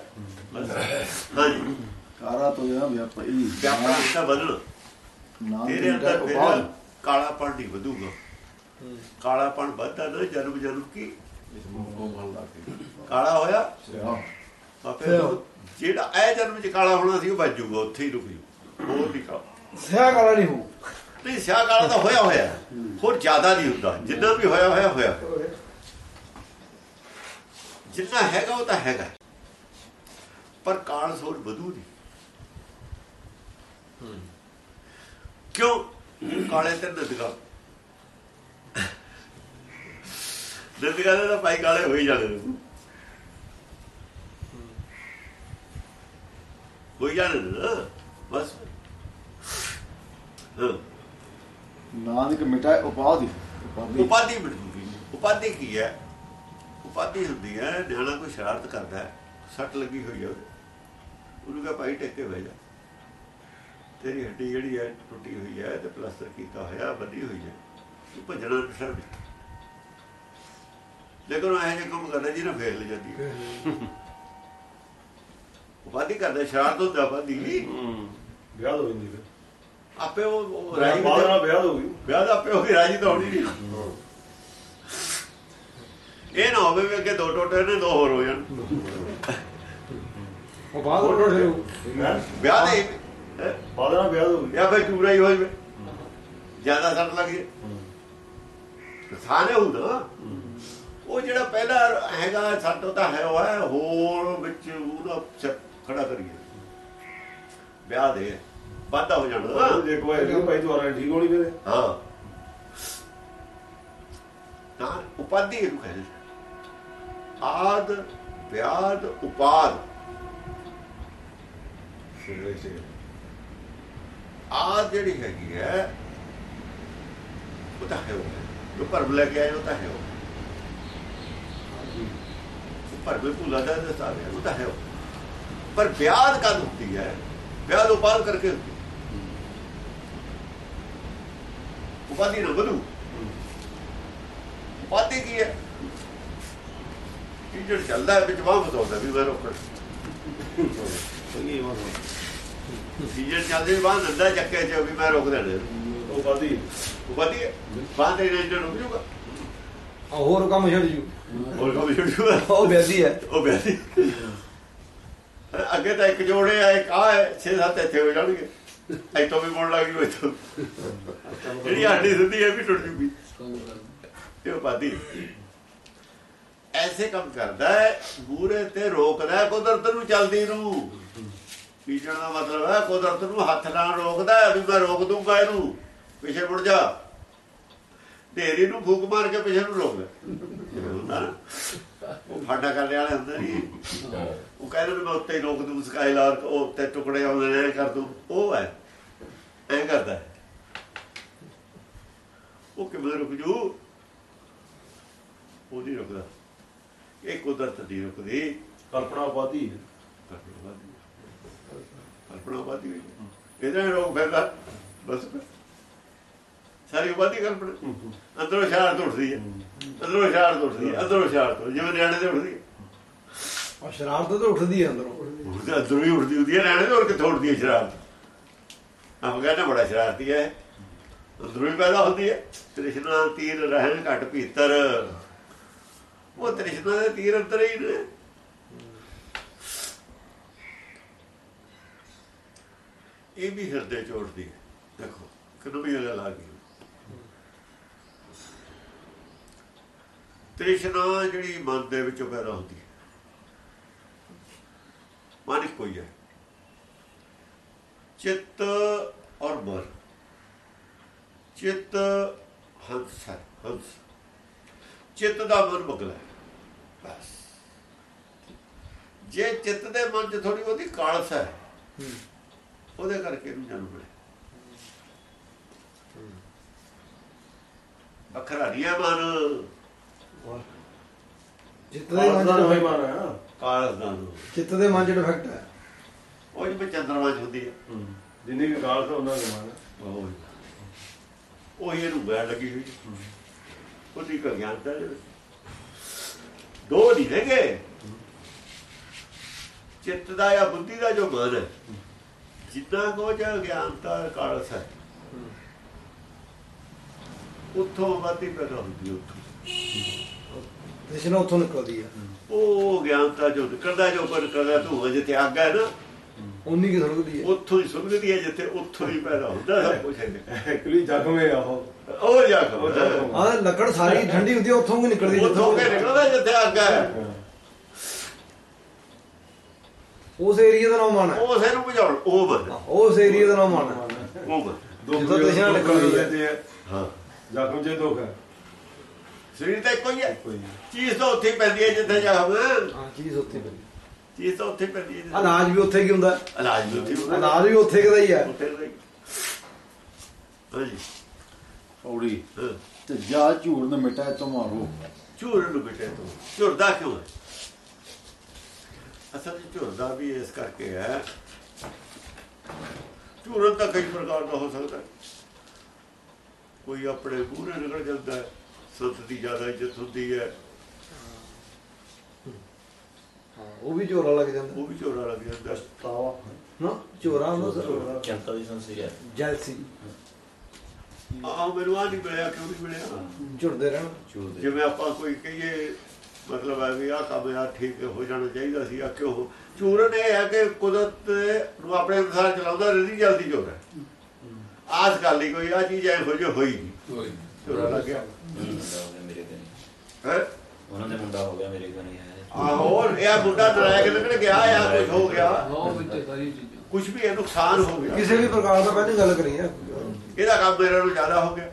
ਹਾਂਜੀ। ਕਾਰਾ ਤੋਂ ਜਾਂ ਵਿਆਪਈ ਵਿਆਪਨਾ ਤਾਂ ਬਦਲ। ਤੇਰੇ ਅੰਦਰ ਫਿਰ ਉਪਾਦ ਕਾਲਾਪਣ ਨਹੀਂ ਵਧੂਗਾ। ਕਾਲਾਪਣ ਵੱਧਦਾ ਨਾ ਜਨਮ ਜਨਮ ਕੀ? ਕਾਲਾ ਹੋਇਆ? ਆਪੇ ਜਿਹੜਾ ਇਹ ਜਨਮ ਚ ਕਾਲਾ ਹੋਣਾ ਸੀ ਉਹ ਵੱਜ ਜਾਊਗਾ ਉੱਥੇ ਹੀ ਰੁਕ ਜੂ ਹੋਰ ਨਹੀਂ ਕਾਲਾ। ਸਿਆ ਕਾਲਾ ਨਹੀਂ ਹੋ ਨਹੀਂ ਸਿਆਹ ਕਾਲਾ ਤਾਂ ਹੋਇਆ ਹੋਇਆ। ਹੋਰ ਜ਼ਿਆਦਾ ਨਹੀਂ ਹੁੰਦਾ। ਜਿੰਨਾ ਵੀ ਹੋਇਆ ਹੋਇਆ ਹੋਇਆ। ਜਿੰਨਾ ਹੈਗਾ, ਉਹ ਤਾਂ ਹੈਗਾ। ਪਰ ਕਾਲ ਸੋਰ ਵਧੂ ਨਹੀਂ। ਕਿਉਂ? ਕਾਲੇ ਤੇ ਨਦਗਾ। ਨਦਗਾ ਦੇ ਤਾਂ ਭਾਈ ਕਾਲੇ ਹੋਈ ਜਾਂਦੇ ਹੋਈ ਜਾਂਦੇ ਬਸ। ਹਾਂ। ਨਾਨਕ ਮਿਟਾਏ ਉਪਾਧੀ। ਉਪਾਧੀ। ਮਿਲ ਜੂਗੀ। ਉਪਾਧੀ ਕੀ ਹੈ? ਉਪਾਧੀ ਹੁੰਦੀ ਹੈ ਨਿਆਣਾ ਕੋਈ ਸ਼ਰਾਰਤ ਕਰਦਾ ਹੈ ਸੱਟ ਲੱਗੀ ਹੋਈ ਹੈ ਉਹਨੂੰ ਕਹੇ ਭਾਈ ਟੇਕੇ ਬਹਿ ਜਾ। ਤੇਰੀ ਹੱਡੀ ਜਿਹੜੀ ਹੈ ਟੁੱਟੀ ਹੋਈ ਹੈ ਤੇ ਪਲਾਸਟਰ ਕੀਤਾ ਹੋਇਆ ਵੱਡੀ ਹੋਈ ਹੈ। ਤੂੰ ਭੱਜਣਾ ਨਹੀਂ ਲੇਕਿਨ ਉਹ ਇਹੋ ਕੰਮ ਕਰਦਾ ਜਿਹਨਾਂ ਫੇਰ ਲੈ ਜਾਂਦੀ ਹੈ। ਉਪਾਧੀ ਕਰਦਾ ਸ਼ਰਾਰਤ ਹੁੰਦਾ ਉਪਾਧੀ। ਵਿਆਹ ਹੋ ਜਾਂਦੀ ਫਿਰ। ਆਪੇ ਉਹ ਰਾਜੀ ਬਾਅਦ ਨਾਲ ਵਿਆਹ ਹੋ ਗਈ ਵਿਆਹ ਦਾ ਆਪੇ ਹੋ ਰਾਜੀ ਤਾਂ ਹੋਣੀ ਨਹੀਂ। ਇਹ ਨਾ ਹੋਵੇ ਵੀ ਅੱਗੇ ਦੋ ਟੋਟੇ ਨੇ ਦੋ ਹੋਰ ਹੋ ਜਾਣ। ਉਹ ਬਾਅਦ ਹੈਂ? ਵਿਆਹ ਦੇ? ਬਾਅਦ ਨਾਲ ਵਿਆਹ ਹੋ ਗਈ ਜਾਂ ਫਿਰ ਚੂਰਾ ਹੀ ਹੋ ਜਵੇ। ਜ਼ਿਆਦਾ ਸੱਟ ਲੱਗ ਜੇ। ਸਾਰੇ ਹੁੰਦਾ। ਉਹ ਜਿਹੜਾ ਪਹਿਲਾ ਹੈਗਾ ਸੱਟ ਉਹ ਤਾਂ ਹੈ ਉਹ ਹੈ। ਹੋਰ ਵਿੱਚ ਉਹਦਾ ਖੜਾ ਕਰੀਏ। ਵਿਆਹ ਦੇ। ਵਾਧਾ ਹੋ ਜਾਣਾ ਉਹ ਜੇ ਕੋਈ ਨਹੀਂ ਭਾਈ ਦੁਆਰਾ ਠੀਕ ਹੋਣੀ ਫਿਰ। ਹਾਂ। ਨਾ ਉਪਾਧੀ ਇਹਨੂੰ ਕਹਿੰਦੇ ਆਦ ਵਿਆਦ ਉਪਾਦ। ਆਦ ਜਿਹੜੀ ਹੈਗੀ ਹੈ ਉਹ ਤਾਂ ਹੈ ਉਹ। ਜੋ ਭਰਮ ਲੈ ਕੇ ਆਏ ਉਹ ਤਾਂ ਹੈ ਉਹ। ਭਰਮ ਭੁੱਲਾ ਦਾ ਤਾਂ ਸਾਰੇ ਉਹ ਤਾਂ ਹੈ ਉਹ। ਪਰ ਵਿਆਦ ਕਦ ਹੁੰਦੀ ਹੈ? ਵਿਆਦ ਉਪਾਦ ਕਰਕੇ ਹੁੰਦੀ ਹੈ। ਉਪਾਧੀ ਨਾ ਵਧੂ ਉਪਾਧੀ ਕੀ ਹੈ ਕਿ ਜਿਹੜਾ ਚੱਲਦਾ ਹੈ ਵਿੱਚ ਵਾਹ ਬਤਾਉਂਦਾ ਵੀ ਮੈਂ ਰੋਕਣ ਸੀਜਨ ਚੱਲਦੇ ਬਾਹਰ ਨੰਦਾ ਚੱਕੇ ਚ ਵੀ ਮੈਂ ਰੋਕ ਦੇਣਾ ਉਹ ਬਾਦੀ ਉਪਾਧੀ ਹੈ ਬਾਹਰ ਦੇ ਰੇਂਜ ਰੁਕ ਜੂਗਾ ਹੋਰ ਕੰਮ ਛੱਡ ਜੂ ਹੋਰ ਕੋਈ ਛੁੱਟ ਜੂਗਾ ਉਹ ਬਿਆਦੀ ਹੈ ਉਹ ਬਿਆਦੀ ਅੱਗੇ ਤਾਂ ਇੱਕ ਜੋੜੇ ਆ ਇੱਕ ਆ ਹੈ 6-7 ਇੱਥੇ ਹੋ ਜਾਣਗੇ ਇੱਥੋਂ ਵੀ ਮੁੜ ਲੱਗ ਜੂ ਇੱਥੋਂ ਜਿਹੜੀ ਆਡੀ ਸਿੱਧੀ ਹੈ ਵੀ ਟੁੱਟ ਜੂਗੀ। ਇਹ ਉਪਾਧੀ ਐਸੇ ਕੰਮ ਕਰਦਾ ਹੈ ਮੂਰੇ ਤੇ ਰੋਕਦਾ ਕੁਦਰਤ ਨੂੰ ਚਲਦੀ ਨੂੰ। ਪੀਛਣ ਦਾ ਮਤਲਬ ਹੈ, ਕੁਦਰਤ ਨੂੰ ਹੱਥ ਨਾਲ ਰੋਕਦਾ ਵੀ ਮੈਂ ਰੋਕ ਦੂੰਗਾ ਇਹਨੂੰ। ਪਿੱਛੇ ਮੁੜ ਜਾ। ਢੇਰੀ ਨੂੰ ਫੂਕ ਮਾਰ ਕੇ ਪਿੱਛੇ ਨੂੰ ਰੋਕਦਾ ਉਹ ਫਾਡਾ ਕਰਨ ਵਾਲੇ ਹੁੰਦੇ ਨਹੀਂ ਉਹ ਕਹਿੰਦੇ ਨੇ, ਮੈਂ ਉੱਤੇ ਹੀ ਰੋਕ ਦੂੰ, ਸਕਾਈ ਉਹ ਉੱਤੇ ਟੁਕੜੇ ਆਉਂਦੇ ਨੇ ਐਂ ਕਰ ਦੂੰ। ਉਹ ਹੈ। ਐਂ ਕਰਦਾ। ਹੈ। ਉਹ ਕਿਵੇਂ ਰੁਕ ਜੂ? ਉਹ ਨਹੀਂ ਰੁਕਦਾ। ਇਹ ਕੁਦਰਤ ਦੀ ਰੁਕਦੀ। ਕਲਪਨਾ ਬਾਦੀ ਕਲਪਨਾ ਬਾਦੀ ਇਹਦਾ ਰੋਗ ਫੈਲਦਾ। ਬਸ। ਸਾਰੀ ਉਪਾਧੀ ਕਲਪਨਾ। ਅੰਦਰੋਂ ਸ਼ਾਰ ਉੱਠਦੀ ਹੈ। ਅੰਦਰੋਂ ਸ਼ਾਰ ਉੱਠਦੀ ਹੈ। ਅੰਦਰੋਂ ਸ਼ਾਰ ਤੋਂ। ਜਿਵੇਂ ਨਿਆਣੇ ਦੇ ਉੱਠਦੀ ਹੈ। ਆ ਸ਼ਰਾਰਤ ਤਾਂ ਉੱਠਦੀ ਹੈ ਅੰਦਰੋਂ। ਉੱਠਦੀ ਅੰਦਰੋਂ ਹੀ ਉੱਠਦੀ ਹੁੰਦੀ ਹੈ। ਨਿਆਣੇ ਦੇ ਹੋਰ ਕਿੱਥੋਂ ਉੱਠਦੀ ਹੈ ਸ਼ਰਾਰ ਆਪ ਕਹਿੰਦਾ ਬੜਾ ਸ਼ਰਾਰਤੀ ਹੈ। ਅੰਦਰੋਂ ਹੀ ਪੈਦਾ ਹੁੰਦੀ ਹੈ। ਤ੍ਰਿਸ਼ਨਾ ਤੀਰ ਰਹਿਣ ਘਟ ਭੀਤਰ। ਉਹ ਤ੍ਰਿਸ਼ਨਾ ਦੇ ਤੀਰ ਅੰਦਰ ਹੀ ਨੇ। ਇਹ ਵੀ ਹਿਰਦੇ ਚੋੜਦੀ ਹੈ। ਦੇਖੋ ਕਿੰਨੀ ਵੀ ਗੱਲ ਆ ਗਈ ਤ੍ਰਿਸ਼ਨਾ ਜਿਹੜੀ ਮਨ ਦੇ ਵਿੱਚੋਂ ਪੈਦਾ ਹੁੰਦੀ ਹੈ। ਮਨ ਕੋਈ ਹੈ। ਚਿੱਤ ਔਰ ਮਨ ਚਿੱਤ ਹੰਸ ਹੈ ਹੰਸ ਚਿੱਤ ਦਾ ਮਨ ਬਗਲਾ ਬਸ ਜੇ ਚਿੱਤ ਦੇ ਮਨ 'ਚ ਥੋੜੀ ਬਹੁਤੀ ਕਾਲਸ ਹੈ ਉਹਦੇ ਕਰਕੇ ਇਹਨੂੰ ਜਨਮ ਮਿਲਿਆ ਨਹੀਂ ਹੈ ਮਨ ਦੇ ਕਾਲਸ ਦਾ ਨੂੰ ਚਿੱਤ ਦੇ ਮਨ ਚ ਡਿਫੈਕਟ ਹੈ ਉਹ ਜਿਵੇਂ ਚੰਦਰਮਾ 'ਚ ਹੁੰਦੀ ਹੈ ਜਿੰਨੀ ਵੀ ਕਾਲ ਤੋਂ ਉਹਨਾਂ ਨੇ ਮਾਨਾ ਉਹ ਉਹੀ ਇਹਨੂੰ ਬੈਠ ਲੱਗੀ ਹੋਈ ਉਹਦੀ ਕਾ ਗਿਆਨਤਾ ਦੇ ਵਿੱਚ। ਦੋ ਨਹੀਂ ਹੈਗੇ। ਚਿੱਤ ਦਾ ਜਾਂ ਬੁੱਧੀ ਦਾ ਜੋ ਮਨ ਹੈ ਜਿੱਦਾਂ ਕੋ ਜਾਂ ਗਿਆਨਤਾ ਕਾਲਸ ਹੈ। ਉੱਥੋਂ ਬਾਤੀ ਪੈਦਾ ਹੁੰਦੀ ਹੈ ਉੱਥੋਂ। ਤ੍ਰਿਸ਼ਨਾ ਉੱਥੋਂ ਨਿਕਲਦੀ ਆ। ਉਹ ਗਿਆਨਤਾ ਜੋ ਨਿਕਲਦਾ ਜੋ ਪਰ ਕਰਦਾ ਤੂੰ ਜਿੱਥੇ ਅੱਗ ਹੈ ਨਾ। ਉਨੀ ਕੀ ਸੁਣਦੀ ਹੈ। ਉੱਥੋਂ ਹੀ ਸੁਣਦੀ ਹੈ ਜਿੱਥੇ ਉੱਥੋਂ ਹੀ ਪੈਦਾ ਹੁੰਦਾ ਸਭ ਕੁਝ ਹੈ ਐਕਚੁਅਲੀ ਜ਼ਖਮੇ ਆ ਉਹ। ਉਹ ਜਾ ਉਹ ਜਾ ਕੇ ਕੇ- ਆਹ ਲੱਕੜ ਸਾਰੀ ਠੰਡੀ ਹੁੰਦੀ ਆ ਉੱਥੋਂ ਵੀ ਨਿਕਲਦੀ ਉੱਥੋਂ ਕੇ ਨਿਕਲਦਾ ਜਿੱਥੇ ਅੱਗ ਹੈ। ਉਸ ਏਰੀਆ ਦਾ ਨਾਮ ਮਾਣਾ ਹੈ। ਉਹ ਨੂੰ ਬੁਝਾਉਣ ਉਹ ਬੰਦ। ਉਸ ਏਰੀਆ ਦਾ ਨਾਮ ਹੈ। ਉਹ ਬੰਦ। ਦੁੱਖ ਜਿੱਥੋਂ ਤ੍ਰਿਸ਼ਨਾ ਨਿਕਲਦੀ ਹੈ। ਹੈ। ਹਾਂ। ਜ਼ਖਮ ਜੇ ਦੁੱਖ ਹੈ। ਸਰੀਰ ਤਾਂ ਇੱਕੋ ਹੀ ਹੈ। ਕੋਈ ਚੀਜ਼ ਤਾਂ ਉੱਥੇ ਹੀ ਪੈਂਦੀ ਹੈ ਜਿੱਥੇ ਜਾਮ ਹਾਂ ਚੀਜ਼ ਉੱਥੇ ਬਣੀ ਚੀਜ਼ ਤਾਂ ਉੱਥੇ ਹੀ ਪੈਂਦੀ ਹੈ ਜਿੱਥੇ- ਅਨਾਜ ਵੀ ਉੱਥੇ ਕੀ ਹੁੰਦਾ? ਇਲਾਜ ਵੀ ਉੱਥੇ ਹੀ ਹੁੰਦਾ। ਅਨਾਜ ਵੀ ਉੱਥੇ ਕਿਦਾ ਹੀ ਹੈ। ਉੱਥੇ ਦਾ ਹੀ। ਹਾਂਜੀ ਪੌੜੀ। ਹਾਂ। ਤੇ ਜਾ ਝੂੜ ਨ ਮਿਟਾਏ ਤੁਮਾਰੋ ਝੂਰ ਨੂੰ ਬਿਟੇ ਤੋਂ। ਝੁਰਦਾ ਕਿਉਂ ਹੈ? ਅਸਲ ਵਿੱਚ ਝੁਰਦਾ ਵੀ ਇਸ ਕਰਕੇ ਹੈ। ਝੂਰਨ ਤਾਂ ਕਈ ਪ੍ਰਕਾਰ ਦਾ ਹੋ ਸਕਦਾ। ਕੋਈ ਆਪਣੇ ਮੂਹਰੇ ਨਿਕਲ ਜਾਂਦਾ ਸੰਤ ਦੀ ਜ਼ਿਆਦਾ ਇੱਜ਼ਤ ਹੁੰਦੀ ਹੈ। ਉਹ ਵੀ ਝੋਰਾ ਲੱਗ ਜਾਂਦਾ। ਉਹ ਵੀ ਝੋਰਾ ਲੱਗ ਜਾਂਦਾ। ਤਾਵਾ ਨਾ ਝੋਰਾ ਹੁੰਦਾ ਚੰਤਾ ਦੀ ਸੰਸੀ ਹੈ ਜੈਲਸੀ। ਆਹ ਮੈਨੂੰ ਆ ਨਹੀਂ ਮਿਲਿਆ ਕਿਉਂ ਨਹੀਂ ਮਿਲਿਆ? ਝੁਰਦੇ ਰਹਿਣਾ। ਜਿਵੇਂ ਆਪਾਂ ਕੋਈ ਕਹੀਏ ਮਤਲਬ ਹੈ ਵੀ ਆਹ ਕੰਮ ਯਾਰ ਠੀਕ ਹੋ ਜਾਣਾ ਚਾਹੀਦਾ ਸੀ ਆ ਕਿਉਂ ਚੂਰਨ ਇਹ ਹੈ ਕਿ ਕੁਦਰਤ ਨੂੰ ਆਪਣੇ ਅਨੁਸਾਰ ਚਲਾਉਂਦਾ ਰਹਿੰਦੀ ਜਲਦੀ ਜੋਰ ਹੈ ਆਸ ਲਈ ਕੋਈ ਆ ਚੀਜ਼ ਐ ਹੋ ਜੋ ਹੋਈ ਨਹੀਂ। ਚੋਰਾ ਲੱਗ ਗਿਆ। ਮੁੰਡਾ ਹੋ ਮੇਰੇ ਉਹਨਾਂ ਦੇ ਮੁੰਡਾ ਹੋ ਗਿਆ ਮੇਰੇ ਕੋਲ ਨਹੀਂ ਹੈ ਆਹੋ ਇਹ ਮੁੰਡਾ ਨਰਾਇਕ ਨਿਕਲ ਗਿਆ ਜਾਂ ਕੁਝ ਹੋ ਗਿਆ। ਕੁਝ ਵੀ ਇਹ ਨੁਕਸਾਨ ਹੋ ਗਿਆ। ਕਿਸੇ ਵੀ ਪ੍ਰਕਾਰ ਦਾ ਪਹਿਲਾਂ ਗੱਲ ਕਰੀ ਆ ਇਹਦਾ ਕੰਮ ਮੇਰੇ ਨੂੰ ਜ਼ਿਆਦਾ ਹੋ ਗਿਆ।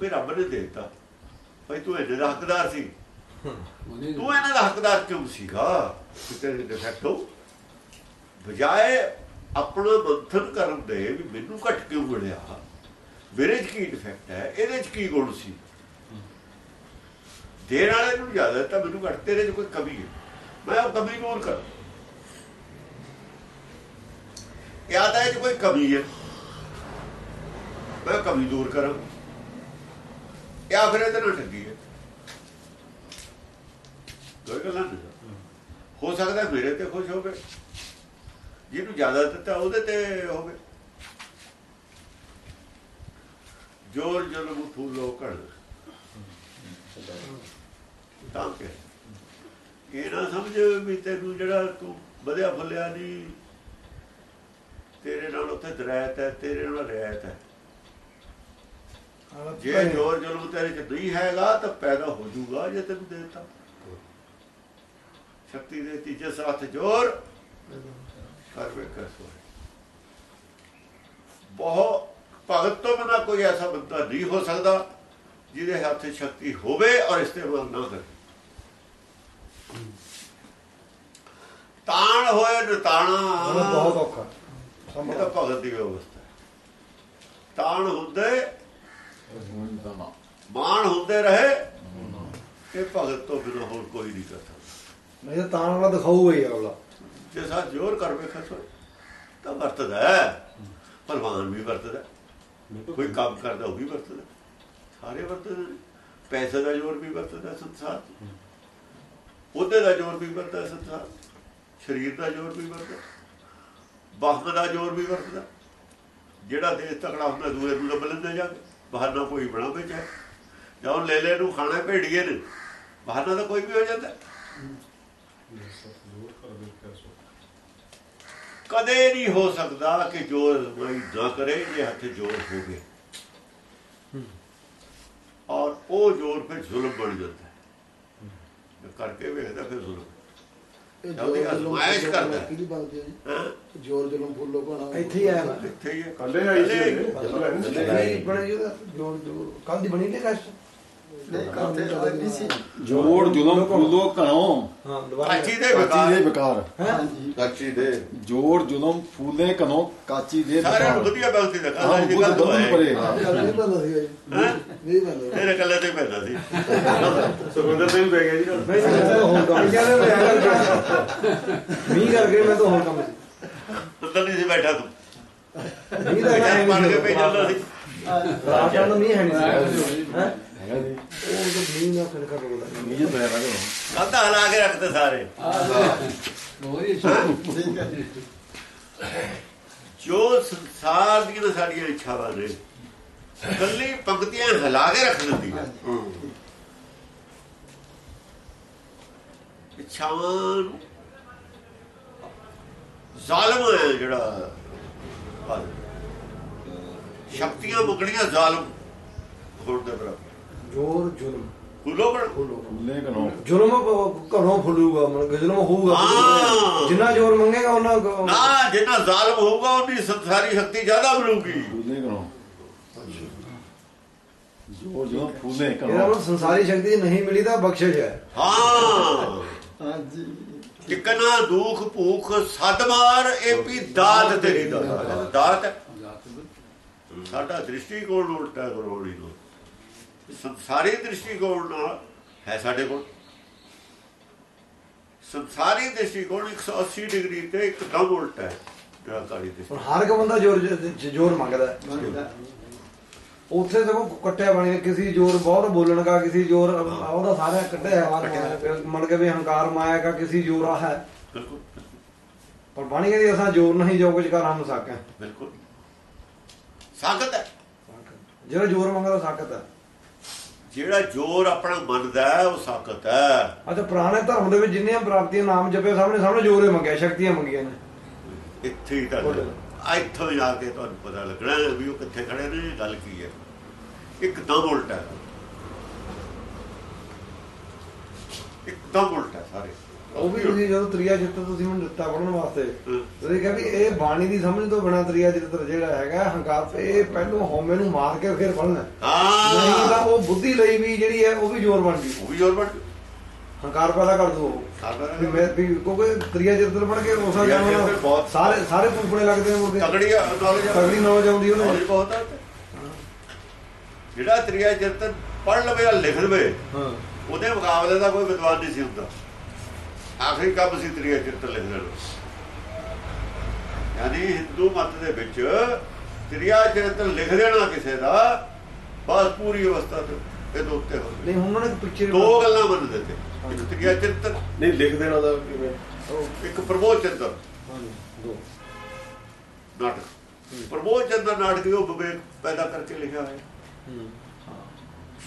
ਫਿਰ ਰੱਬ ਨੇ ਦਿੱਤਾ। ਭਾਈ ਤੂੰ ਇਹਦੇ ਦਾ ਹੱਕਦਾਰ ਸੀ। ਤੂੰ ਇਹਨਾਂ ਦਾ ਹੱਕਦਾਰ ਕਿਉਂ ਸੀਗਾ? ਕਿ ਤੇਰੇ ਡਿਫੈਕਟ ਹੋ। ਬਜਾਏ ਆਪਣਾ ਮੰਥਨ ਕਰਨ ਦੇ ਵੀ ਮੈਨੂੰ ਘਟ ਕਿਉਂ ਮਿਲਿਆ? ਮੇਰੇ 'ਚ ਕੀ ਡਿਫੈਕਟ ਹੈ? ਇਹਦੇ 'ਚ ਕੀ ਗੁਣ ਸੀ? ਦੇਣ ਵਾਲੇ ਨੂੰ ਜ਼ਿਆਦਾ ਤਾਂ ਮੈਨੂੰ ਘੱਟ, ਤੇਰੇ 'ਚ ਕੋਈ ਕਮੀ ਹੈ। ਮੈਂ ਉਹ ਕਮੀ ਦੂਰ ਕਰ? ਜਾਂ ਤਾਂ ਇਹ ਕੋਈ ਕਮੀ ਹੈ? ਮੈਂ ਕਮੀ ਦੂਰ ਕਰਾਂ। ਜਾਂ ਫਿਰ ਇਹਦੇ ਨਾਲ ਠੱਗੀ ਹੈ। ਦੋ ਗੱਲਾਂ ਨੇ। ਹੋ ਸਕਦਾ ਮੇਰੇ ਤੇ ਖੁਸ਼ ਹੋਵੇ। ਜਿਹਨੂੰ ਜ਼ਿਆਦਾ ਦਿੱਤਾ ਉਹਦੇ ਤੇ ਹੋਵੇ। ਜੋਰ ਜਨਮ ਫੂਲੋ ਕਣ ਤਾਂ ਕਿ ਇਹ ਨਾ ਸਮਝ ਵੀ ਤੈਨੂੰ ਜਿਹੜਾ ਤੂੰ ਵਧਿਆ ਫੁੱਲਿਆ ਨਹੀਂ ਤੇਰੇ ਨਾਲ ਉੱਥੇ ਦਰਾਇਤ ਹੈ ਤੇਰੇ ਨਾਲ ਰਿਆਇਤ ਹੈ। ਜੇ ਜੋਰ ਜੁਲਮ ਤੇਰੇ ਚ ਨਹੀਂ ਹੈਗਾ ਤਾਂ ਪੈਦਾ ਹੋ ਜਾਊਗਾ ਜੇ ਤੈਨੂੰ ਦਿੱਤਾ। ਸ਼ਕਤੀ ਦੇ ਤੀਜੇ ਸਾਥ ਜੋਰ ਕਰ ਵੇਖਾ ਸੋਏ ਬਹੁਤ ਭਗਤ ਤੋਂ ਬਿਨਾ ਕੋਈ ਐਸਾ ਬੰਦਾ ਨਹੀਂ ਹੋ ਸਕਦਾ ਜਿਹਦੇ ਹੱਥ ਸ਼ਕਤੀ ਹੋਵੇ ਔਰ ਇਸਤੇਮਾਲ ਨਾ ਕਰੇ ਤਾਣ ਹੋਏ ਨਤਾਣਾ ਬਹੁਤ ਔਖਾ। ਇਹ ਤਾਂ ਭਗਤ ਦੀ ਵਿਵਸਥਾ ਹੈ। ਤਾਣ ਹੁੰਦੇ ਮਾਣ ਹੁੰਦੇ ਰਹੇ ਇਹ ਭਗਤ ਤੋਂ ਬਿਨਾ ਹੋਰ ਕੋਈ ਨਹੀਂ ਕਰਦਾ ਨਹੀਂ ਤਾਂ ਤਾਂ ਵਾਲਾ ਦਿਖਾਊਗਾ ਹੀ ਅਗਲਾ। ਜੇ ਸਾ ਜ਼ੋਰ ਕਰ ਵੇਖਾ ਸੋ ਤਾਂ ਵਰਤਦਾ ਹੈ। ਭਲਵਾਨ ਵੀ ਵਰਤਦਾ ਕੋਈ ਕੰਮ ਕਰਦਾ ਉਹ ਵੀ ਵਰਤਦਾ ਸਾਰੇ ਵਰਤਦੇ। ਪੈਸੇ ਦਾ ਜ਼ੋਰ ਵੀ ਵਰਤਦਾ ਸੰਸਾਰ। ਉਹਦੇ ਦਾ ਜ਼ੋਰ ਵੀ ਵਰਤਦਾ ਸੰਸਾਰ। ਸਰੀਰ ਦਾ ਜ਼ੋਰ ਵੀ ਵਰਤਦਾ ਬਾਹਰ ਦਾ ਜ਼ੋਰ ਵੀ ਵਰਤਦਾ ਜਿਹੜਾ ਦੇਸ਼ ਤਕੜਾ ਹੁੰਦਾ ਦੂਏ ਨੂੰ ਲੱਭ ਲੈਂਦਾ ਜਾ ਬਹਾਨਾ ਕੋਈ ਬਣਾ ਵਿੱਚ ਹੈ। ਜਦੋਂ ਲੈ ਲੈ ਨੂੰ ਖਾਣਾ ਭੇੜੀਏ ਨੇ ਬਹਾਨਾ ਤਾਂ ਕੋਈ ਵੀ ਹੋ ਜਾਂਦਾ। ਕਦੇ ਨਹੀਂ ਹੋ ਸਕਦਾ ਕਿ ਜੋਰ ਕੋਈ ਨਾ ਕਰੇ ਜੇ ਹੱਥ ਜੋਰ ਹੋਵੇ। ਔਰ ਉਹ ਜੋਰ ਫਿਰ ਜ਼ੁਲਮ ਬਣ ਜਾਂਦਾ। ਕਰਕੇ ਵੇਖਦਾ ਫਿਰ ਜ਼ੁਲਮ ਇਹ ਜਦ ਅਜ਼ਮਾਇਸ਼ ਕਰਦਾ। ਕਿਹਦੀ ਬਣਦੀ ਹੈ ਜੀ? ਹਾਂ? ਜੋਰ ਜਲਮ ਫੁੱਲੋ ਕੋਣਾ ਇੱਥੇ ਹੀ ਆਇਆ ਇੱਥੇ ਹੀ ਹੈ। ਕੱਲੇ ਆਈ ਸੀ। ਨਹੀਂ ਬਣੀ ਜੋਰ ਜੋਰ ਕੱਲ ਦੀ ਬਣੀ ਨਹੀਂ ਕਸ਼ਟ ਨਹੀਂ ਨਹੀਂ ਸੀ। ਜੋੜ ਜ਼ੁਲਮ ਫੂਲੋ ਘਣੋ। ਹਾਂ ਦੁਬਾਰਾ ਕਾਚੀ ਦੇ ਕਾਚੀ ਦੇ ਵਿਕਾਰ ਵਿਕਾਰ ਕਾਚੀ ਦੇ। ਜੋੜ ਜ਼ੁਲਮ ਫੂਲੇ ਘਣੋ ਕਾਚੀ ਦੇ ਸਾਰਿਆਂ ਨੂੰ ਵਧੀਆ ਬਲਤੀ ਦਾ ਹਾਂ ਕੱਲ ਬੁੱਧ ਗੱਲ ਤੋਂ ਪਰੇ। ਨਹੀਂ ਬੰਦਾ ਸੀ ਜੀ। ਹੈਂ? ਨਹੀਂ ਬੰਦਾ ਤੇਰੇ ਕੱਲੇ ਤੇ ਪੈਂਦਾ ਸੀ। ਸੁਖਵਿੰਦਰ ਸਿੰਘ ਪੈ ਗਿਆ ਜੀ। ਨਾਲ। ਨਹੀਂ ਮੈਂ ਤਾਂ ਹੋਰ ਕੰਮ ਕਹਿੰਦੇ ਮੈਂ ਮੀਂਹ ਕਰਕੇ ਮੈਂ ਤਾਂ ਹੋਰ ਕੰਮ ਸੀ। ਅੰਦਰ ਨਹੀਂ ਸੀ ਬੈਠਾ ਤੂੰ। ਮੀਂਹ ਦਾ ਨਹੀਂ ਕੇ ਪਈ ਜਾਂਦਾ ਸੀ। ਰਾਤ ਨੂੰ ਮੀਂਹ ਹੈ ਨਹੀਂ। ਹੈ। ਜੀ ਉਹ ਮੀਂਹ ਹਿਲਾ ਕੇ ਰੱਖਦੇ ਸਾਰੇ। ਬਹੁਤ ਹੀ ਜੋ ਸੰਸਾਰ ਸਾਡੀਆਂ ਇੱਛਾਵਾਂ ਨੇ ਕੱਲੀ ਪੰਕਤੀਆਂ ਹਿਲਾ ਕੇ ਰੱਖ ਦਿੰਦੀ ਹੈ ਇੱਛਾਵਾਂ ਜ਼ਾਲਮ ਹੈ ਜਿਹੜਾ। ਸ਼ਕਤੀਆਂ ਮੁਕਣੀਆਂ ਜ਼ਾਲਮ। ਹੋਣ ਦੇ ਬਰਾਬਰ। ਜੋਰ ਜ਼ੁਲਮ। ਕੁਲੋਬੜ ਖੁੱਲੇ। ਕਨੋ ਜ਼ੁਲਮ ਘਰੋਂ ਫੁੱਲੂਗਾ ਮਨ ਜ਼ੁਲਮ ਹੋਊਗਾ। ਜਿੰਨਾ ਜ਼ੋਰ ਮੰਗੇਗਾ ਉਹਨਾਂ ਕੋ- ਨਾ ਜਿੰਨਾ ਜ਼ਾਲਮ ਹੋਊਗਾ ਉਹਦੀ ਸੰਸਾਰੀ ਸ਼ਕਤੀ ਜ਼ਿਆਦਾ ਮਿਲੂਗੀ ਖੁੱਲੇ ਕਨੋ ਜੋ ਜੋ ਫੁੱਲੇ ਕਨੋ ਮਤਲਬ ਸੰਸਾਰੀ ਸ਼ਕਤੀ ਨਹੀਂ ਮਿਲੀ ਤਾਂ ਬਖਸ਼ਿਸ਼ ਹੈ। ਹਾਂ। ਹਾਂਜੀ। ਟਿਕਣਾ ਦੁਖ ਭੂਖ ਸਦਮਾਰ ਇਹ ਵੀ ਦਾਤ ਤੇਰੀ ਦਾਤ ਦਾਤ। ਸਾਡਾ ਦ੍ਰਿਸ਼ਟੀਕੋਣ ਉਲਟਾ ਕਰੋੜੀ ਨੂੰ ਸੰਸਾਰੀ ਦ੍ਰਿਸ਼ਟੀਕੋਣ ਨਾਲ ਹੈ ਸਾਡੇ ਕੋਲ। ਸੰਸਾਰੀ ਦ੍ਰਿਸ਼ਟੀਕੋਣ 180 ਡਿਗਰੀ ਤੇ ਇੱਕਦਮ ਉਲਟਾ ਹੈ ਨਿਰਾਕਾਰੀ ਹਰ ਇੱਕ ਬੰਦਾ ਜ਼ੋਰ ਜ਼ੋਰ ਮੰਗਦਾ। ਉੱਥੇ ਦੇਖੋ ਕੱਟਿਆ ਬਾਣੀ ਕਿਸੇ ਜ਼ੋਰ ਬਹੁਤ ਬੋਲਣ ਦਾ ਕਿਸੇ ਜ਼ੋਰ ਉਹਦਾ ਸਾਰਾ ਕੱਢਿਆ ਹੈ ਮਨ ਕੇ ਵੀ ਹੰਕਾਰ ਮਾਇਆ ਦਾ ਕਿਸੇ ਜ਼ੋਰ ਆ ਹੈ। ਬਿਲਕੁਲ। ਪਰ ਬਾਣੀ ਕਹਿੰਦੀ ਅਸਾਂ ਜ਼ੋਰ ਨਹੀਂ ਜੋ ਕੁਝ ਕਰ ਹਮ ਸਾਕਾਂ ਬਿਲਕੁਲ। ਸਾਖਤ ਹੈ। ਜਿਹੜਾ ਜ਼ੋਰ ਮੰਗਦਾ ਸਾਕਤ ਹੈ। ਜਿਹੜਾ ਜੋਰ ਆਪਣਾ ਮੰਨਦਾ ਹੈ, ਉਹ ਸਾਖਤ ਹੈ। ਅੱਛਾ ਪੁਰਾਣੇ ਧਰਮ ਦੇ ਵਿੱਚ ਜਿੰਨੀਆਂ ਪ੍ਰਾਪਤੀਆਂ ਨਾਮ ਜਪੇ ਸਾਹਮਣੇ ਸਾਹਮਣੇ ਜ਼ੋਰ ਹੀ ਮੰਗਿਆ ਸ਼ਕਤੀਆਂ ਮੰਗੀਆਂ ਨੇ। ਇੱਥੇ ਹੀ ਤਾਂ ਇੱਥੋਂ ਜਾ ਕੇ ਤੁਹਾਨੂੰ ਪਤਾ ਲੱਗਣਾ ਵੀ ਉਹ ਕਿੱਥੇ ਖੜੇ ਨੇ ਗੱਲ ਕੀ ਹੈ। ਇੱਕਦਮ ਉਲਟਾ ਹੈ। ਇੱਕਦਮ ਉਲਟਾ ਹੈ ਸਾਰੇ। ਉਹ ਵੀ ਤੁਸੀਂ ਜਦੋਂ ਤ੍ਰਿਆ ਚਿੱਤ ਤੁਸੀਂ ਮੈਨੂੰ ਦਿੱਤਾ ਪੜਨ ਵਾਸਤੇ। ਤੁਸੀਂ ਕਿਹਾ ਵੀ ਇਹ ਬਾਣੀ ਦੀ ਸਮਝ ਤੋਂ ਬਿਨਾ ਤ੍ਰਿਆ ਚਿੱਤ ਜਿਹੜਾ ਹੈਗਾ ਹੰਕਾਰ ਤੇ ਇਹ ਪਹਿਲੋਂ ਹਉਮੈ ਨੂੰ ਮਾਰ ਕੇ ਫਿਰ ਪੜਨਾ ਨਹੀਂ ਤਾਂ ਹਾਂ ਉਹ ਬੁੱਧੀ ਲਈ ਵੀ ਜਿਹੜੀ ਹੈ ਉਹ ਵੀ ਜ਼ੋਰ ਬਣ ਗਈ। ਉਹ ਵੀ ਜੋਰ ਬਣ ਹੰਕਾਰ ਪੈਦਾ ਕਰ ਦੋ ਮੈਂ ਵੀ ਕਿਉਂਕਿ ਤ੍ਰਿਆ ਚਿੱਤ ਪੜ ਕੇ ਉਸਾ ਸਾਰੇ ਸਾਰੇ ਪੂਪਣੇ ਲੱਗਦੇ ਨੇ ਮੁਰਗੇ ਤਗੜੀ ਤਗੜੀ ਨੌਲੇਜ ਆਉਂਦੀ ਉਹਨੂੰ। ਬਹੁਤ ਹੈ ਜਿਹੜਾ ਤ੍ਰਿਆ ਚਿੰਤਨ ਪੜ ਲਵੇ ਜਾਂ ਲਿਖ ਲਵੇ ਹਾਂ। ਉਹਦੇ ਮੁਕਾਬਲੇ ਦਾ ਕੋਈ ਵਿਦਵਾਨ ਨਹੀਂ ਸੀ ਹੁੰਦਾ। ਆਖਰੀ ਕੰਮ ਸੀ ਤ੍ਰਿਆ ਚਿੰਤਨ ਲਿਖ ਲੈਣਾ ਯਾਨੀ ਹਿੰਦੂ ਮਤ ਦੇ ਵਿੱਚ ਤ੍ਰਿਆ ਚਿੰਤਨ ਲਿਖ ਦੇਣਾ ਕਿਸੇ ਦਾ ਬਸ ਪੂਰੀ ਅਵਸਥਾ ਤੇ ਇਹਦੇ ਉੱਤੇ ਹੋ ਨਹੀਂ ਹੁਣ ਉਹਨਾਂ ਨੇ ਪਿੱਛੇ ਦੋ ਗੱਲਾਂ ਮੰਨਦੇ ਤੇ। ਇੱਕ ਤ੍ਰਿਆ ਚਿੰਤਨ ਨਹੀਂ ਲਿਖ ਦੇਣਾ ਦਾ ਕਿਵੇਂ? ਇੱਕ ਪ੍ਰਬੋਧ ਹਾਂਜੀ ਦੋ। ਨਾਟਕ। ਪ੍ਰਬੋਧ ਚੰਦਰ ਨਾਟਕ ਵੀ ਉਹ ਵਿਵੇਕ ਪੈਦਾ ਕਰਕੇ ਲਿਖਿਆ ਹੋਇਆ। ਹੂੰ।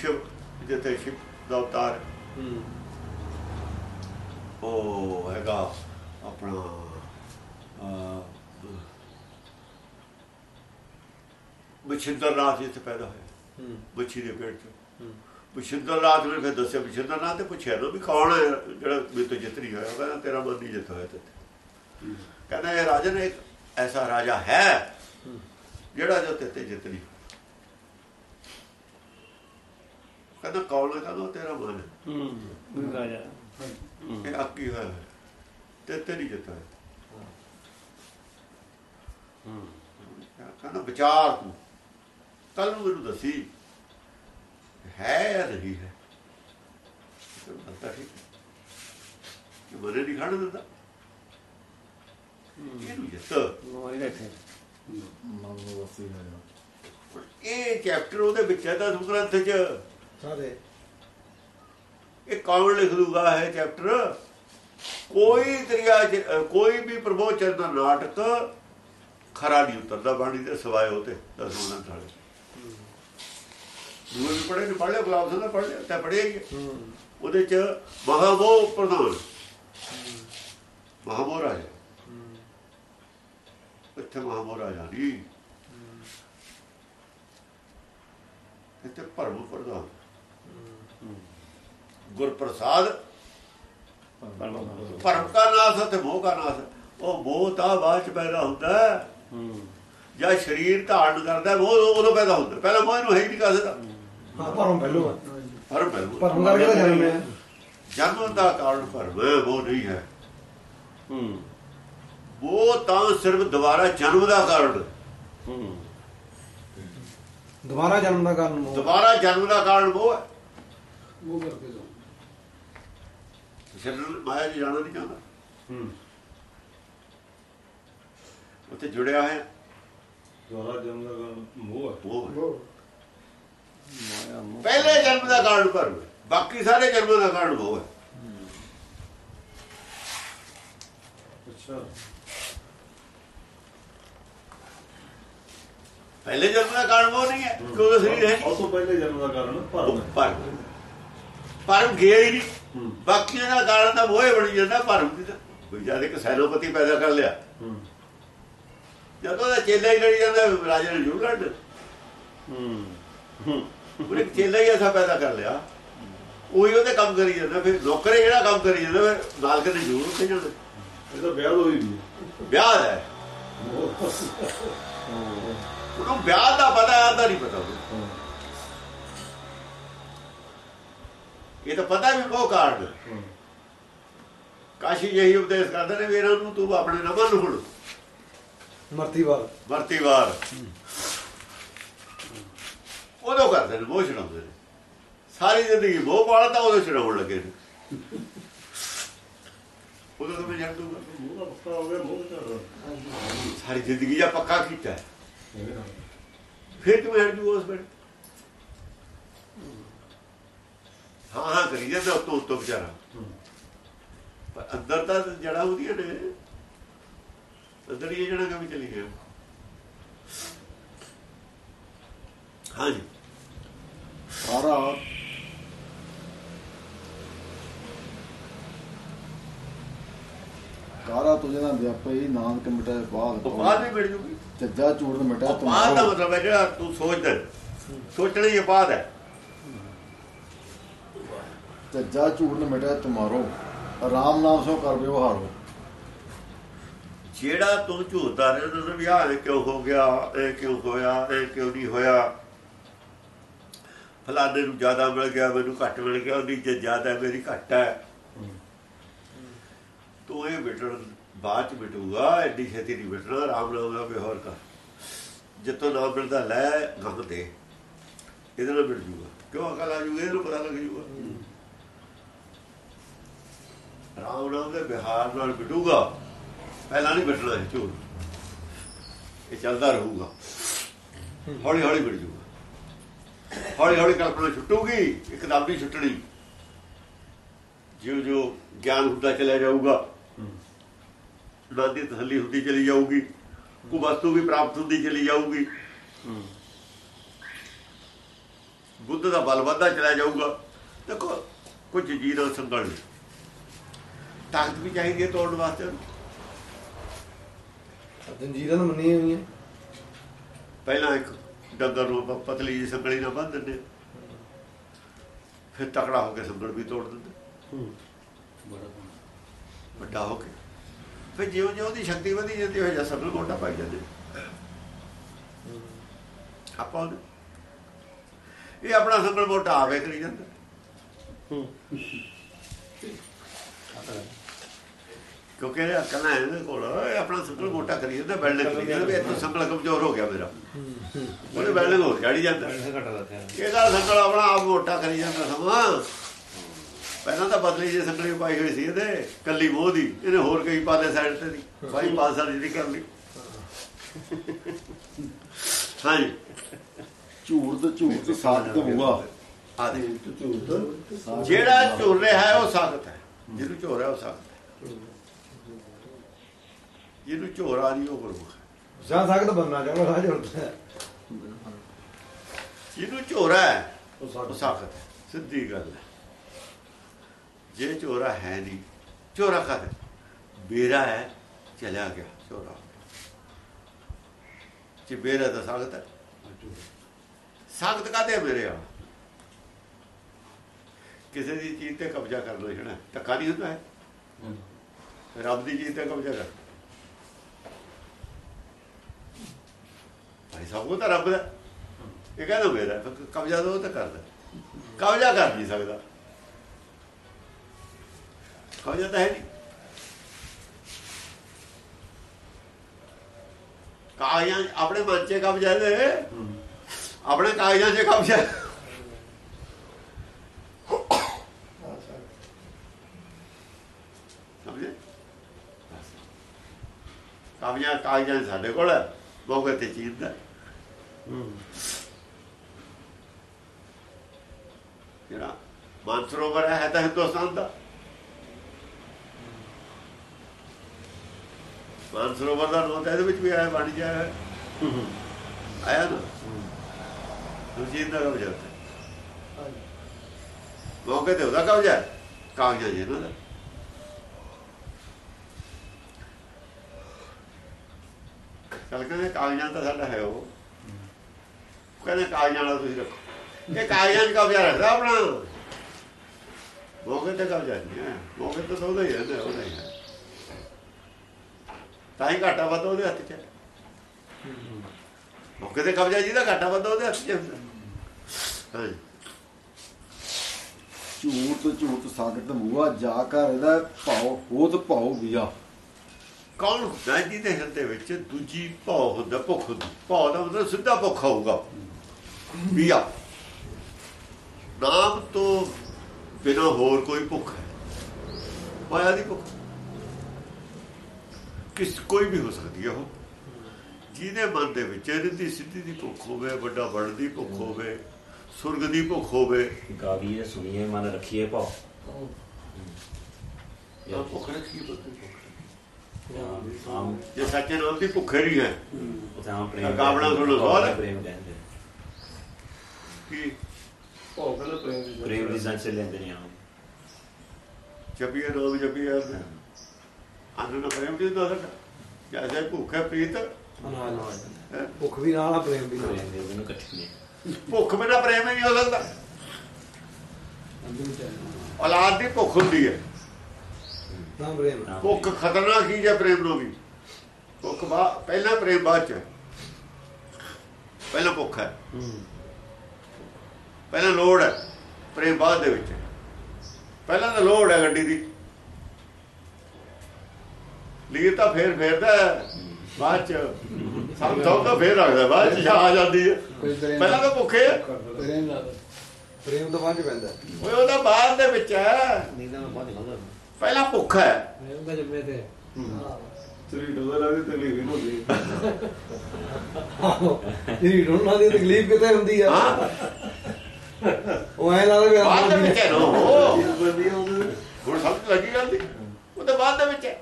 ਸ਼ਿਵ ਜਿੱਥੇ ਸ਼ਿਵ ਦਾ ਅਵਤਾਰ। ਹੂੰ। ਉਹ ਹੈਗਾ ਆਪਣਾ ਬਛਿੰਦਰ ਨਾਥ ਜਿੱਥੇ ਪੈਦਾ ਹੋਇਆ। ਬੱਚੀ ਦੇ ਪੇਟ 'ਚ। ਬਛਿੰਦਰ ਨਾਥ ਨੇ ਫਿਰ ਦੱਸਿਆ ਬਛਿੰਦਰ ਨਾਥ ਤੇ ਪੁੱਛਿਆ ਨਾ ਵੀ ਕੌਣ ਹੈ? ਜਿਹੜਾ ਮੇਰੇ ਤੋਂ ਜਿੱਤ ਨਹੀਂ ਹੋਇਆ ਕਹਿੰਦਾ ਤੇਰਾ ਨਹੀਂ ਜਿੱਤ ਹੋਇਆ ਤੇ। ਕਹਿੰਦਾ ਇਹ ਰਾਜਨ ਇੱਕ ਐਸਾ ਰਾਜਾ ਹੈ ਜਿਹੜਾ ਜੋ ਤੇ ਜਿੱਤ ਨਹੀਂ ਕਹਿੰਦਾ ਕੌਣ ਹੈ? ਕਹਿੰਦਾ ਤੇਰਾ ਮਨ ਹੂੰ। ਰਾਜਾ। ਇਹ ਅੱਕੀ ਹੋਇਆ ਹੈ। ਤੇ ਤੇ ਨਹੀਂ ਜਿੱਤ ਹੋਇਆ ਕਹਿੰਦਾ ਵਿਚਾਰ ਤੂੰ ਕੱਲ ਨੂੰ ਮੈਨੂੰ ਦੱਸੀ ਹੈ ਨਹੀਂ ਹੈ ਠੀਕ ਕਿ ਮਨੇ ਨਹੀਂ ਦਿੰਦਾ ਇਹਨੂੰ ਜਿੱਤ ਨਵਾਰੀ ਬੈਠੇ ਮਨ ਨੂੰ ਵਸੀ ਹੈ ਇਹ ਚੈਪਟਰ ਉਹਦੇ ਵਿੱਚ ਹੈ ਤਾਂ ਗ੍ਰੰਥ ਚ ਸਾਰੇ ਇਹ ਕੌਣ ਲਿਖ ਦੂਗਾ ਇਹ ਚੈਪਟਰ ਕੋਈ ਅਹ ਕੋਈ ਵੀ ਪ੍ਰਬੋਚਨ ਦਾ ਨਾਟਕ ਖਰਾ ਨਹੀਂ ਉਤਰਦਾ ਬਾਣੀ ਦੇ ਸਿਵਾਏ ਉਹ ਤੇ ਦਸਵਾਂ ਨਾਲੇ ਦੂਏ ਵੀ ਪੜ੍ਹੇ ਨੇ ਪੜ੍ਹ ਲਿਆ ਗੁਲਾਬ ਸਿੰਘ ਦਾ ਪੜ੍ਹ ਲਿਆ ਤਾਂ ਪੜ੍ਹਿਆ ਹੀ ਉਹਦੇ ਚ ਮਹਾਮੋਹ ਪ੍ਰਧਾਨ। ਮਹਾਮੋਹ ਰਾਜਾ। ਇੱਥੇ ਮਹਾਮੋਹ ਰਾਜਾ ਨਹੀਂ। ਇੱਥੇ ਭਰਮ ਪ੍ਰਧਾਨ। ਗੁਰਪ੍ਰਸਾਦ। ਭਰਮ ਕਾ ਨਾਸ ਅਤੇ ਮੋਹ ਕਾ ਨਾਸ। ਉਹ ਮੋਹ ਤਾਂ ਬਾਅਦ ਚ ਪੈਦਾ ਹੁੰਦਾ ਜਾਂ ਸਰੀਰ ਧਾਰਨ ਕਰਦਾ ਹੈ, ਮੋਹ ਉਦੋਂ ਪੈਦਾ ਹੁੰਦਾ ਪਹਿਲਾਂ ਮੋਹ ਨੂੰ ਹੈ ਹੀ ਨਹੀਂ ਕਸਦਾ ਹਾਂ ਪਰਮ ਪਹਿਲੂ ਭਰਮ ਪਹਿਲਾਂ ਪਰਮ ਕਰਕੇ ਤਾਂ ਜਨਮ ਹੈ। ਜਨਮ ਦਾ ਕਾਰਨ ਭਰਮ ਉਹ ਨਹੀਂ ਹੈ। ਹੂੰ। ਉਹ ਤਾਂ ਸਿਰਫ ਦੁਬਾਰਾ ਜਨਮ ਦਾ ਕਾਰਨ ਹੂੰ। ਦੁਬਾਰਾ ਜਨਮ ਦਾ ਕਾਰਨ ਦੁਬਾਰਾ ਜਨਮ ਦਾ ਕਾਰਨ ਉਹ ਹੈ। ਉਹ ਕਰਕੇ ਸ਼ਰੀਰ ਮਾਇਆ ਜੀ ਜਾਣਾ ਨਹੀਂ ਚਾਹੁੰਦਾ। ਹੂੰ। ਉੱਥੇ ਜੁੜਿਆ ਹੈ ਦੁਆਰਾ ਜਨਮ ਦਾ ਕਾਰਨ ਮੋਹ ਹੈ। ਉਹ ਹੈ। ਮਾਇਆ ਮੋਹ। ਪਹਿਲੇ ਜਨਮ ਦਾ ਕਾਰਨ ਹੈ। ਬਾਕੀ ਸਾਰੇ ਜਨਮਾਂ ਦਾ ਕਾਰਨ ਉਹ ਹੈ। ਅੱਛਾ। ਪਹਿਲੇ ਜਨਮ ਦਾ ਕਾਰਨ ਉਹ ਨਹੀਂ ਹੈ। ਕਿਉਂਕਿ ਸਰੀਰ ਹੈ। ਉਹ ਤੋਂ ਪਹਿਲੇ ਜਨਮ ਦਾ ਕਾਰਨ ਭਰਮ ਭਰਮ ਭਰਮ ਗਿਆ ਹੀ ਨਹੀਂ। ਬਾਕੀਆਂ ਦਾ ਕਾਰਨ ਤਾਂ ਮੋਹੇ ਬਣੀ ਜਾਂਦਾ ਭਰਮ ਦੀ ਕੋਈ ਜਦ ਇੱਕ ਸੈਨਾਪਤੀ ਪੈਦਾ ਕਰ ਲਿਆ ਜਦੋਂ ਦਾ ਚੇਲਾ ਹੀ ਲੜੀ ਜਾਂਦਾ ਰਾਜੇ ਨੇ ਜੂੜ ਲੜ ਹੂੰ। ਉਹਨੇ ਚੇਲਾ ਹੀ ਐਸਾ ਪੈਦਾ ਕਰ ਲਿਆ ਉਹੀ ਉਹਦੇ ਕੰਮ ਕਰੀ ਜਾਂਦਾ ਫਿਰ ਨੌਕਰੇ ਜਿਹੜਾ ਕੰਮ ਕਰੀ ਜਾਂਦਾ ਫਿਰ ਮਾਲਕ ਨੇ ਜੂੜ ਉੱਤੇ ਜਾਂਦਾ ਇਹ ਤਾਂ ਵਿਆਹ ਹੋਈ ਨਹੀਂ ਵਿਆਹ ਹੈ। ਉਹਨੂੰ ਵਿਆਹ ਦਾ ਪਤਾ ਆਦਾ ਨਹੀਂ ਪਤਾ ਉਹਨੂੰ। ਇਹ ਤਾਂ ਪਤਾ ਵੀ ਕਾਰਨ ਹੈ। ਕਾਸ਼ੀ ਜਿਹੀ ਉਪਦੇਸ਼ ਕਰਦੇ ਨੇ ਵੀ ਇਹਨਾਂ ਨੂੰ ਤੂੰ ਆਪਣੇ ਨਾ ਮੰਨ ਹੁਣ। ਮਰਤੀ ਵਾਰ। ਵਰਤੀਵਾਰ ਉਦੋਂ ਕਰਦੇ ਨੇ ਮੋਹ ਛਡਾਉਂਦੇ ਨੇ। ਸਾਰੀ ਜ਼ਿੰਦਗੀ ਮੋਹ ਪਾਲਾ ਤਾਂ ਉਦੋਂ ਛਡਾਉਣ ਲੱਗੇ ਨੇ। ਉਦੋਂ ਤਾਂ ਮੈਂ ਜਾਣ ਦੂੰਗਾ ਮੂੰਹ ਦਾ ਪੱਕਾ ਹੋ ਗਿਆ ਮੂੰਹ ਦਾ ਸਾਰੀ ਜ਼ਿੰਦਗੀ ਦਾ ਪੱਕਾ ਕੀਤਾ। ਫਿਰ ਤੂੰ ਹਟ ਜੂ ਉਸ ਵੇਲੇ। ਹਾਂ ਹਾਂ ਕਰੀ ਜਾਂਦਾ ਉਤੋਂ ਉਤੋਂ ਵਿਚਾਰਾ। ਪਰ ਅੰਦਰ ਤਾਂ ਜੜਾ ਉਹਦੀਆਂ ਨੇ। ਅੰਦਰ ਹੀ ਇਹ ਜੜਾ ਕਮੀ ਚਲੀ ਗਿਆ ਹਾਂਜੀ। ਸਾਰਾ ਕਾਰਾ ਤੁਝੇ ਨਾ ਵਿਆਪਈ ਨਾਨਕ ਮਿਟਾਏ ਬਾਦ ਉਹ ਬਾਅਦ ਵੀ ਮਿਲ ਜੂਗੀ। ਚੱਜਾ ਚੂਰਨ ਮਿਟਾ ਉਹ ਬਾਅਦ ਦਾ ਮਤਲਬ ਹੈ ਜਿਹੜਾ ਤੂੰ ਸੋਚਦਾ ਸੋਚਣਾ ਹੀ ਬਾਅਦ ਹੈ। ਚੱਜਾ ਚੂਰਨ ਮਿਟਾ ਤੁਮਾਰੋ ਰਾਮ ਨਾਮ ਸੋ ਕਰ ਵਿਵਹਾਰੋ ਜਿਹੜਾ ਤੂੰ ਝੂਠਦਾ ਰਹਿੰਦਾ ਵੀ ਆਹ ਕਿਉਂ ਹੋ ਗਿਆ, ਇਹ ਕਿਉਂ ਹੋਇਆ, ਇਹ ਕਿਉਂ ਨਹੀਂ ਹੋਇਆ। ਫਲਾਣੇ ਨੂੰ ਜ਼ਿਆਦਾ ਮਿਲ ਗਿਆ, ਮੈਨੂੰ ਘੱਟ ਮਿਲ ਗਿਆ, ਉਹਦੀ ਜੇ ਜ਼ਿਆਦਾ ਮੇਰੀ ਘੱਟ ਹੈ। ਤੂੰ ਇਹ ਮਿਟਣ ਬਾਅਦ ਚ ਮਿਟੂਗਾ, ਐਡੀ ਛੇਤੀ ਨਹੀਂ ਮਿਟਣਾ, ਆਰਾਮ ਨਾਲ ਉਹਦਾ ਵਿਵਹਾਰ ਕਰ। ਜਿੱਤੋਂ ਨਾ ਮਿਲਦਾ ਲੈ ਗੰਗ ਦੇ। ਇਹਦੇ ਨਾਲ ਮਿਲ ਜੂਗਾ। ਕਿਉਂ ਅਕਲ ਆ ਜੂਗਾ? ਇਹਨੂੰ ਪਤਾ ਲੱਗ ਜੂਗਾ। ਰਾਮ ਨਾਲ ਦੇ ਵਿਹਾਰ ਨਾਲ ਮਿਟੂਗਾ। ਪਹਿਲਾਂ ਨਹੀਂ ਮਿਟਣਾ ਇਹ ਝੂਠ। ਇਹ ਚੱਲਦਾ ਰਹੂਗਾ। ਹੌਲੀ ਹੌਲੀ ਮਿਟ ਜੂਗਾ। ਹੌਲੀ ਹੌਲੀ ਕਲਪਨਾ ਛੁੱਟੂਗੀ ਇੱਕਦਮ ਨਹੀਂ ਛੁੱਟਣੀ। ਜਿਉਂ ਜਿਉਂ ਗਿਆਨ ਹੁੰਦਾ ਚਲਾ ਜਾਊਗਾ। ਮਨ ਦੀ ਤਸੱਲੀ ਹੁੰਦੀ ਚਲੀ ਜਾਊਗੀ। ਕੋ ਵਸਤੂ ਵੀ ਪ੍ਰਾਪਤ ਹੁੰਦੀ ਚਲੀ ਜਾਊਗੀ। ਬੁੱਧ ਦਾ ਬਲ ਵੱਧਦਾ ਚਲਾ ਜਾਊਗਾ। ਦੇਖੋ, ਕੁਝ ਜੀਰੋ ਸੰਗਲ ਤਾਕਤ ਵੀ ਚਾਹੀਦੀ ਹੈ ਤੋੜਨ ਵਾਸਤੇ। ਜੰਜੀਰਾਂ ਤਾਂ ਮੰਨੀਆਂ ਹੋਈਆਂ। ਪਹਿਲਾਂ ਇੱਕ ਡੰਗਰ ਨੂੰ ਪਤਲੀ ਜਿਹੀ ਸੰਗਲੀ ਨਾਲ ਬੰਨ੍ਹ ਦਿੰਦੇ ਫਿਰ ਤਕੜਾ ਹੋ ਕੇ ਸੰਗਲ ਵੀ ਤੋੜ ਦਿੰਦੇ ਬੜਾ ਵੱਡਾ ਹੋ ਕੇ। ਫਿਰ ਜਿਉਂ ਜਿਉਂ ਉਹਦੀ ਸ਼ਕਤੀ ਵਧੀ ਜਾਂਦੀ ਹੋਏ ਜਾਂ ਸੰਗਲ ਮੋਟਾ ਪਾਈ ਜਾਂਦੇ ਆਪਾਂ ਇਹ ਆਪਣਾ ਸੰਗਲ ਮੋਟਾ ਆਵੇ ਕਰੀ ਜਾਂਦਾ। ਕਿਉਂਕਿ ਇਹ ਅਕਲ ਹੈ ਇਹਦੇ ਕੋਲ। ਇਹ ਆਪਣਾ ਸੰਗਲ ਮੋਟਾ ਕਰੀ ਜਾਂਦਾ ਬਿਲਡਿੰਗ ਕਰੀ ਜਾਂਦਾ ਵੀ ਇੱਥੋਂ ਸੰਗਲ ਕਮਜ਼ੋਰ ਹੋ ਗਿਆ ਮੇਰਾ। ਉਹਨੇ ਬਿਲਡਿੰਗ ਹੋਰ ਚੜੀ ਜਾਂਦਾ। ਇਹ ਗੱਲ ਸੰਗਲ ਆਪਣਾ ਆਪ ਮੋਟਾ ਕਰੀ ਜਾਂਦਾ ਸਮਾਂ ਪਹਿਲਾਂ ਤਾਂ ਬਦਲੀ ਜੇ ਸੰਗਲੀ ਪਾਈ ਹੋਈ ਸੀ ਇਹਦੇ ਕੱਲੀ ਮੋਹ ਦੀ ਇਹਨੇ ਹੋਰ ਕਈ ਪਾਲੇ ਸਾਈਡ ਤੇ ਦੀ ਬਾਈ ਪਾਸਾ ਜਿਹੜੀ ਕਰ ਲਈ। ਹਾਂਜੀ। ਝੂਠ ਝੂਠ ਸਾਖਤ ਹੋਊਗਾ। ਆ ਦੇ ਜਿਹੜਾ ਝੁਰ ਰਿਹਾ ਹੈ ਉਹ ਸਾਖਤ ਹੈ। ਜਿਹਨੂੰ ਝੋਰ ਰਿਹਾ ਉਹ ਸਾਖਤ ਹੈ। ਜਿਹਨੂੰ ਝੋਰਾ ਨਹੀਂ ਉਹ ਗੁਰਮੁਖ ਹੈ ਜਾਂ ਸਖਤ ਬੰਨਾ ਚਾਹੁੰਦਾ ਰਾਜ ਹੁੰਦਾ ਜਿਹਨੂੰ ਝੋਰਾ ਹੈ ਉਹ ਸਾਖਤ ਹੈ ਸਿੱਧੀ ਗੱਲ ਹੈ। ਜੇ ਝੋਰਾ ਹੈ ਨਹੀਂ ਝੋਰਾ ਕਰ ਬੇਰਾ ਹੈ ਚਲਾ ਗਿਆ ਝੋਰਾ। ਜੇ ਬੇਰਾ ਦਾ ਸਾਖਤ ਹੈ। ਸਾਖਤ ਕਾਦੇ ਮੇਰੇ ਆ? ਕਿਸੇ ਦੀ ਚੀਜ਼ ਤੇ ਕਬਜ਼ਾ ਕਰ ਲੋ ਜਿਹੜਾ ਧੱਕਾ ਨਹੀਂ ਹੁੰਦਾ ਹੈ। ਰੱਬ ਦੀ ਚੀਜ਼ ਤੇ ਕਬਜ਼ਾ ਕਰ ਭਾਈ ਸਾਹਿਬ, ਉਹ ਤਾਂ ਰੱਬ ਦਾ ਇਹ ਕਹਿੰਦਾ ਮੇਰਾ ਕਬਜ਼ਾ ਤਾਂ ਉਹ ਤਾਂ ਕਰਦਾ। ਕਬਜ਼ਾ ਕਰ ਨਹੀਂ ਸਕਦਾ। ਕਬਜ਼ਾ ਤਾਂ ਹੈ ਨਹੀਂ। ਕਾਗਜ਼ਾਂ 'ਚ ਆਪਣੇ ਮਨ 'ਚ ਕਬਜ਼ਾ ਦੇ ਆਪਣੇ ਕਾਗਜ਼ਾਂ 'ਚ ਕਬਜ਼ਾ ਕਬਜ਼ਾ ਕਾਗਜ਼ਾਂ 'ਚ ਸਾਡੇ ਕੋਲ ਹੈ। ਮੌਕੇ ਤੇ ਚੀਨ ਦਾ ਜਿਹੜਾ ਮਾਨਸਰੋਵਰ ਹੈ ਹੈ ਤਾਂ ਹਿੰਦੁਸਤਾਨ ਦਾ ਮਾਨਸਰੋਵਰ ਦਾ ਨਾਮ ਤਾਂ ਇਹਦੇ ਵਿੱਚ ਵੀ ਆਇਆ ਬਣ ਗਿਆ ਹੈ ਆਇਆ ਨਾ ਦੂਜੀ ਦਾ ਕਬਜ਼ਾ ਉੱਥੇ ਮੌਕੇ ਤੇ ਉਹਦਾ ਕਬਜ਼ਾ ਕਾਗਜ਼ਾਂ ਜੀ ਇਹਨਾਂ ਦਾ ਚੱਲ ਕਹਿੰਦੇ ਕਾਗਜ਼ਾਂ ਤਾਂ ਸਾਡਾ ਹੈ ਉਹ। ਕਹਿੰਦੇ ਕਾਗਜ਼ਾਂ ਵਾਲਾ ਤੁਸੀਂ ਰੱਖੋ। ਇਹ ਕਾਗਜ਼ਾਂ 'ਚ ਕਬਜ਼ਾ ਰੱਖਦਾ ਆਪਣਾ। ਮੌਕੇ ਤੇ ਕਬਜ਼ਾ ਨਹੀਂ ਹੈ। ਮੌਕੇ ਤਾਂ ਉਹਦਾ ਹੀ ਹੈ ਨਾ, ਉਹਦਾ ਤਾਂ ਹੀ ਘਾਟਾ ਵੱਧ ਉਹਦੇ ਹੱਥ 'ਚ ਹੈ। ਮੌਕੇ ਤੇ ਕਬਜ਼ਾ ਜਿਹਦਾ ਘਾਟਾ ਵੱਧ ਉਹਦੇ ਹੱਥ 'ਚ ਹੁੰਦਾ। ਹਾਂਜੀ। ਝੂਠ ਝੂਠ ਸਾਗਤ ਮੂਆ ਜਾ ਕਰ ਇਹਦਾ ਭਾਉ ਹੋਤ ਭਾਉ ਗਿਆ ਕੌਣ ਹੁੰਦਾ ਹੈ? ਜਿਹਦੇ ਹਿਰਦੇ ਵਿੱਚ ਦੂਜੀ ਭੌ ਹੁੰਦਾ ਭੁੱਖ ਹੁੰਦੀ। ਭੌ ਦਾ ਮਤਲਬ ਸਿੱਧਾ ਭੁੱਖ ਹੋਊਗਾ। ਬੀਆ। ਨਾਮ ਤੋਂ ਬਿਨਾ ਹੋਰ ਕੋਈ ਭੁੱਖ ਹੈ। ਮਾਇਆ ਦੀ ਭੁੱਖ। ਕਿਸ ਕੋਈ ਵੀ ਹੋ ਸਕਦੀ ਹੈ ਉਹ। ਜਿਹਦੇ ਮਨ ਦੇ ਵਿੱਚ ਰਿੱਧੀ ਸਿੱਧੀ ਦੀ ਭੁੱਖ ਹੋਵੇ ਵੱਡਾ ਬਣਨ ਦੀ ਭੁੱਖ ਹੋਵੇ ਸੁਰਗ ਦੀ ਭੁੱਖ ਹੋਵੇ। ਗਾਵੀਏ ਸੁਣੀਏ ਮਨ ਰੱਖੀਏ ਭਾਉ ਤਾਂ ਭੁੱਖ ਰੱਖੀ ਬੰਦੇ ਆਮ ਜੇ ਸੱਚੇ ਨਾਮ ਦੀ ਭੁੱਖ ਨਹੀਂ ਹੈ। ਉਥੇ ਆਮ ਪ੍ਰੇਮ ਕਾਵੜਾ ਸੁਣੋ ਸਵਾਲ। ਪ੍ਰੇਮ ਕਹਿੰਦੇ। ਕਿ? ਭੋਗ ਕਹਿੰਦਾ ਪ੍ਰੇਮ ਦੀ ਪ੍ਰੇਮ ਦੀ ਸੰਚ ਲੈਂਦੇ ਨੇ ਆਮ। ਜਪੀਏ ਨਾਮ ਜਪੀਏ ਅੰਨ ਨਾ ਪ੍ਰੇਮ ਦੀ ਦੋ ਜੈਸੇ ਭੁੱਖ ਹੈ ਪ੍ਰੀਤ ਹੈਂ? ਭੁੱਖ ਵੀ ਨਾਲ ਆ ਪ੍ਰੇਮ ਵੀ ਨਾਲ। ਦੇ ਉਹਨੂੰ ਇਕੱਠੀ ਨੇ ਭੁੱਖ ਬਿਨਾ ਪ੍ਰੇਮ ਹੀ ਨਹੀਂ ਹੋ ਸਕਦਾ। ਔਲਾਦ ਦੀ ਭੁੱਖ ਹੁੰਦੀ ਹੈ। ਪ੍ਰੇਮ ਭੁੱਖ ਖਤਰਨਾਕ ਚੀਜ਼ ਹੈ ਪ੍ਰੇਮ ਨੂੰ ਵੀ। ਭੁੱਖ ਬਾ ਪਹਿਲਾਂ ਪ੍ਰੇਮ ਬਾਅਦ ਚ। ਪਹਿਲਾਂ ਭੁੱਖ ਹੈ। ਪਹਿਲਾਂ ਲੋੜ ਹੈ ਪ੍ਰੇਮ ਬਾਅਦ ਦੇ ਵਿੱਚ। ਪਹਿਲਾਂ ਤਾਂ ਲੋੜ ਹੈ ਗੱਡੀ ਦੀ। ਲੀਰ ਤਾਂ ਫੇਰ ਫੇਰਦਾ ਹੈ, ਬਾਅਦ ਚ। ਸਭ ਤੋਂ ਤਾਂ ਫੇਰ ਰੱਖਦਾ ਬਾਅਦ ਚ ਆ ਜਾਂਦੀ ਹੈ। ਪਹਿਲਾਂ ਤਾਂ ਭੁੱਖੇ ਪ੍ਰੇਮ ਨਾਲ ਪ੍ਰੇਮ ਤੋਂ ਬਾਅਦ ਚ ਪੈਂਦਾ। ਓਏ ਉਹਦਾ ਬਾਅਦ ਦੇ ਵਿੱਚ ਹੈ। ਨੀਂਦਾਂ ਤੋਂ ਬਾਅਦ ਖਾਂਦਾ। ਪਹਿਲਾਂ ਭੁੱਖ ਹੈ। ਦਾ ਜੰਮੇ ਤੇ। ਤੇਰੀ ਡੋਜ਼ਾ ਲੱਗਦੀ ਤੇ ਲਈ ਹੁੰਦੀ ਇਹ ਢੋਣਾ ਦੀ ਤਕਲੀਫ ਕਿਤੇ ਹੁੰਦੀ ਆ? ਹਾਂ। ਉਹ ਐ ਲੱਗਦਾ ਵੀ ਬਾਅਦ ਦੇ ਵਿੱਚ ਹੈ ਨਾ ਉਹ। ਹੁਣ ਸਮਝ ਲੱਗੀ ਜਾਂਦੀ। ਉਹ ਤਾਂ ਬਾਅਦ ਦੇ ਵਿੱਚ ਹੈ।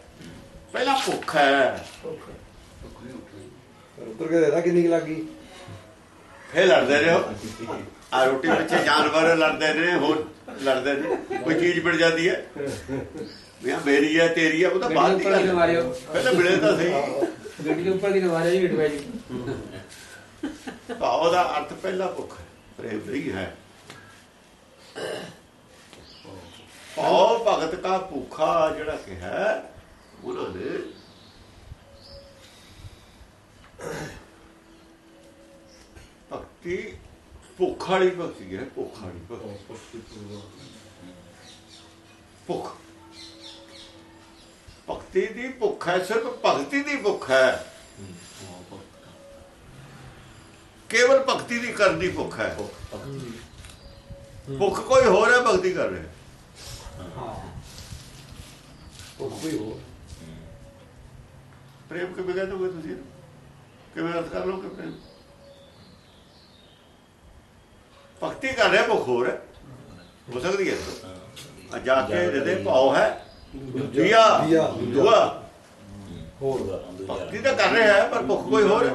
ਪਹਿਲਾਂ ਭੁੱਖ ਹੈ। ਉੱਤਰ ਕੇ ਦੇਦਾ ਕਿੰਨੀ ਕੁ ਲੱਗੀ ਫੇਰ ਲੜਦੇ ਰਹੋ। ਆ ਰੋਟੀ ਪਿੱਛੇ ਜਾਨਵਰ ਲੜਦੇ ਨੇ ਹੋਰ ਲੜਦੇ ਨੇ ਕੋਈ ਚੀਜ਼ ਮਿਲ ਜਾਂਦੀ ਹੈ। ਆਹ ਮੇਰੀ ਹੈ ਤੇਰੀ ਹੈ ਉਹ ਤਾਂ ਬਾਅਦ ਦੀ ਗੱਲ। ਪਹਿਲਾਂ ਮਿਲੇ ਤਾਂ ਸਹੀ। ਗੱਡੀ ਦੇ ਉੱਪਰ ਦੀ ਨਵਾਰਿਆ ਜੀ ਹਿੱਟ ਜੀ ਭਾਵ ਦਾ ਅਰਥ ਪਹਿਲਾ ਭੁੱਖ ਹੈ ਪ੍ਰੇਮ ਨਹੀਂ ਹੈ। ਭਾਵ ਭਗਤ ਦਾ ਭੁੱਖਾ ਜਿਹੜਾ ਕਿਹਾ ਉਹਨਾਂ ਨੇ ਭਗਤੀ ਭੁੱਖ ਵਾਲੀ ਭਗਤੀ ਹੈ ਭੁੱਖ ਵਾਲੀ ਭਗਤੀ ਭੁੱਖ ਭਗਤੀ ਦੀ ਭੁੱਖ ਹੈ ਸਿਰਫ ਭਗਤੀ ਦੀ ਭੁੱਖ ਹੈ ਕੇਵਲ ਭਗਤੀ ਦੀ ਕਰਨ ਦੀ ਭੁੱਖ ਹੈ ਭੁੱਖ ਕੋਈ ਹੋਰ ਹੈ ਭਗਤੀ ਕਰ ਰਿਹਾ ਉਹ ਕੋਈ ਹੋ ਪ੍ਰੇਮ ਕਿਵੇਂ ਕਹਿ ਦੋਗੇ ਤੁਸੀਂ ਕਿਵੇਂ ਅਰਥ ਕਰ ਲਓਗੇ ਪ੍ਰੇਮ ਭਗਤੀ ਕਰ ਰਿਹਾ ਭੁੱਖ ਹੋਰ ਹੈ। ਹੋ ਸਕਦੀ ਹੈ ਆ ਜਾ ਕੇ ਜਿਹਦੇ ਭਾਉ ਹੈ। ਦੀਆ ਦੀਆ। ਹੋਰ ਭਗਤੀ ਤਾਂ ਕਰ ਰਿਹਾ ਹੈ ਪਰ ਭੁੱਖ ਕੋਈ ਹੋਰ ਹੈ।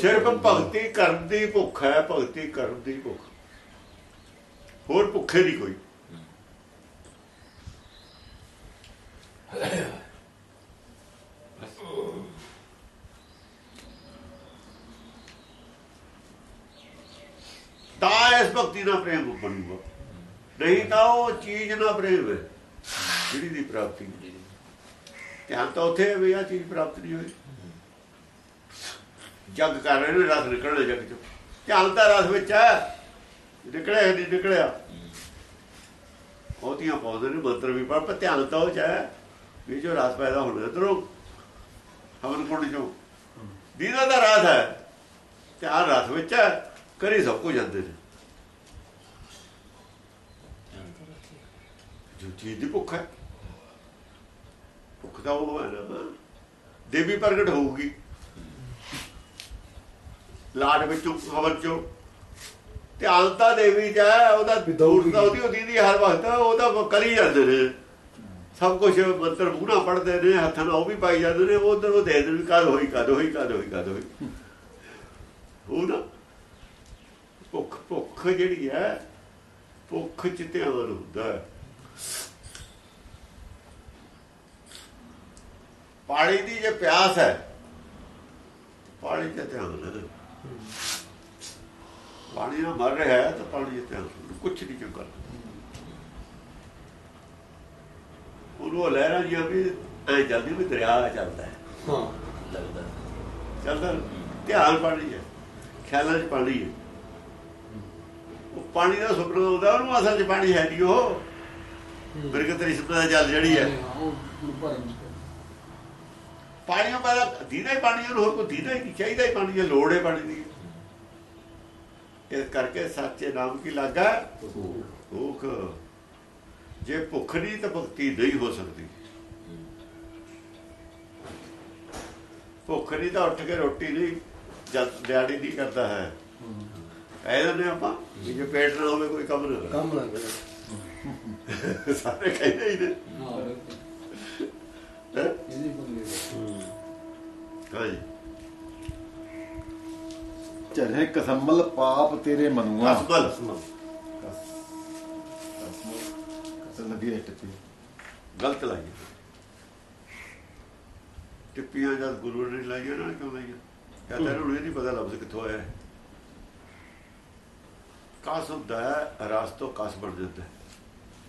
ਸਿਰਫ ਭਗਤੀ ਕਰਨ ਦੀ ਭੁੱਖ ਹੈ ਭਗਤੀ ਕਰਨ ਦੀ ਭੁੱਖ। ਹੋਰ ਭੁੱਖੇ ਨਹੀਂ ਕੋਈ। ਤਾਂ ਇਸ ਭਗਤੀ ਨਾਲ ਪ੍ਰੇਮ ਬਣੂਗਾ। ਨਹੀਂ ਤਾਂ ਉਹ ਚੀਜ਼ ਨਾਲ ਪ੍ਰੇਮ ਹੈ, ਜਿਹੜੀ ਦੀ ਪ੍ਰਾਪਤੀ ਧਿਆਨ ਤਾਂ ਉੱਥੇ ਵੀ ਆ, ਚੀਜ਼ ਪ੍ਰਾਪਤ ਨਹੀਂ ਹੋਈ। ਜਗ ਕਰ ਰਹੇ ਨੇ, ਰਸ ਨਿਕਲਣਾ ਜਗ ਚੋਂ। ਧਿਆਨ ਤਾਂ ਰਸ ਵਿੱਚ ਹੈ, ਨਿਕਲਿਆ ਨਹੀਂ ਨਿਕਲਿਆ। ਉਹਦੀਆਂ ਪੌਦੇ ਨੇ, ਮੰਤਰ ਵੀ ਪੜ ਪਰ ਧਿਆਨ ਤਾਂ ਉਹ ਚ ਹੈ, ਵੀ ਜੋ ਰਸ ਪੈਦਾ ਹੋਣਾ ਇਧਰੋਂ, ਹਵਨ ਕੁੰਡ ਚੋਂ। ਦੀਦਾ ਦਾ ਰਸ ਹੈ, ਧਿਆਨ ਰਸ ਵਿੱਚ ਹੈ। ਕਰੀ ਸਭ ਕੁਝ ਜਾਂਦੇ ਨੇ। ਜੋ ਚੀਜ਼ ਦੀ ਭੁੱਖ ਹੈ। ਭੁੱਖ ਦਾ ਉਹ ਹੈ ਨਾ। ਦੇਵੀ ਪ੍ਰਗਟ ਹੋਊਗੀ। ਲਾਟ ਵਿੱਚੋਂ ਹਵਨ ਚੋਂ। ਤਾਂ ਦੇਵੀ ਚ ਹੈ ਉਹਦਾ। ਦੂਰ ਤਾਂ ਉਹਦੀ ਉਹਦੀ ਦੀ ਹਰ ਵਕਤ ਉਹਦਾ ਕਰੀ ਜਾਂਦੇ ਨੇ। ਸਭ ਕੁਝ ਮੰਤਰ ਮੂਹਣਾ ਪੜਦੇ ਨੇ ਹੱਥਾਂ ਨਾਲ ਉਹ ਵੀ ਪਾਈ ਜਾਂਦੇ ਨੇ ਉਧਰ ਉਹ ਦੇ ਦੇਣ ਕਦ ਹੋਈ ਕਦ ਹੋਈ ਕਦ ਹੋਈ ਕਦ ਹੋਈ। ਉਹ ਨਾ ਭੁੱਖ ਭੁੱਖ ਜਿਹੜੀ ਹੈ ਭੁੱਖ ਚ ਧਿਆਨ ਹੁੰਦਾ ਹੈ। ਪਾਣੀ ਦੀ ਜੇ ਪਿਆਸ ਹੈ ਪਾਣੀ ਤੇ ਧਿਆਨ ਦੇ ਪਾਣੀ ਨਾਲ ਮਰ ਰਿਹਾ ਹੈ ਤਾਂ ਪਾਣੀ ਤੇ ਧਿਆਨ ਕੁਝ ਨਹੀਂ ਚੁੱਕਾ ਉਹਨੂੰ ਲਹਿਰਾਂ ਜੀ ਵੀ ਐ ਜਲਦੀ ਵੀ ਦਰਿਆ ਚੱਲਦਾ ਹੈ। ਹਾਂ। ਲੱਗਦਾ। ਚੱਲਦਾ। ਧਿਆਨ ਪਾਣੀ ਹੈ। ਖਿਆਲਾਂ 'ਚ ਪਾਣੀ ਹੈ। ਉਹ ਪਾਣੀ ਦਾ ਸੁਪਨਾ ਹੁੰਦਾ ਉਹਨੂੰ ਅਸਲ 'ਚ ਪਾਣੀ ਹੈ ਨਹੀਂ ਉਹ। ਬਿਰਗਤ ਰਿਸ਼ਤਾ ਦਾ ਜਲ ਜਿਹੜੀ ਹੈ? ਹਾਂ, ਉਹ ਪਾਣੀੋਂ ਪਹਿਲਾਂ ਦੀਦਾ ਹੀ ਪਾਣੀ ਹੋਰ ਕੋਈ ਦੀਦਾ ਹੀ ਚਾਹੀਦਾ ਹੀ ਪਾਣੀ ਹੈ ਲੋੜ ਹੈ ਪਾਣੀ ਦੀ। ਇਸ ਕਰਕੇ ਸੱਚੇ ਨਾਮ ਕੀ ਲੱਗਾ? ਭੁੱਖ। ਜੇ ਭੁੱਖ ਨਹੀਂ ਤਾਂ ਭਗਤੀ ਨਹੀਂ ਹੋ ਸਕਦੀ। ਭੁੱਖ ਨਹੀਂ ਤਾਂ ਉੱਠ ਕੇ ਰੋਟੀ ਨਹੀਂ ਜਦ ਦਿਹਾੜੀ ਨਹੀਂ ਕਰਦਾ ਹੈ। ਕਹਿ ਦਿੰਦੇ ਆਪਾਂ ਵੀ ਜੇ ਪੇਟ ਨਾ ਹੋਵੇ ਕੋਈ ਕੰਮ ਨਾ ਕਰੇ ਕੰਮ ਨਾ ਕਰੇ। ਸਾਰੇ ਕਹਿੰਦੇ ਹੀ ਨੇ। ਹਾਂ ਹੈਂ? ਇਹਦੀ ਬੰਦੇ ਹਾਂਜੀ ਚਰੇ ਕਸਮਲ ਪਾਪ ਤੇਰੇ ਮਨੂਆ। ਅਸਬਲ ਕਸਮ ਲੱਗੀ ਹੈ ਟੱਪੀ। ਗਲਤ ਲਾਈ ਟਿੱਪੀਆਂ ਜਦ ਗੁਰੂ ਨੇ ਲਾਈਆਂ ਨਾ ਕਿਉਂ ਲਾਈਆਂ? ਕਹਿੰਦਾ ਇਹ ਨਹੀਂ ਪਤਾ ਲਫ਼ਜ਼ ਕਿੱਥੋਂ ਆਇਆ ਹੈ। ਕਾਸ ਹੁੰਦਾ ਹੈ, ਰਸ ਤੋਂ ਕਾਸ ਬਣ ਜਾਂਦਾ ਹੈ।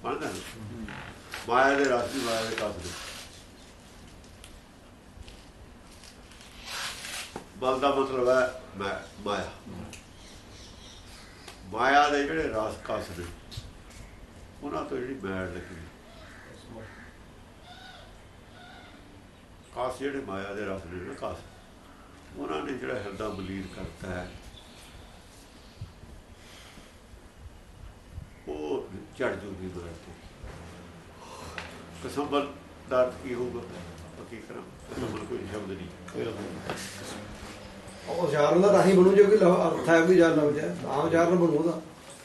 ਬਣਦਾ ਮਾਇਆ ਦੇ ਰਸ ਦੀ ਮਾਇਆ ਦੇ ਕਾਸ ਦੇ ਬਲ ਦਾ ਮਤਲਬ ਹੈ ਮੈਂ, ਮਾਇਆ। ਮਾਇਆ ਦੇ ਜਿਹੜੇ ਰਸ ਕਾਸ ਨੇ, ਉਹਨਾਂ ਤੋਂ ਜਿਹੜੀ ਮੈਲ ਲੱਗੀ ਕਾਸ ਜਿਹੜੇ ਮਾਇਆ ਦੇ ਰਸ ਨੇ, ਨਾ ਕਾਸ, ਉਹਨਾਂ ਨੇ ਜਿਹੜਾ ਹਿਰਦਾ ਬਲੀਨ ਕਰਤਾ ਹੈ। ਉਹ ਚੜ ਜੂਗੀ ਮਾਇਆ ਤੇ ਕਸੰਬਲ ਦਾ ਕੀ ਹੋਊਗਾ? ਪੱਕੀ ਕਰਾਂ ਕਸੰਬਲ ਕੋਈ ਸ਼ਬਦ ਨਹੀਂ। ਉਹ ਉਚਾਰਨ ਦਾ ਤਾਂ ਹੀ ਬਣੂ ਜੇ ਕੋਈ ਲਫ਼- ਅਰਥ ਹੈ ਕੋਈ ਜਾਂ ਲਫ਼ਜ਼ ਹੈ ਆਮ ਉਚਾਰਨ ਬਣੂ ਉਹਦਾ।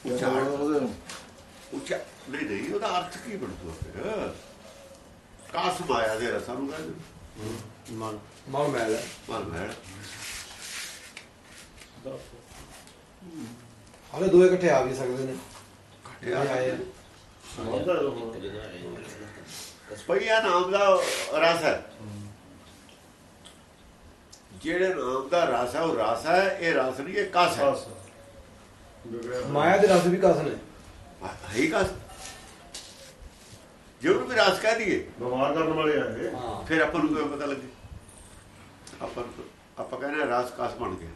ਉਚਾਰਨ ਉਹਦੇ ਉੱਚਾ ਨਹੀਂ ਨਹੀਂ ਉਹਦਾ ਅਰਥ ਕੀ ਬਣੂਗਾ ਫਿਰ? ਕਾਸ ਮਾਇਆ ਦੇ ਰਸਾਂ ਨੂੰ ਕਹਿੰਦੇ ਮਨ ਮਨ ਮੈਲ ਮਨ ਮੈਲ ਹਾਲੇ ਦੋ ਇਕੱਠੇ ਆ ਵੀ ਸਕਦੇ ਨੇ। ਪਈਆ ਨਾਮ ਦਾ ਰਸ ਹੈ। ਜਿਹੜੇ ਨਾਮ ਦਾ ਰਸ ਹੈ ਉਹ ਰਸ ਹੈ ਇਹ ਰਸ ਨਹੀਂ ਇਹ ਕਸ ਹੈ। ਮਾਇਆ ਦੇ ਰਸ ਵੀ ਕਸ ਨੇ। ਹੈ ਕਸ। ਜੇ ਉਹਨੂੰ ਵੀ ਰਸ ਕਹਿ ਦਈਏ ਬਿਮਾਰ ਕਰਨ ਵਾਲੇ ਆ ਇਹ। ਫਿਰ ਆਪਾਂ ਨੂੰ ਕਿਵੇਂ ਪਤਾ ਲੱਗੇ? ਆਪਾਂ ਨੂੰ- ਆਪਾਂ ਕਹਿੰਦੇ ਰਸ ਕਸ ਬਣ ਗਿਆ।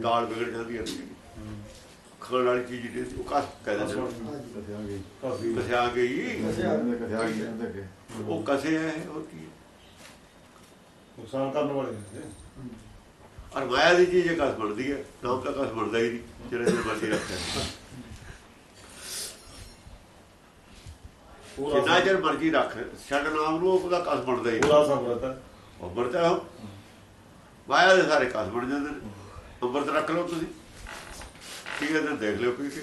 ਦਾਲ ਵਿਗੜ ਜਾਂਦੀ ਹੈ। ਖਾਣ ਵਾਲੀ ਚੀਜ਼ ਜਿਹੜੀ ਸੀ, ਉਹ ਕਸ ਕਹਿ ਦਿੰਦੇ ਨੇ। ਕਸਿਆ ਗਈ ਕਸਿਆ ਗਈ ਉਹ ਕਸੇ ਹੈ ਹੋਰ ਕੀ ਹੈ? ਨੁਕਸਾਨ ਕਰਨ ਵਾਲੇ ਇਹ ਔਰ ਮਾਇਆ ਦੀ ਚੀਜ਼ ਕਸ ਬਣਦੀ ਹੈ ਨਾਮ ਦਾ ਕਸ ਬਣਦਾ ਹੀ ਨਹੀਂ ਜਿਹੜੇ ਦੇ ਮਰਜ਼ੀ ਰੱਖਿਆ ਜਿੰਨਾ ਚਿਰ ਮਰਜ਼ੀ ਰੱਖ ਛੱਡ ਨਾਮ ਨੂੰ ਉਹਦਾ ਕਸ ਬਣਦਾ ਹੀ। ਪੂਰਾ ਸਮਰਤ ਹੈ। ਉਹ ਵਰਤਾ ਉਹ। ਮਾਇਆ ਦੇ ਸਾਰੇ ਕਸ ਬਣ ਜਾਂਦੇ ਨੇ। ਅੰਮ੍ਰਿਤ ਰੱਖ ਲਓ ਤੁਸੀਂ। ਠੀਕ ਹੈ ਤਾਂ ਦੇਖ ਲਿਓ ਪੀ ਕੇ।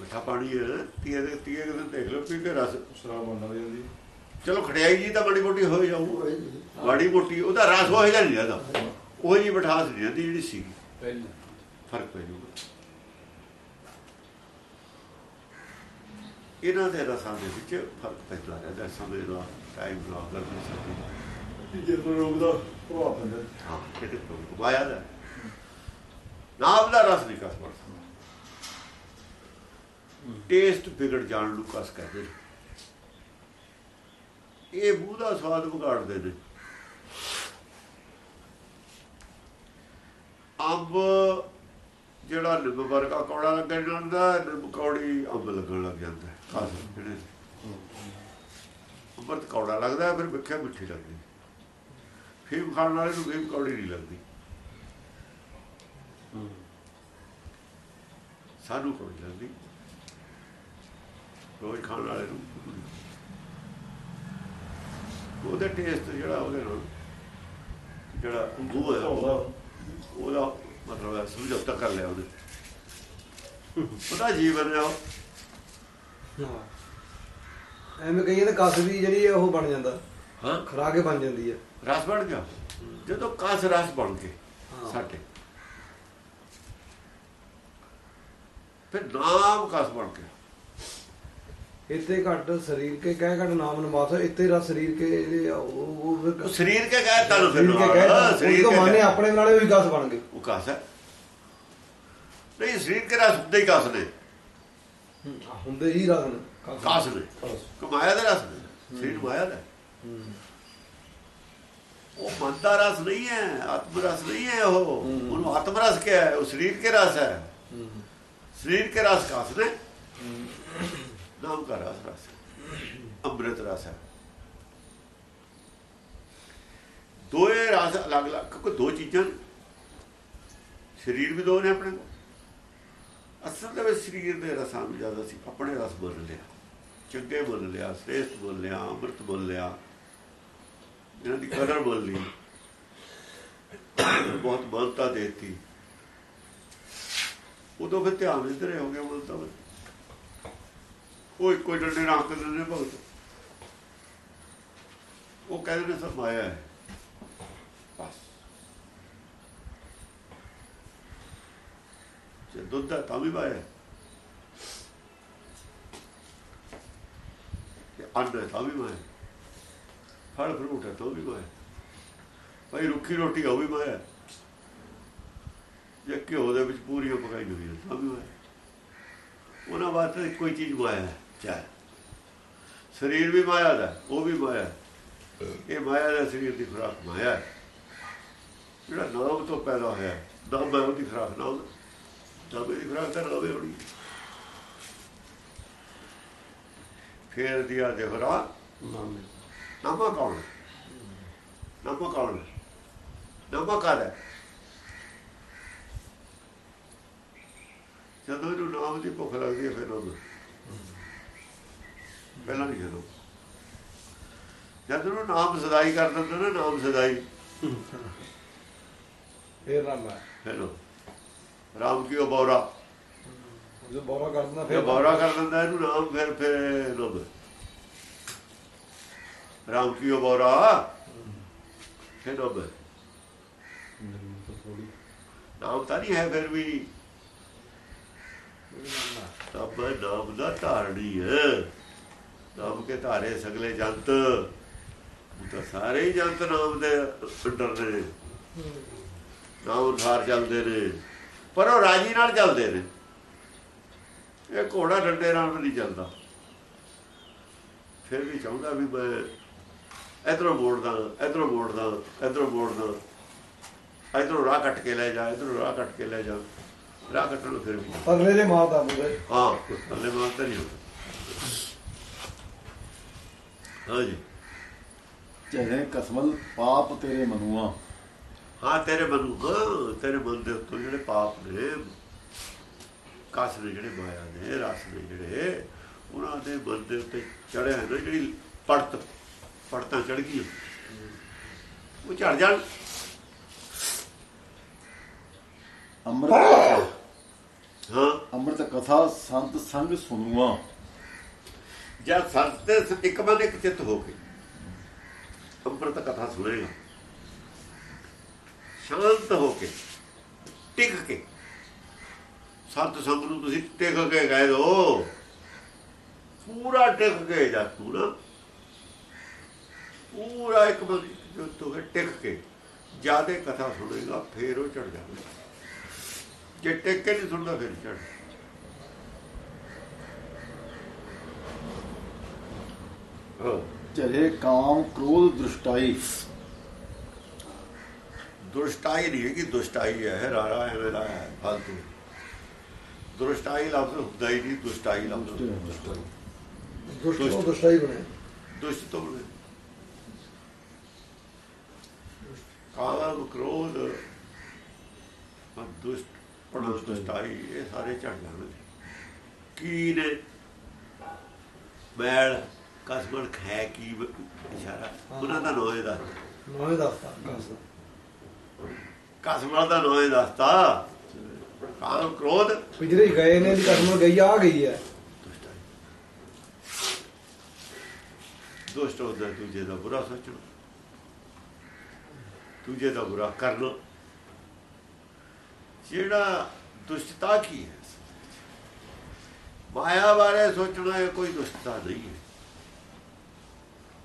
ਮਿੱਠਾ ਪਾਣੀ ਹੈ ਤੀਏ ਦੇ ਤੀਏ ਦੇ ਦੇਖ ਲਿਓ ਪੀ ਕੇ ਰਸ। ਸ਼ਰਾਬ ਬਣ ਜਾਂਦੀ ਚਲੋ ਖੜਿਆਈ ਜੀ ਤਾਂ ਬੜੀ ਮੋਟੀ ਹੋ ਜਾਊ। ਬੜੀ ਮੋਟੀ ਉਹਦਾ ਰਸ ਜਿਹਾ ਨਹੀਂ ਰਹਿੰਦਾ। ਉਹ ਜੀ ਮਿਠਾਸ ਨਹੀਂ ਰਹਿੰਦੀ ਜਿਹੜੀ ਸੀਗੀ। ਪਹਿਲਾਂ। ਫ਼ਰਕ ਪੈ ਜਾਊਗਾ। ਇਹਨਾਂ ਦੇ ਰਸਾਂ ਦੇ ਵਿੱਚ ਫ਼ਰਕ ਪੈਂਦਾ ਰਹਿੰਦਾ। ਸਮੇਂ ਦਾ ਟਾਈਮ ਦਾ ਲੱਗਦੀ ਸਕਦੀ ਜਦੋਂ ਰੋਗ ਦਾ ਪ੍ਰਭਾਵ ਪੈਂਦਾ। ਹਾਂ ਕਿਤੇ ਮਾਇਆ ਦਾ। ਨਾਮ ਦਾ ਰਸ ਨਹੀਂ ਕਸ ਪੜਦਾ ਟੇਸਟ ਵਿਗੜ ਜਾਣ ਨੂੰ ਕਸ ਕਹਿੰਦੇ ਇਹ ਮੂੰਹ ਦਾ ਸਵਾਦ ਵਿਗਾੜਦੇ ਨੇ। ਅੰਬ ਜਿਹੜਾ ਨਿੰਬ ਵਰਗਾ ਕੌੜਾ ਲੱਗਣ ਜਾਂਦਾ ਨਿੰਬ ਕੌੜੀ ਅੰਬ ਲੱਗਣ ਲੱਗ ਜਾਂਦਾ ਹੈ। ਜਿਹੜੇ ਅੰਮ੍ਰਿਤ ਕੌੜਾ ਲੱਗਦਾ ਫਿਰ ਮਿੱਠਾ ਮਿੱਠੀ ਲੱਗਦੀ ਫੀਮ ਖਾਣ ਵਾਲੇ ਨੂੰ ਫੀਮ ਕੌੜੀ ਨਹੀਂ ਲੱਗਦੀ। ਸਾਨੂੰ ਕੌੜੀ ਲੱਗਦੀ ਰੋਜ਼ ਖਾਣ ਵਾਲੇ ਨੂੰ। ਉਹਦੇ ਟੇਸਟ ਜਿਹੜਾ ਉਹਦੇ ਨਾਲ ਜਿਹੜਾ ਉਹ ਹੈ ਉਹਦਾ ਮਤਲਬ ਹੈ ਸਮਝੌਤਾ ਕਰ ਲਿਆ ਉਹਨੇ। ਉਹਦਾ ਜੀਵਨ ਹੈ ਉਹ। ਐਵੇਂ ਕਹੀਏ ਤਾਂ ਕਸ ਵੀ ਜਿਹੜੀ ਉਹ ਬਣ ਜਾਂਦਾ। ਹਾਂ। ਖਰਾਕੇ ਬਣ ਜਾਂਦੀ ਹੈ। ਰਸ ਬਣ ਗਿਆ। ਜਦੋਂ ਕਾਸ ਰਸ ਬਣ ਕੇ। ਸਾਡੇ। ਫਿਰ ਨਾਮ ਕਾਸ ਬਣ ਗਿਆ ਇੱਥੇ ਘੱਟ ਸਰੀਰ ਕੇ ਕਹਿ ਘੱਟ ਨਾਮ ਨਿਵਾਸ ਇੱਥੇ ਰਾ ਸਰੀਰ ਕੇ ਉਹ ਸਰੀਰ ਕੇ ਕਹਿ ਤਾ ਫਿਰ ਸਰੀਰ ਕੇ ਕੇ ਮਾਨੇ ਆਪਣੇ ਨਾਲੇ ਉਹੀ ਗਸ ਬਣ ਗਏ ਉਹ ਕਾਸ ਹੈ। ਨਹੀਂ ਸਰੀਰ ਕੇ ਰਸ ਦੇ ਹੀ ਕਾਸ ਨੇ। ਹੁੰਦੇ ਹੀ ਰਸ ਨੇ। ਕਾਸ ਨੇ। ਕਮਾਇਆ ਦਾ ਰਸ ਨੇ। ਸਰੀਰ ਮਾਇਆ ਦਾ। ਉਹ ਮਨ ਦਾ ਰਸ ਨਹੀਂ ਹੈ ਆਤਮ ਰਸ ਨਹੀਂ ਹੈ ਉਹ। ਉਹਨੂੰ ਆਤਮ ਰਸ ਕਿਹਾ ਹੈ ਉਹ ਸਰੀਰ ਕੇ ਰਸ ਹੈ। ਸਰੀਰ ਕੇ ਰਸ ਕਾਸ ਨੇ ਨਾਮ का रस रस ਅੰਮ੍ਰਿਤ ਰਸ ਹੈ ਦੋਏ ਰਸ ਅਲੱਗ ਅਲੱਗ ਕਿਉਂਕਿ ਦੋ ਚੀਜ਼ਾਂ ਨੇ। ਸਰੀਰ ਵੀ ਦੋ ਨੇ ਆਪਣੇ ਕੋਲ ਅਸਲ ਦੇ ਵਿੱਚ ਸਰੀਰ ਦੇ ਰਸਾਂ ਨੂੰ ਜ਼ਿਆਦਾ ਸੀ ਆਪਣੇ ਰਸ ਮੰਨ ਲਿਆ ਚੰਗੇ ਮੰਨ ਲਿਆ ਸ੍ਰੇਸ਼ਟ ਮੰਨ ਲਿਆ ਅੰਮ੍ਰਿਤ ਮੰਨ ਲਿਆ ਇਹਨਾਂ ਦੀ ਕਦਰ ਮੰਨ ਲਈ ਬਹੁਤ ਮਾਨਤਾ ਦੇਤੀ ਉਦੋਂ ਫਿਰ ਧਿਆਨ ਇਧਰੇ ਹੋ ਗਿਆ ਮਾਨਤਾ ਵਿੱਚ ਉਹ ਇੱਕੋ ਡੰਡੇ ਨਾਲ ਹੱਕ ਦਿੰਦੇ ਨੇ ਭਗਤ। ਉਹ ਕਹਿੰਦੇ ਨੇ, ਸਭ ਮਾਇਆ ਹੈ। ਬਸ। ਜੇ ਦੁੱਧ ਹੈ ਤਾਂ ਵੀ ਮਾਇਆ ਹੈ। ਜੇ ਅੰਨ ਹੈ ਤਾਂ ਵੀ ਮਾਇਆ ਫਲ ਫਰੂਟ ਹੈ ਤਾਂ ਵੀ ਮਾਇਆ ਭਾਈ ਰੁੱਖੀ ਰੋਟੀ ਉਹ ਵੀ ਮਾਇਆ ਜੇ ਘਿਓ ਦੇ ਵਿੱਚ ਪੂਰੀਆਂ ਪਕਾਈ ਹੋਈ ਹੈ ਤਾਂ ਵੀ ਮਾਇਆ ਹੈ। ਉਹਨਾਂ ਵਾਸਤੇ ਕੋਈ ਚੀਜ਼ ਮਾਇਆ ਹੈ ਚਾਹੇ ਸਰੀਰ ਵੀ ਮਾਇਆ ਦਾ ਉਹ ਵੀ ਮਾਇਆ। ਇਹ ਮਾਇਆ ਦਾ ਸਰੀਰ ਦੀ ਖੁਰਾਕ ਮਾਇਆ ਜਿਹੜਾ ਨਾਮ ਤੋਂ ਪੈਦਾ ਹੋਇਆ ਨਾਮ ਹੈ ਉਹਦੀ ਖੁਰਾਕ ਨਾਮ ਨਾਮ ਦੀ ਖੁਰਾਕ ਤਾਂ ਨਾਮ ਹੋਣੀ। ਫੇਰ ਦਿਆ ਦੇਵਰਾ ਨਾਮਾ ਕੌਣ? ਨਾਮਾ ਕੌਣ? ਨਾਮਾ ਕਾਹਦਾ ਹੈ? ਜਦੋਂ ਇਹਨੂੰ ਨਾਮ ਦੀ ਭੁੱਖ ਲੱਗਦੀ ਹੈ ਫਿਰ ਉਹ ਪਹਿਲਾਂ ਨਹੀਂ ਜਦੋਂ। ਜਦ ਉਹਨੂੰ ਨਾਮ ਸਦਾਈ ਕਰ ਦਿੰਦੇ ਨਾ ਨਾਮ ਸਦਾਈ। ਫੇਰ ਰਾਮ ਹੈ ਫਿਰ ਉਹ। ਰਾਮ ਕੀ ਉਹ ਬੌਰਾ? ਜੋ ਬੋਰਾ ਕਰ ਦਿੰਦਾ ਫਿਰ ਫੇਰ ਬੌਰਾ ਕਰ ਦਿੰਦਾ ਇਹਨੂੰ ਨਾਮ ਫਿਰ ਫਿਰ ਨਬ ਰਾਮ ਕੀ ਉਹ ਬੌਰਾ? ਫਿਰ ਨਬ ਨਾਮ ਤਾਂ ਨਹੀਂ ਹੈ ਫਿਰ ਵੀ। ਤਬ ਨਾਮ ਦਾ ਧਾਰਣੀ ਹੈ। ਨਾਮ ਕੇ ਧਾਰੇ ਸਗਲੇ ਜੰਤ। ਉਹ ਤਾਂ ਸਾਰੇ ਹੀ ਜੰਤ ਨਾਮ ਦੇ ਅੰਡਰ ਨੇ। ਨਾਮ ਅਨੁਸਾਰ ਚੱਲਦੇ ਨੇ। ਪਰ ਉਹ ਰਾਜੀ ਨਾਲ ਚੱਲਦੇ ਨੇ। ਇਹ ਘੋੜਾ ਡੰਡੇ ਨਾਲ ਵੀ ਨਹੀਂ ਚੱਲਦਾ। ਫਿਰ ਵੀ ਚਾਹੁੰਦਾ ਵੀ ਮੈਂ ਇਧਰੋਂ ਮੋੜਦਾ ਇਧਰੋਂ ਮੋੜਦਾ ਇਧਰੋਂ ਮੋੜਦਾ। ਇਧਰੋਂ ਰਾਹ ਕੱਟ ਕੇ ਲੈ ਜਾ, ਇਧਰੋਂ ਰਾਹ ਕੱਟ ਕੇ ਲੈ ਜਾ। ਰਾਹ ਕੱਟਣ ਨੂੰ ਫਿਰ ਵੀ। ਅਗਲੇ ਦੇ ਮਾਰਦਾ ਮੂਰੇ ਹਾਂ ਥੱਲੇ ਮਾਰਦਾ ਨਹੀਂ ਹੁੰਦਾ ਹਾਂਜੀ ਚਹੇ ਕਸਮਲ ਪਾਪ ਤੇਰੇ ਮਨੂਆ। ਹਾਂ ਤੇਰੇ ਮਨ ਹਾਂ ਤੇਰੇ ਮਨ ਦੇ ਉੱਤੇ ਜਿਹੜੇ ਪਾਪ ਨੇ ਕਾਸ ਨੇ ਜਿਹੜੇ ਮਾਇਆ ਨੇ ਰਸ ਨੇ ਜਿਹੜੇ ਉਹਨਾਂ ਦੇ ਮਨ ਦੇ ਉੱਤੇ ਚੜਿਆ ਹੈ ਨਾ ਜਿਹੜੀ ਪੜਤ ਪੜਤਾਂ ਚੜ ਗਈਆਂ। ਉਹ ਝੜ ਜਾਣ। ਅੰਮ੍ਰਿਤ ਹਾਂ। ਅੰਮ੍ਰਿਤ ਕਥਾ ਸੰਤ ਸੰਗ ਸੁਣੂਆ। ਜਦ ਸੰਤ ਤੇ ਇੱਕ ਇੱਕ ਚਿੱਤ ਹੋ ਕੇ। ਅੰਮ੍ਰਿਤ ਕਥਾ ਸੁਣੇਗਾ। ਸ਼ਾਂਤ ਹੋ ਕੇ ਟਿਕ ਕੇ। ਸੰਤ ਸੰਗ ਨੂੰ ਤੁਸੀਂ ਟਿਕ ਕੇ ਗਏ ਦੋ। ਪੂਰਾ ਟਿਕ ਕੇ ਜਾ ਤੂੰ ਨਾ। ਪੂਰਾ ਇੱਕ ਮਨ ਜੋ ਤੂੰ ਟਿਕ ਕੇ। ਜਿਆਦੇ ਕਥਾ ਸੁਣੇਗਾ ਫੇਰ ਉਹ ਚੜ ਜਾਵੇਗਾ। ਜੇ ਟਿਕ ਨਹੀਂ ਸੁਣਦਾ ਫਿਰ ਚੜ ਹਾਂ। ਚਹੇ ਕਾਮ ਕ੍ਰੋਧ ਦ੍ਰਿਸ਼ਟਾਈ। ਦੁਸ਼ਟਾਈ ਨਹੀਂ ਹੈ ਕਿ ਦੁਸ਼ਟਾਈ ਹੈ ਰਾਰਾ ਐਵੇਂ ਦਾ ਹੈ ਫालतू ਦੁਸ਼ਟਾਈ ਲਫ਼ਜ਼ ਹੁੰਦਾ ਹੀ ਨਹੀਂ। ਦੁਸ਼ਟਾਈ। ਲਫ਼ਜ਼। ਦੁਸ਼ਟ ਤੋਂ ਦੁਸ਼ਟਾ। ਹੀ ਬਣਿਆ ਦੁਸ਼ਟ ਤੋਂ ਬਣੇ। ਕਾਮ ਕ੍ਰੋਧ ਹਾਂ ਦੁਸ਼ਟ ਪੜਾ ਦੁਸ਼ਟਾਈ ਇਹ ਸਾਰੇ ਝੜ ਜਾਣਗੇ ਕੀ ਨੇ ਮੈਲ ਕਸਮਣ ਖੈ ਕੀ ਇਸ਼ਾਰਾ। ਉਹਨਾਂ ਦਾ ਨੋਏ ਦਾ ਨੋਏ ਦੱਸਦਾ ਕਸ ਕਸਮਣ ਦਾ ਨੋਏ ਦੱਸਤਾ। ਕਾਮ ਕ੍ਰੋਧ। ਪਿਜਰੇ ਗਏ ਨੇ ਦੀ ਕਸਮ ਗਈ ਆ ਗਈ ਹੈ। ਦੁਸ਼ਟ ਹੁੰਦਾ ਹੈ ਦੂਜੇ ਦਾ ਬੁਰਾ ਸੋਚਣਾ। ਦੂਜੇ ਦਾ ਬੁਰਾ ਕਰਨਾ। ਜਿਹੜਾ ਦੁਸ਼ਟਤਾ ਕੀ ਹੈ? ਮਾਇਆ ਬਾਰੇ ਸੋਚਣਾ ਇਹ ਕੋਈ ਦੁਸ਼ਟਤਾ ਨਹੀਂ ਹੈ।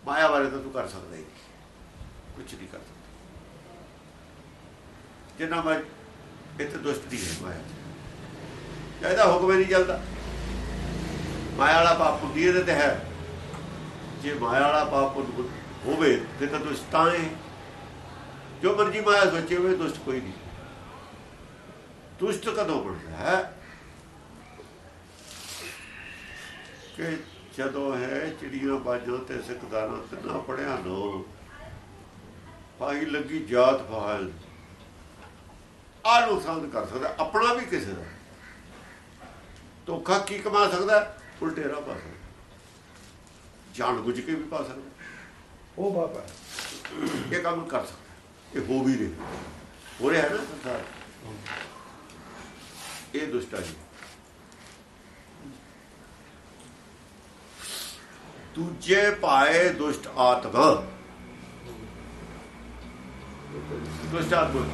ਮਾਇਆ ਬਾਰੇ ਤਾਂ ਤੂੰ ਕਰ ਸਕਦਾ ਹੀ ਨਹੀਂ। ਕੁਝ ਨਹੀਂ ਕਰ ਸਕਦਾ। ਜਿੰਨਾ ਮੈਂ ਇਹ ਤਾਂ ਦੁਸ਼ਟੀ ਹੈ ਮਾਇਆ ਇਹਦਾ ਹੁਕਮ ਨਹੀਂ ਚੱਲਦਾ। ਮਾਇਆ ਵਾਲਾ ਪਾਪ ਹੁੰਦੀ ਇਹਦੇ ਤੇ ਹੈ। ਜੇ ਮਾਇਆ ਵਾਲਾ ਪਾਪ ਪੁੰਨ ਹੋਵੇ, ਫਿਰ ਤਾਂ ਦੁਸ਼ਟਾਂ ਹੈ। ਜੋ ਮਰਜ਼ੀ ਮਾਇਆ ਸੋਚੇ ਹੋਵੇ, ਦੁਸ਼ਟ ਕੋਈ ਨਹੀਂ। ਦੁਸ਼ਟ ਕਦੋਂ ਬਣਦਾ ਹੈ? ਕਿ ਜਦੋਂ ਹੈ ਚਿੜੀਆਂ ਬਾਜੋਂ ਤੇ ਸਿਕਦਾਰਾਂ ਤੇ ਨਾ ਪੜਿਆ ਨੋ ਪਾਈ ਲੱਗੀ ਜਾਤ ਫਾਇਲ ਆ ਨੁਕਸਾਨ ਕਰ ਸਕਦਾ ਆਪਣਾ ਵੀ ਕਿਸੇ ਦਾ। ਧੋਖਾ ਕੀ ਕਮਾ ਸਕਦਾ? ਉਲਟੇ ਰਾਹ ਪਾ ਸਕਦਾ। ਜਾਣ ਬੁੱਝ ਕੇ ਵੀ ਪਾ ਸਕਦਾ। ਉਹ ਹੈ। ਇਹ ਕੰਮ ਕਰ ਸਕਦਾ। ਇਹ ਹੋ ਵੀ ਰਿਹਾ। ਹੋ ਰਿਹਾ ਹੈ ਨਾ ਸੰਸਾਰ। ਇਹ ਦੁਸ਼ਟਾ ਜੀ। ਦੂਜੇ ਪਾਏ ਦੁਸ਼ਟ ਆਤਮਾ। ਦੁਸ਼ਟ ਆਤਮਾ।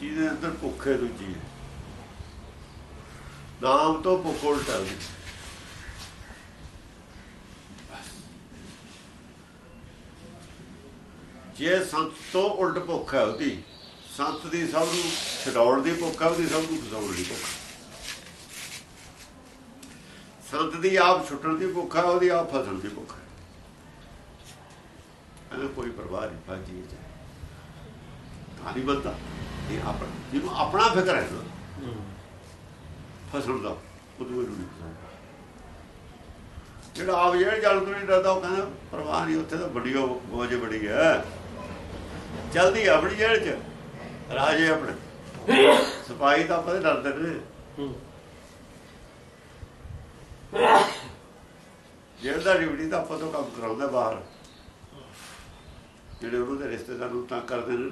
ਜਿਹਦੇ ਅੰਦਰ ਭੁੱਖ ਹੈ ਦੂਜੀ ਹੈ ਨਾਮ ਤੋਂ ਭੁੱਖ ਉਲਟਾ ਹੋਈ ਜੇ ਸੰਤ ਤੋਂ ਉਲਟ ਭੁੱਖ ਹੈ ਉਹਦੀ ਸੰਤ ਦੀ ਸਭ ਨੂੰ ਛਡਾਉਣ ਦੀ ਭੁੱਖ ਹੈ ਉਹਦੀ ਸਭ ਨੂੰ ਫਸਾਉਣ ਦੀ ਭੁੱਖ। ਸੰਤ ਦੀ ਆਪ ਛੁੱਟਣ ਦੀ ਭੁੱਖ ਹੈ ਉਹਦੀ ਆਪ ਫਸਣ ਦੀ ਭੁੱਖ। ਹੈ ਕੋਈ ਪਰਵਾਹ ਨਹੀਂ, ਭਾਜੀ ਕਹਾਣੀ ਬੰਦਾ। ਇਹ ਆਪਣਾ ਜਿਹਨੂੰ ਆਪਣਾ ਫਿਕਰ ਹੈ ਨਾ, ਫਸਣ ਦਾ ਉਹਨੂੰ ਇਹਨੂੰ ਨਹੀਂ ਫਸਾਉਣਾ ਜਿਹੜਾ ਆਪ ਜਿਹੜੇ ਜਲ ਤੋਂ ਨਹੀਂ ਡਰਦਾ, ਉਹ ਕਹਿੰਦਾ, ਪਰਵਾਹ ਨਹੀਂ, ਉੱਥੇ ਤਾਂ ਵੱਡੀ ਗੋਜ ਬੜੀ ਹੈ। ਜਲਦੀ ਆਪਣੀ ਜੇਲ੍ਹ ਚ। ਰਾਜੇ ਆਪਣੇ। ਸਿਪਾਹੀ ਤਾਂ ਆਪਾਂ ਤੇ ਡਰਦੇ ਨੇ। ਜੇਲ੍ਹ ਦਾ ਡਿਊਟੀ ਤਾਂ ਆਪਾਂ ਤੋਂ ਕੰਮ ਕਰਾਉਂਦਾ ਬਾਹਰ। ਜਿਹੜੇ ਉਹਨਾਂ ਦੇ ਰਿਸ਼ਤੇਦਾਰ ਨੂੰ ਤਾਂ ਕਰਦੇ ਨੇ,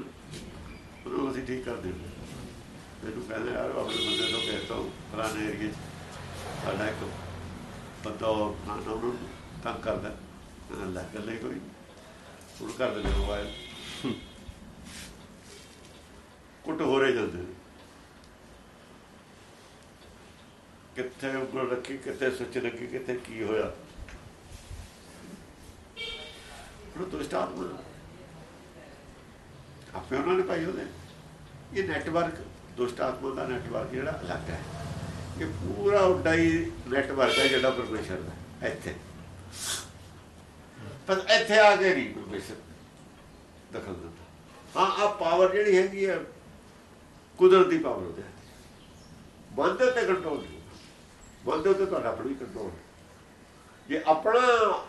ਉਹਨੂੰ ਅਸੀਂ ਠੀਕ ਕਰਦੇ ਦਿੰਦੇ ਮੈਨੂੰ ਕਹਿੰਦੇ ਯਾਰ ਆਪਣੇ ਬੰਦੇ ਤੋਂ ਕਹਿ ਪੁਰਾਣੇ ਏਰੀਏ 'ਚ ਸਾਡਾ ਇੱਕ ਬੰਦਾ ਉਹ ਫਲਾਣਾ ਉਹਨੂੰ ਤੰਗ ਕਰਦਾ। ਅੱਲਾ ਗੱਲੇ ਕੋਈ? ਹੁਣ ਕਰ ਦਿੰਦੇ ਮੋਬਾਈਲ ਕੁੱਟ ਹੋ ਰਹੇ ਨੇ। ਕਿੱਥੇ ਉਂਗਲ ਰੱਖੀ, ਕਿੱਥੇ ਸੁੱਚ ਲੱਗੀ ਕਿੱਥੇ ਕੀ ਹੋਇਆ? ਉਹ ਦੁਸ਼ਟ ਆਤਮਾ ਆਪੇ ਉਹਨਾਂ ਨੇ ਪਾਈ ਉਹਦੇ ਇਹ ਨੈਟਵਰਕ ਦੁਸ਼ਟ ਆਤਮਾ ਦਾ ਨੈਟਵਰਕ ਜਿਹੜਾ ਅਲੱਗ ਹੈ। ਇਹ ਪੂਰਾ ਉੱਡਾਈ ਨੈਟਵਰਕ ਹੈ ਜਿਹੜਾ ਪਰਮੇਸ਼ਰ ਦਾ, ਇੱਥੇ। ਪਰ ਇੱਥੇ ਆ ਕੇ ਨਹੀਂ ਪਰਮੇਸ਼ਰ ਦਖਲ ਦਿੰਦਾ। ਹਾਂ ਆ ਪਾਵਰ ਜਿਹੜੀ ਹੈਗੀ ਹੈ ਕੁਦਰਤੀ ਪਾਵਰ ਉਹਦੇ ਬੰਦੇ ਤੇ ਕੰਟਰੋਲ ਨਹੀਂ ਬੰਦੇ ਤੇ ਤੁਹਾਡਾ ਆਪਣੀ ਕੰਟਰੋਲ ਜੇ ਆਪਣਾ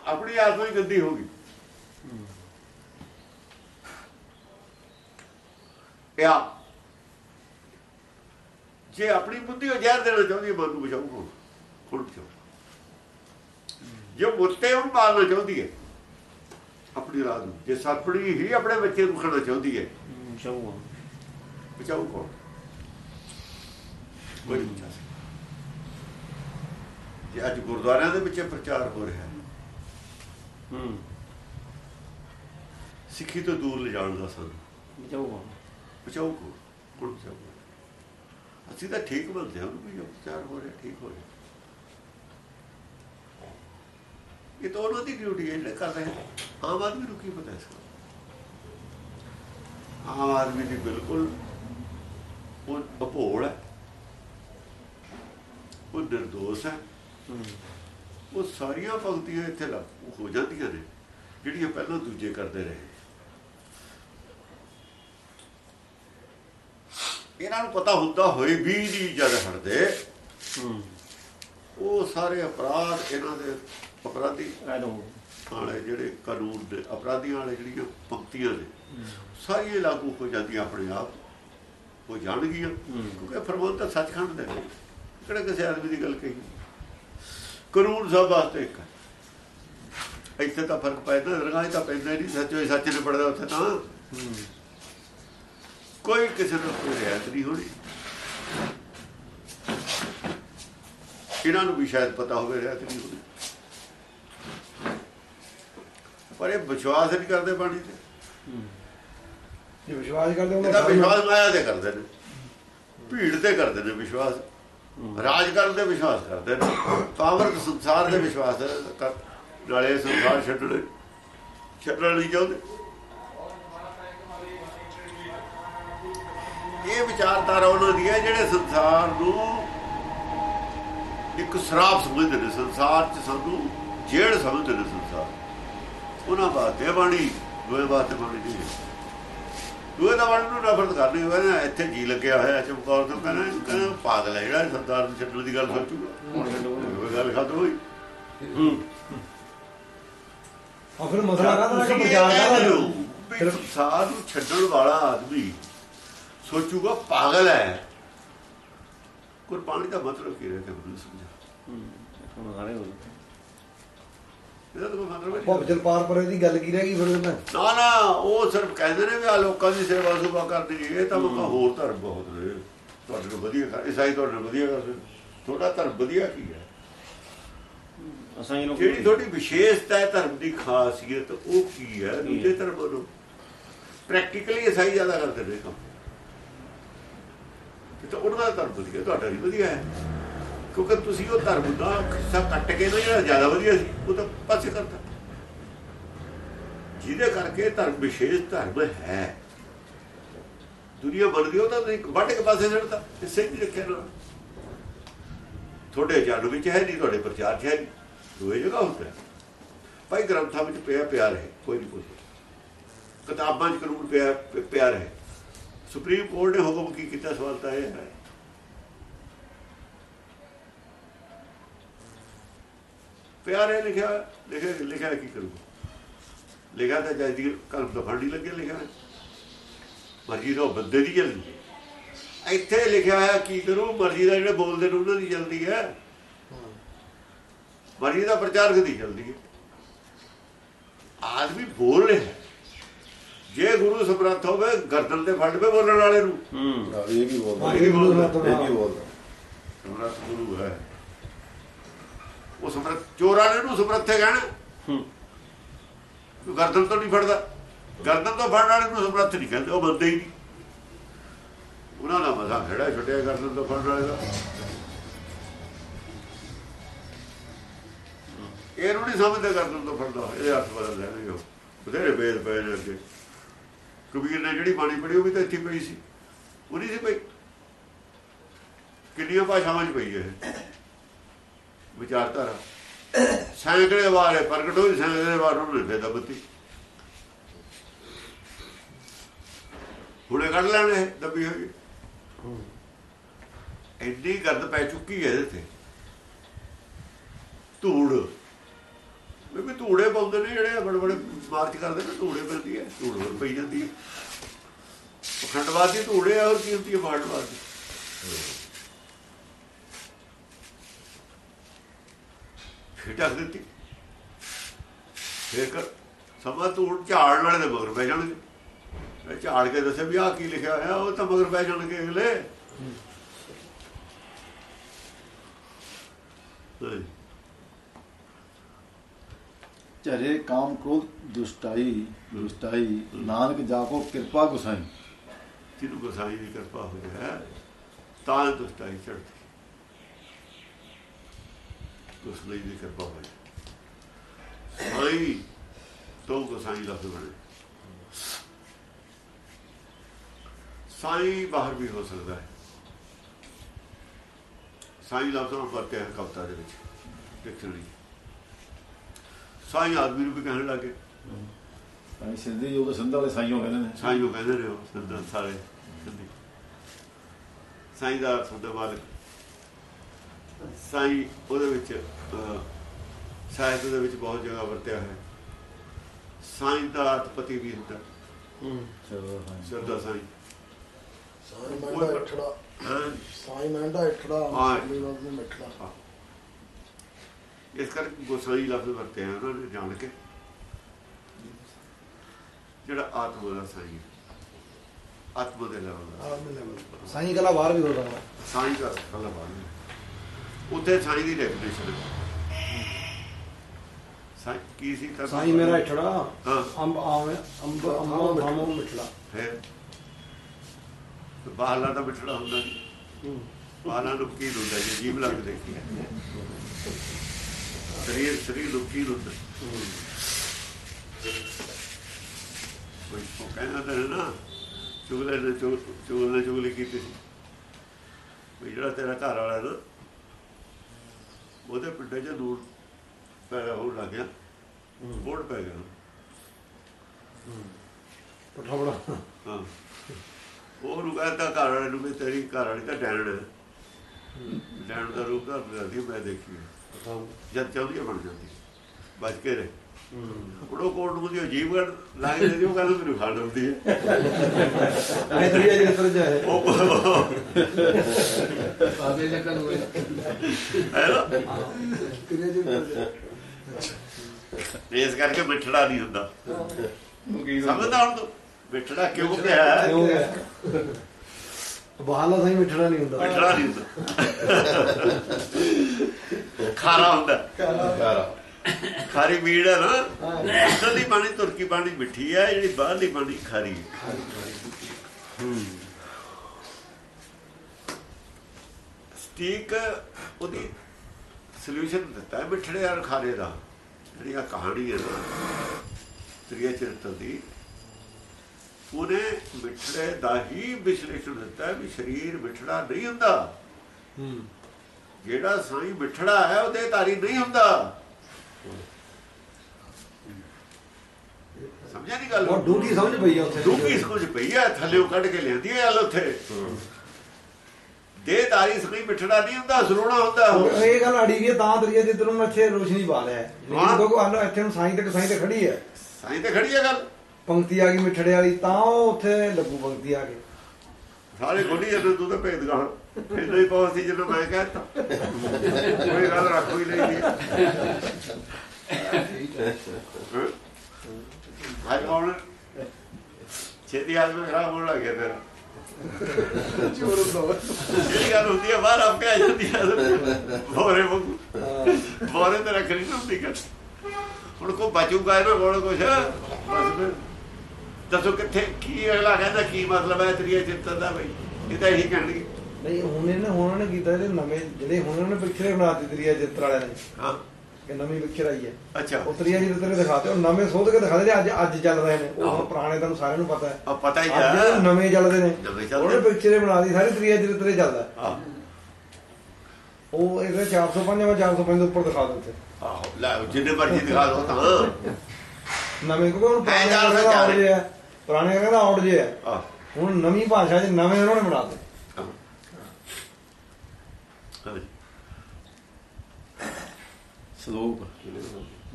ਆਪਣੀ ਆਤਮਾ ਹੀ ਗੰਦੀ ਹੋ ਗਈ। ਯਾ ਜੇ ਆਪਣੀ ਬੁੱਧੀ ਉਹ ਜ਼ਹਿਰ ਦੇਣਾ ਚਾਹੁੰਦੀ ਹੈ ਮਨ ਨੂੰ ਬਚਾਉ ਕੋਣ ਬਚਾਉ ਜੇ ਮੁੱਤੇ ਉਹ ਪਾਲਣਾ ਚਾਹੁੰਦੀ ਹੈ ਆਪਣੀ ਰਾਤ ਨੂੰ ਜੇ ਸੱਪੜੀ ਹੀ ਆਪਣੇ ਬੱਚੇ ਨੂੰ ਖਾਣਾ ਚਾਹੁੰਦੀ ਹੈ ਚਾਹੂਗਾ ਬਚਾਉ ਕੋਣ ਕੋਈ ਨਹੀਂ ਬਚਾ ਸਕਦਾ। ਜੇ ਅੱਜ ਗੁਰਦੁਆਰਿਆਂ ਦੇ ਵਿੱਚ ਪ੍ਰਚਾਰ ਹੋ ਰਿਹਾ ਹੈ ਹੂੰ। ਸਿੱਖੀ ਤੋਂ ਦੂਰ ਲਿਜਾਣ ਦਾ ਸਾਨੂੰ। ਬਚਾਓ ਕੋ ਕੋਣ? ਬਚਾਓ ਅਸੀਂ ਤਾਂ ਠੀਕ ਮੰਨਦੇ ਹਾਂ ਵੀ ਜੋ ਪ੍ਰਚਾਰ ਹੋ ਰਿਹਾ ਠੀਕ ਹੋ ਰਿਹਾ। ਇਹ ਤਾਂ ਉਹਨਾਂ ਦੀ ਡਿਊਟੀ ਹੈ ਜਿਹੜੇ ਕਰ ਰਹੇ ਆਮ ਆਦਮੀ ਨੂੰ ਕੀ ਪਤਾ ਇਸ ਦਾ? ਆਮ ਆਦਮੀ ਦੀ ਬਿਲਕੁਲ ਉਹ ਅਭੋਲ ਹੈ। ਉਹ ਨਿਰਦੋਸ਼ ਹੈ। ਉਹ ਸਾਰੀਆਂ ਭਗਤੀਆਂ ਇੱਥੇ ਲਾਗੂ ਹੋ ਜਾਂਦੀਆਂ ਨੇ ਜਿਹੜੀਆਂ ਪਹਿਲਾਂ ਦੂਜੇ ਕਰਦੇ ਰਹੇ। ਇਹਨਾਂ ਨੂੰ ਪਤਾ ਹੁੰਦਾ ਹੋਏ ਵੀ ਨਹੀਂ ਜਦ ਹਟਦੇ। ਉਹ ਸਾਰੇ ਅਪਰਾਧ ਇਹਨਾਂ ਦੇ ਅਪਰਾਧੀ ਆ ਦੋ ਵਾਲੇ ਜਿਹੜੇ ਕਾਨੂੰਨ ਦੇ ਅਪਰਾਧੀਆਂ ਵਾਲੇ ਜਿਹੜੀਆਂ ਪੰਕਤੀਆਂ ਨੇ ਸਾਰੀਆਂ ਲਾਗੂ ਹੋ ਜਾਂਦੀਆਂ ਆਪਣੇ ਆਪ। ਹੋ ਜਾਣਗੀਆਂ। ਕਿਉਂਕਿ ਫਰਮਾਨ ਤਾਂ ਸੱਚਖੰਡ ਦੇ ਨੇ। ਕਿਹੜਾ ਕਿਸੇ ਆਦਮੀ ਦੀ ਗੱਲ ਕਹੀ? ਕਾਨੂੰਨ ਸਭ ਵਾਸਤੇ ਇੱਕ ਇੱਥੇ ਤਾਂ ਫ਼ਰਕ ਪੈਦਾ ਰੰਗਾਂ 'ਚ ਤਾਂ ਪੈਂਦਾ ਨਹੀਂ ਸੱਚੋ ਸੱਚ ਨੇ ਪੜਦਾ ਉੱਥੇ ਤਾਂ। ਕੋਈ ਕਿਸੇ ਨੂੰ ਕੋਈ ਰਿਆਇਤ ਨਹੀਂ ਹੋਣੀ। ਇਹਨਾਂ ਨੂੰ ਵੀ ਸ਼ਾਇਦ ਪਤਾ ਹੋਵੇ ਰਿਆਇਤ ਨਹੀਂ ਹੋਣੀ। ਪਰ ਇਹ ਵਿਸ਼ਵਾਸ ਨਹੀਂ ਕਰਦੇ ਬਾਣੀ ਤੇ। ਜੇ ਵਿਸ਼ਵਾਸ ਕਰਦੇ ਉਹਨਾਂ ਵਿਸ਼ਵਾਸ ਮਾਇਆ ਤੇ ਕਰਦੇ ਨੇ। ਭੀੜ ਤੇ ਕਰਦੇ ਨੇ ਵਿਸ਼ਵਾਸ। ਰਾਜ ਕਰਨ ਦੇ ਵਿਸ਼ਵਾਸ ਕਰਦੇ ਨੇ। ਪਾਵਰ ਸੰਸਾਰ ਦੇ ਵਿਸ਼ਵਾਸ ਨਾਲੇ ਸੰਸਾਰ ਛੱਡਣ ਛੱਡਣ ਨਹੀਂ? ਚਾਹੁੰਦੇ ਇਹ ਵਿਚਾਰਧਾਰਾ ਉਹਨਾਂ ਦੀ ਹੈ ਜਿਹੜੇ ਸੰਸਾਰ ਨੂੰ ਇੱਕ ਸ਼ਰਾਪ ਸਮਝਦੇ ਨੇ। ਸੰਸਾਰ 'ਚ ਸਾਨੂੰ ਜੇੜ ਸਮਝਦੇ ਨੇ ਸੰਸਾਰ। ਉਹਨਾਂ ਬਾਤੇ ਬਾਣੀ ਦੋਏ ਬਾਤੇ ਬਾਣੀ ਨਹੀਂ ਦੂਏ ਦਾ ਵੜ ਨੂੰ ਨਫ਼ਰਤ ਕਰਨੀ ਹੋਵੇ ਨਾ ਇੱਥੇ ਜੀ ਲੱਗਿਆ ਹੋਇਆ ਚਮਕੌਰ ਤੋਂ ਕਹਿੰਦਾ ਕਹਿੰਦਾ ਪਾਗਲ ਹੈ ਜਿਹੜਾ ਸਰਦਾਰ ਨੂੰ ਛੱਡਣ ਦੀ ਗੱਲ ਸੋਚੂਗਾ। ਉਹ ਗੱਲ ਖਤਮ ਹੋਈ। ਆ ਫਿਰ ਮਸਲਾ ਕਾਹਦਾ ਹੈ ਕਿ ਪ੍ਰਚਾਰ ਕਾਹਦਾ ਹੈ? ਨੂੰ ਛੱਡਣ ਵਾਲਾ ਆਦਮੀ ਸੋਚੂਗਾ ਪਾਗਲ ਹੈ। ਕੁਰਬਾਨੀ ਦਾ ਮਤਲਬ ਕੀ ਹੈ ਕਿ ਮੈਨੂੰ ਸਮਝਾ। ਹੁਣ ਸਾਰੇ ਹੋ ਇਹਦਾ ਤਾਂ ਮਤਲਬ ਹੀ ਪਾਰ ਪਰੇ ਦੀ ਗੱਲ ਕੀ ਰਹਿ ਗਈ ਫਿਰ ਨਾ ਨਾ ਉਹ ਸਿਰਫ ਕਹਿੰਦੇ ਨੇ ਵੀ ਆ ਲੋਕਾਂ ਦੀ ਸੇਵਾ ਸੁਭਾ ਕਰਨੀ ਇਹ ਤਾਂ ਮਕਾ ਹੋਰ ਧਰਮ ਬਹੁਤ ਨੇ। ਤੁਹਾਡੇ ਨੂੰ ਵਧੀਆ ਇਸਾਈ ਤੁਹਾਡੇ ਨੂੰ ਵਧੀਆ ਕਰਦੇ ਥੋੜਾ ਧਰਮ ਵਧੀਆ ਕੀ ਹੈ? ਅਸਾਂ ਲੋਕ ਜਿਹੜੀ ਤੁਹਾਡੀ ਵਿਸ਼ੇਸ਼ਤਾ ਹੈ ਧਰਮ ਦੀ ਖਾਸੀਅਤ ਉਹ ਕੀ ਹੈ? ਦੂਜੇ ਧਰਮਾਂ ਨੂੰ ਪ੍ਰੈਕਟੀਕਲੀ ਇਸਾਈ ਜ਼ਿਆਦਾ ਕਰਦੇ ਨੇ ਕੰਮ। ਤਾਂ ਉਹਨਾਂ ਦਾ ਧਰਮ ਵਧੀਆ ਤੁਹਾਡਾ ਵੀ ਵਧੀਆ ਹੈ। ਕਿਉਂਕਿ ਤੁਸੀਂ ਉਹ ਧਰਮ ਦਾ ਹਿੱਸਾ ਕੱਟ ਕੇ ਨਾ ਜਿਹੜਾ ਜ਼ਿਆਦਾ ਵਧੀਆ ਸੀ, ਉਹ ਤਾਂ ਪਾਸੇ ਕਰਤਾ। ਜਿਹਦੇ ਕਰਕੇ ਧਰਮ ਵਿਸ਼ੇਸ਼ ਧਰਮ ਹੈ। ਦੁਨੀਆ ਬਣਦੀ ਉਹ ਤਾਂ ਇੱਕ ਵੱਢ ਕੇ ਪਾਸੇ ਛੱਡਦਾ ਇਸੇ ਹੀ ਰੱਖਿਆ ਨਾ। ਤੁਹਾਡੇ ਜਨ ਵਿੱਚ ਹੈ ਨਹੀਂ, ਤੁਹਾਡੇ ਪ੍ਰਚਾਰ 'ਚ ਹੈ ਨਹੀਂ। ਦੋਏ ਜਗ੍ਹਾ ਹੁੰਦਾ ਭਾਈ ਗ੍ਰੰਥਾਂ ਵਿੱਚ ਪਿਆ ਪਿਆਰ ਹੈ, ਕੋਈ ਨਹੀਂ ਕੋਈ ਕਿਤਾਬਾਂ 'ਚ ਕਾਨੂੰਨ ਪਿਆ ਪ- ਪਿਆਰ ਹੈ। ਸੁਪਰੀਮ ਕੋਰਟ ਨੇ ਹੁਕਮ ਕੀ ਕੀਤਾ? ਸਵਾਲ ਤਾਂ ਇਹ ਹੈ। ਪਿਆਰ ਲਿਖਿਆ ਲਿਖਿਆ ਲਿਖਿਆ ਕੀ ਕਰੂਗਾ? ਲਿਖਿਆ ਤਾਂ ਜੈਦੀ ਕਲਮ ਤੋਂ ਫੜਨੀ ਲੱਗੇ ਲਿਖਿਆ। ਮਰਜ਼ੀ ਦਾ ਬੰਦੇ ਦੀ ਜਲਦੀ। ਇੱਥੇ ਲਿਖਿਆ ਹੋਇਆ ਕੀ ਕਰੂ? ਮਰਜ਼ੀ ਦਾ ਜਿਹੜੇ ਬੋਲਦੇ ਨੇ ਉਹਨਾਂ ਦੀ ਜਲਦੀ ਹੈ। ਮਰਜ਼ੀ ਦਾ ਪ੍ਰਚਾਰ ਕਦੀ ਜਲਦੀ ਹੈ। ਆਦਮੀ ਬੋਲ ਰਿਹਾ ਹੈ। ਜੇ ਗੁਰੂ ਸਮਰੱਥ ਹੋਵੇ ਗਰਦਨ ਤੇ ਫੜ ਬੋਲਣ ਵਾਲੇ ਨੂੰ। ਹੂੰ। ਇਹ ਕੀ ਬੋਲਦਾ। ਇਹ ਇਹ ਕੀ ਬੋਲਦਾ। ਸਮਰੱਥ ਗੁਰੂ ਹੈ। ਉਹ ਸਮਰੱਥ ਚੋਰਾਂ ਨੇ ਉਹਨੂੰ ਸਮਰੱਥੇ ਕਹਿਣਾ। ਹੂੰ। ਗਰਦਨ ਤੋਂ ਨਹੀਂ ਫੜਦਾ। ਗਰਦਨ ਤੋਂ ਫੜਨ ਵਾਲੇ ਨੂੰ ਸਮਰੱਥ ਨਹੀਂ ਕਹਿੰਦੇ ਉਹ ਬੰਦੇ ਹੀ ਨਹੀਂ। ਉਹਨਾਂ ਦਾ ਮਜ਼ਾ ਖੜਾ ਛੁੱਟਿਆ ਗਰਦਨ ਤੋਂ ਫੜਨ ਵਾਲੇ ਦਾ। ਇਹਨੂੰ ਨਹੀਂ ਸਮਝਦੇ ਗਰਦਨ ਤੋਂ ਫੜਦਾ। ਇਹਦੇ ਹੱਥ ਬਦਲ ਲੈਣਗੇ ਉਹ ਬਥੇਰੇ ਵੇਦ ਪਏ ਨੇ ਅੱਗੇ। ਕਬੀਰ ਨੇ ਜਿਹੜੀ ਬਾਣੀ ਪੜ੍ਹੀ ਉਹ ਵੀ ਤਾਂ ਇੱਥੇ ਪਈ ਸੀ। ਉਹ ਨਹੀਂ ਸੀ ਪਈ। ਕਿੰਨੀਆਂ ਭਾਸ਼ਾਵਾਂ 'ਚ ਪਈ ਹੈ ਇਹ। ਵਿਚਾਰਧਾਰਾ ਸੈਂਕੜੇ ਵਾਰ ਪ੍ਰਗਟ ਹੋਈ ਸੈਂਕੜੇ ਵਾਰ ਉਹਨੇ ਫੇਦਾ ਬੱਤੀ। ਹੁਣੇ ਕੱਢ ਲੈਣੇ, ਦੱਬੀ ਹੋਈ। ਐਡੀ ਗਰਦ ਪੈ ਚੁੱਕੀ ਹੈ ਇਹਦੇ ਤੇ। ਧੂੜ। ਵੀ ਵੀ ਧੂੜੇ ਪਾਉਂਦੇ ਨੇ ਜਿਹੜੇ ਬੜੇ ਬੜੇ ਮਾਰਚ ਕਰਦੇ ਨੇ, ਧੂੜੇ ਪੈਂਦੀ ਹੈ, ਧੂੜ ਹੋਰ ਪਈ ਜਾਂਦੀ ਹੈ। ਪਖੰਡਵਾਦੀ ਧੂੜੇ ਆ, ਹੋਰ ਕੀ ਹੁੰਦੀ ਹੈ ਬਾੜਵਾਦੀ ਫਿਰ ਢੱਕ ਦਿੱਤੀ ਫਿਰ ਸਮਾਂ ਧੂੜ ਝਾੜਨ ਵਾਲੇ ਦੇ ਮਗਰ ਪੈ ਜਾਣਗੇ। ਝਾੜ ਕੇ ਦੱਸੇ ਵੀ ਆਹ ਕੀ ਲਿਖਿਆ ਹੋਇਆ ਉਹ ਤਾਂ ਮਗਰ ਪੈ ਜਾਣਗੇ ਅਗਲੇ। ਚਰੇ ਕਾਮ ਕ੍ਰੋਧ ਦੁਸ਼ਟਾਈ ਦੁਸ਼ਟਾਈ। ਨਾਨਕ ਜਾਕੋ ਕਿਰਪਾ ਗੁਸਾਈ। ਜਿਹਨੂੰ ਗੁਸਾਈ ਦੀ ਕਿਰਪਾ ਹੋਈ ਹੈ ਤਾਂ ਦੁਸ਼ਟਾਈ ਚੜਦੀ ਗੁਸਾਈ ਦੀ ਕਿਰਪਾ ਹੋਈ। ਸਾਈ ਤੋਂ ਗੁਸਾਈ ਲਫ਼ਜ਼ ਬਣੇ। ਸਾਈ ਬਾਹਰ ਵੀ ਹੋ ਸਕਦਾ ਹੈ। ਸਾਈ ਲਫ਼ਜ਼ ਨੂੰ ਵਰਤਿਆ ਹੈ ਕਵਿਤਾ ਦੇ ਵਿੱਚ ਡਿਕਸ਼ਨਰੀ ਸਾਈ ਆਦਮੀ ਨੂੰ ਵੀ ਕਹਿਣ ਲੱਗੇ ਸਾਈ ਸਿੰਧੀ ਤਾਂ ਸਿੰਧ ਵਾਲੇ ਸਾਈਓ ਕਹਿੰਦੇ ਨੇ। ਸਾਈਂ ਉਹ ਕਹਿੰਦੇ ਨੇ ਉਹ ਸਾਰੇ ਸਿੰਧੀ। ਸਾਈਂ ਦਾ ਹੁੰਦਾ ਮਾਲਕ ਸਾਈਂ ਉਹਦੇ ਵਿੱਚ ਸਾਹਿਤ ਦੇ ਵਿੱਚ ਬਹੁਤ ਜਗ੍ਹਾ ਵਰਤਿਆ ਹੈ। ਸਾਈਂ ਦਾ ਅਰਥ ਪਤੀ ਵੀ ਹੁੰਦਾ। ਹੂੰ। ਚਲੋ ਹਾਂ। ਸ਼ਰਦਾ ਸਾਈਂ। ਸਾਈ ਮੰਡਾ ਇਠੜਾ। ਹਾਂ। ਸਾਈ ਮੰਡਾ ਇਠੜਾ ਹਾਂ। ਇਸ ਕਰਕੇ ਗੋਸਾਈ ਲਫ਼ਜ਼ ਵਰਤੇ ਆ ਉਹਨਾਂ ਨੇ ਜਾਣ ਕੇ। ਜਿਹੜਾ ਆਤਮਾ ਦਾ ਸਾਈ ਹੈ। ਆਤਮਾ ਦੇ ਲੈਵਲ ਦਾ। ਸਾਈਂ ਕਲਾ ਬਾਹਰ ਵੀ ਹੋ ਸਕਦਾ। ਸਾਈ ਦਾ ਕਲਾ ਬਾਤ ਉੱਥੇ ਸਾਈ ਦੀ ਡੈਫੀਨੇਸ਼ਨ ਹੈ ਸਾਈ ਕੀ ਸੀ ਤਾਂ ਸਾਈਂ ਮੇਰਾ ਇਠੜਾ ਹਾਂ। ਅੰਬ ਆਵੇਂ ਅੰਬ ਅੰਮਾ ਭਾਮੋ ਮਿਠੜਾ। ਫਿਰ ਬਾਹਲਾ ਤਾਂ ਬਿਠੜਾ ਹੁੰਦਾ ਨਹੀਂ ਬਾਹਲਾ ਨੂੰ ਕੀ ਹੁੰਦਾ ਜੇ ਜੀਵ ਲੱਗ ਦੇਖੀ ਸਰੀਰ ਸਰੀਰ ਨੂੰ ਕੀ ਹੁੰਦਾ। ਕੋਈ ਉਹ ਕਹਿੰਦਾ ਤਾਂ ਹੈ ਨਾ ਚੁਗਲੇ ਨੇ ਚੁਗ- ਚੁਗਲ ਨੇ ਚੁਗਲੀ ਕੀਤੀ ਸੀ। ਵੀ ਜਿਹੜਾ ਤੇਰਾ ਘਰ ਵਾਲਾ ਹੈ ਨਾ ਉਹਦੇ ਪਿੰਡੇ 'ਚ ਨੂਰ ਪੈਦਾ ਹੋਣ ਲੱਗ ਗਿਆ। ਬੋੜ ਪੈ ਗਿਆ। ਪਠਾਵੜਾ ਹਾਂ। ਉਹਨੂੰ ਕਹਿੰਦਾ ਘਰ ਵਾਲੇ ਨੂੰ ਵੀ ਤੇਰੀ ਘਰ ਵਾਲੀ ਤਾਂ ਡੈਣ ਡੈਣ ਦਾ ਰੂਪ ਕਰਦੀ ਮੈਂ ਦੇਖੀ। ਜਦ ਚਾਹੁੰਦੀ ਬਣ ਜਾਂਦੀ। ਬਚ ਕੇ ਰਹੇ। ਉੜੋ ਕੋਟ ਨੂੰ ਦੀ ਜੀਵਨ ਲਾਗੇ ਦੇ ਉਹ ਕਹਿੰਦਾ ਮੈਨੂੰ ਖਾਣ ਹੁੰਦੀ ਹੈ ਐ ਦਰਿਆ ਜੀ ਤਰ ਜਾਏ ਉਹ ਬਾਬੇ ਕਰ ਹੋਇਆ ਹੈ ਨਾ ਇਸ ਕਰਕੇ ਮਿੱਠੜਾ ਨਹੀਂ ਹੁੰਦਾ ਸਮਝਦਾ ਹੁਣ ਤੂੰ ਮਿੱਠੜਾ ਕਿਉਂ ਹੈ ਬਹਾਲਾ ਸਾਈਂ ਮਿਠੜਾ ਨਹੀਂ ਹੁੰਦਾ ਮਿੱਠੜਾ ਨਹੀਂ ਹੁੰਦਾ ਖਾਰਾ ਹੁੰਦਾ ਯਾਰਾ ਖਾਰੀ ਮੀੜ ਹੈ ਨਾ। ਅੰਦਰ ਦੀ ਪਾਣੀ ਤੁਰਕੀ ਪਾਣੀ ਮਿੱਠੀ ਹੈ ਜਿਹੜੀ ਬਾਹਰਲੀ ਪਾਣੀ ਖਾਰੀ। ਹੈ। ਸਟੀਕ ਉਹਦੀ ਸੋਲੂਸ਼ਨ ਦਿੱਤਾ ਮਿੱਠੜੇ ਔਰ ਖਾਰੇ ਦਾ। ਜਿਹੜੀ ਆ ਕਹਾਣੀ ਹੈ ਨਾ ਤ੍ਰਿਆ ਚਰਿੱਤਰ ਦੀ ਉਹਨੇ ਮਿੱਠੜੇ ਦਾ ਹੀ ਵਿਸ਼ਲੇਸ਼ਣ ਦਿੱਤਾ ਵੀ ਸਰੀਰ ਮਿੱਠੜਾ ਨਹੀਂ ਹੁੰਦਾ। ਜਿਹੜਾ ਸਾਈ ਮਿੱਠੜਾ ਹੈ ਉਹਦੇ ਧਾਰੀ ਨਹੀਂ ਹੁੰਦਾ। ਸਮਝਿਆ ਨਹੀਂ ਗੱਲ? ਉਹ ਡੂੰਗੀ ਸਮਝ ਪਈ ਆ ਉੱਥੇ। ਡੂੰਗੀ ਸਮਝ ਪਈ ਹੈ ਥੱਲੇੋਂ ਕੱਢ ਕੇ ਲਿਆਂਦੀ ਹੈ ਗੱਲ ਉੱਥੇ। ਦੇ ਧਾਰੀ ਸਣੀ ਮਿੱਠੜਾ ਨਹੀਂ ਹੁੰਦਾ ਸਰੋਣਾ ਹੁੰਦਾ ਉਹ। ਇਹ ਗੱਲ ਅੜੀ ਗਈ ਤਾਂ ਦਰਿਆ ਜੀ ਤਰੋਂ ਇੱਥੇ ਰੋਸ਼ਨੀ ਪਾ ਲਿਆ। ਹਾਂ। ਜਦੋਂ ਕੋ ਹਲ ਇੱਥੇ ਨੂੰ ਸਾਈਂ ਤੇ ਸਾਈਂ ਤੇ ਖੜੀ ਹੈ ਸਾਈ ਤੇ ਖੜੀ ਹੈ ਗੱਲ। ਪੰਕਤੀ ਆ ਗਈ ਮਿੱਠੜੇ ਵਾਲੀ ਤਾਂ ਉੱਥੇ ਲੱਗੂ ਪੰਕਤੀ ਆ ਕੇ। ਸਾਰੇ ਖੋਲੀ ਜਦੋਂ ਤੂੰ ਤਾਂ ਭੇਦ ਗਾਣ ਇੰਨਾ ਹੀ ਸੀ ਜਦੋਂ ਮੈਂ ਕਹਿਤਾ ਕੋਈ ਗੱਲ ਰੱਖੋ ਹੀ ਨਹੀਂ ਦੀ ਹਾਈ ਕੌਣ ਛੇਤੀ ਆਦਮੀ ਖਰਾਬ ਹੋਣ ਲੱਗ ਗਿਆ ਤੇਰਾ ਜਿਹੜੀ ਗੱਲ ਹੁੰਦੀ ਹੈ ਬਾਹਰ ਆਪੇ ਆ ਜਾਂਦੀ ਹੈ ਬੋਰੇ ਬੋਰੇ ਤੇ ਰੱਖਣੀ ਨਾ ਹੁੰਦੀ ਗੱਲ ਹੁਣ ਕੋ ਬਚੂਗਾ ਇਹਨਾਂ ਕੋਲ ਕੁਛ ਬਸ ਫਿਰ ਦੱਸੋ ਕਿੱਥੇ ਕੀ ਅਗਲਾ ਕਹਿੰਦਾ ਕੀ ਮਤਲਬ ਹੈ ਤੇਰੀ ਚਿੰਤਨ ਦਾ ਬਈ ਇਹ ਤਾਂ ਇਹੀ ਕਹਿਣਗੇ ਨਹੀਂ ਹੁਣ ਇਹਨੇ ਹੁਣ ਉਹਨੇ ਕੀਤਾ ਜਿਹੜੇ ਨਵੇਂ ਜਿਹੜੇ ਹੁਣ ਉਹਨੇ ਪਿਕਚਰੇ ਬਣਾਤੀ ਦਰਿਆ ਜਿੱਤਰ ਵਾਲਿਆਂ ਨੇ ਹਾਂ ਕਿ ਨਵੀਂ ਪਿਕਚਰ ਆਈ ਹੈ। ਅੱਛਾ। ਦਰਿਆ ਜਿੱਤਰ ਨੇ ਦਿਖਾਤੇ ਉਹ ਨਵੇਂ ਸੋਧ ਕੇ ਦਿਖਾਦੇ ਨੇ ਅੱਜ ਅੱਜ ਚੱਲ ਰਹੇ ਨੇ। ਉਹ ਪੁਰਾਣੇ ਤੁਹਾਨੂੰ ਸਾਰਿਆਂ ਨੂੰ ਪਤਾ ਹੈ। ਆ ਪਤਾ ਹੀ ਅੱਜ ਆ ਨਵੇਂ ਚੱਲਦੇ ਨੇ। ਉਹਨੇ ਪਿਕਚਰੇ ਬਣਾਦੀ ਸਾਰੇ ਦਰਿਆ ਜਿੱਤਰੇ ਚੱਲਦਾ ਆਹ, ਉਹ ਇਹਦੇ 405 ਜਾਂ 405 ਦੇ ਉੱਪਰ ਦਿਖਾ ਦਿੰਦੇ। ਆਹੋ ਲੈ ਜਿੰਨੇ ਮਰਜ਼ੀ ਦਿਖਾ ਦੋ ਤਾਂ। ਨਵੇਂ ਕਿਉਂਕਿ ਹੁਣ ਪੁਰਾਣੇ ਕਹਿੰਦਾ ਆਉਟ। ਜੇ। ਹੈ। ਪੁਰਾਣੇ ਕਹਿੰਦਾ ਆਉਟ ਜੇ ਹੈ। ਹੁਣ ਨਵੀਂ ਭਾਸ਼ਾ 'ਚ ਨਵੇਂ ਉਹਨਾਂ ਨੇ ਬਣਾਤੇ ਆਹ। ਹਾਂਜੀ। ਸ਼ਲੋਕ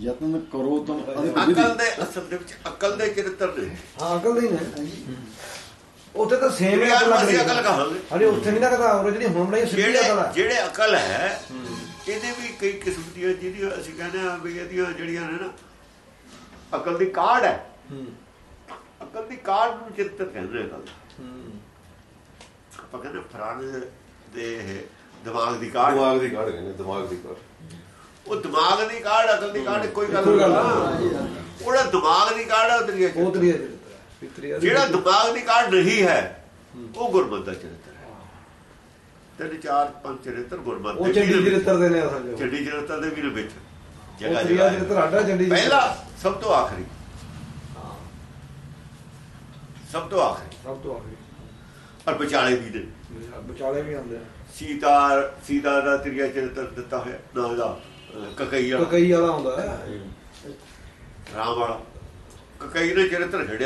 ਯਤਨ ਕਰੋ ਤੁਮ ਅਕਲ ਦੇ ਅਸਲ ਦੇ ਵਿੱਚ ਅਕਲ ਦੇ ਚਰਿੱਤਰ ਨੇ। ਹਾਂ ਅਕਲ ਨਹੀਂ ਨੇ। ਉੱਥੇ ਤਾਂ ਸੇਮ ਹੀ ਅਕਲ ਲੱਗ ਰਹੀ ਕਹਾਂਗੇ ਹਲੇ ਉੱਥੇ ਨਹੀਂ ਲੱਗਦਾ ਉਹ ਜਿਹੜੀ ਹੁਣ ਬਣਾਈ ਸਿੱਧੀ ਜਿਹੜੇ ਅਕਲ ਹੈ। ਜਿਹੜੇ ਅਕਲ ਹੈ ਇਹਦੇ ਵੀ ਕਈ ਕਿਸਮ ਦੀਆਂ ਜਿਹਦੀਆਂ ਅਸੀਂ ਕਹਿੰਦੇ ਆ ਵੀ ਇਹਦੀਆਂ ਜਿਹੜੀਆਂ ਨੇ ਨਾ ਅਕਲ ਦੀ ਕਾਢ ਹੈ। ਅਕਲ ਦੀ ਕਾਢ ਨੂੰ ਚਿੱਤਰ ਕਹਿੰਦੇ ਆ ਅਕਲ। ਆਪਾਂ ਕਹਿੰਦੇ ਫਰਾਣੇ ਦੇ ਦਿਮਾਗ ਦੀ ਕਾਢ। ਦਿਮਾਗ ਦੀ ਕਾਢ ਕਹਿੰਦੇ ਦਿਮਾਗ ਦੀ ਕਾਢ। ਉਹ ਦਿਮਾਗ ਦੀ ਕਾਢ ਅਕਲ ਦੀ ਕਾਢ ਕੋਈ ਗੱਲ ਨਹੀਂ। ਉਹਦਾ ਦਿਮਾਗ ਦੀ ਕਾਢ ਤਰੀਆ ਚਰਿੱਤਰ ਜਿਹੜਾ ਦਿਮਾਗ ਦੀ ਕਾਢ ਨਹੀਂ ਹੈ ਉਹ ਗੁਰਮਤਿ ਦਾ ਚਰਿੱਤਰ ਹੈ। ਤਿੰਨ ਚਾਰ ਪੰਜ ਚਰਿੱਤਰ ਗੁਰਮਤਿ ਉਹ ਦੇ ਚੰਡੀ। ਚਰਿੱਤਰ ਦੇ ਨੇ ਚੰਡੀ ਚਰਿੱਤਰ ਦੇ ਵੀ ਵਿੱਚ। ਪਹਿਲਾ ਸਭ ਤੋਂ ਆਖਰੀ। ਸਭ ਤੋਂ ਆਖਰੀ। ਸਭ ਤੋਂ ਆਖਰੀ। ਔਰ ਵਿਚਾਲੇ ਵੀ ਨੇ। ਵਿਚਾਲੇ ਵੀ ਆਉਂਦੇ ਸੀਤਾ ਸੀਤਾ ਦਾ ਤ੍ਰਿਆ ਚਰਿੱਤਰ ਦਿੱਤਾ ਹੋਇਆ ਨਾ ਦਾ ਕਕਈ ਵਾਲਾ ਕਈ ਵਾਲਾ ਹੁੰਦਾ ਹੈ। ਰਾਮ ਵਾਲਾ। ਕਕਈ ਨੇ ਚਰਿੱਤਰ ਖੜਿਆ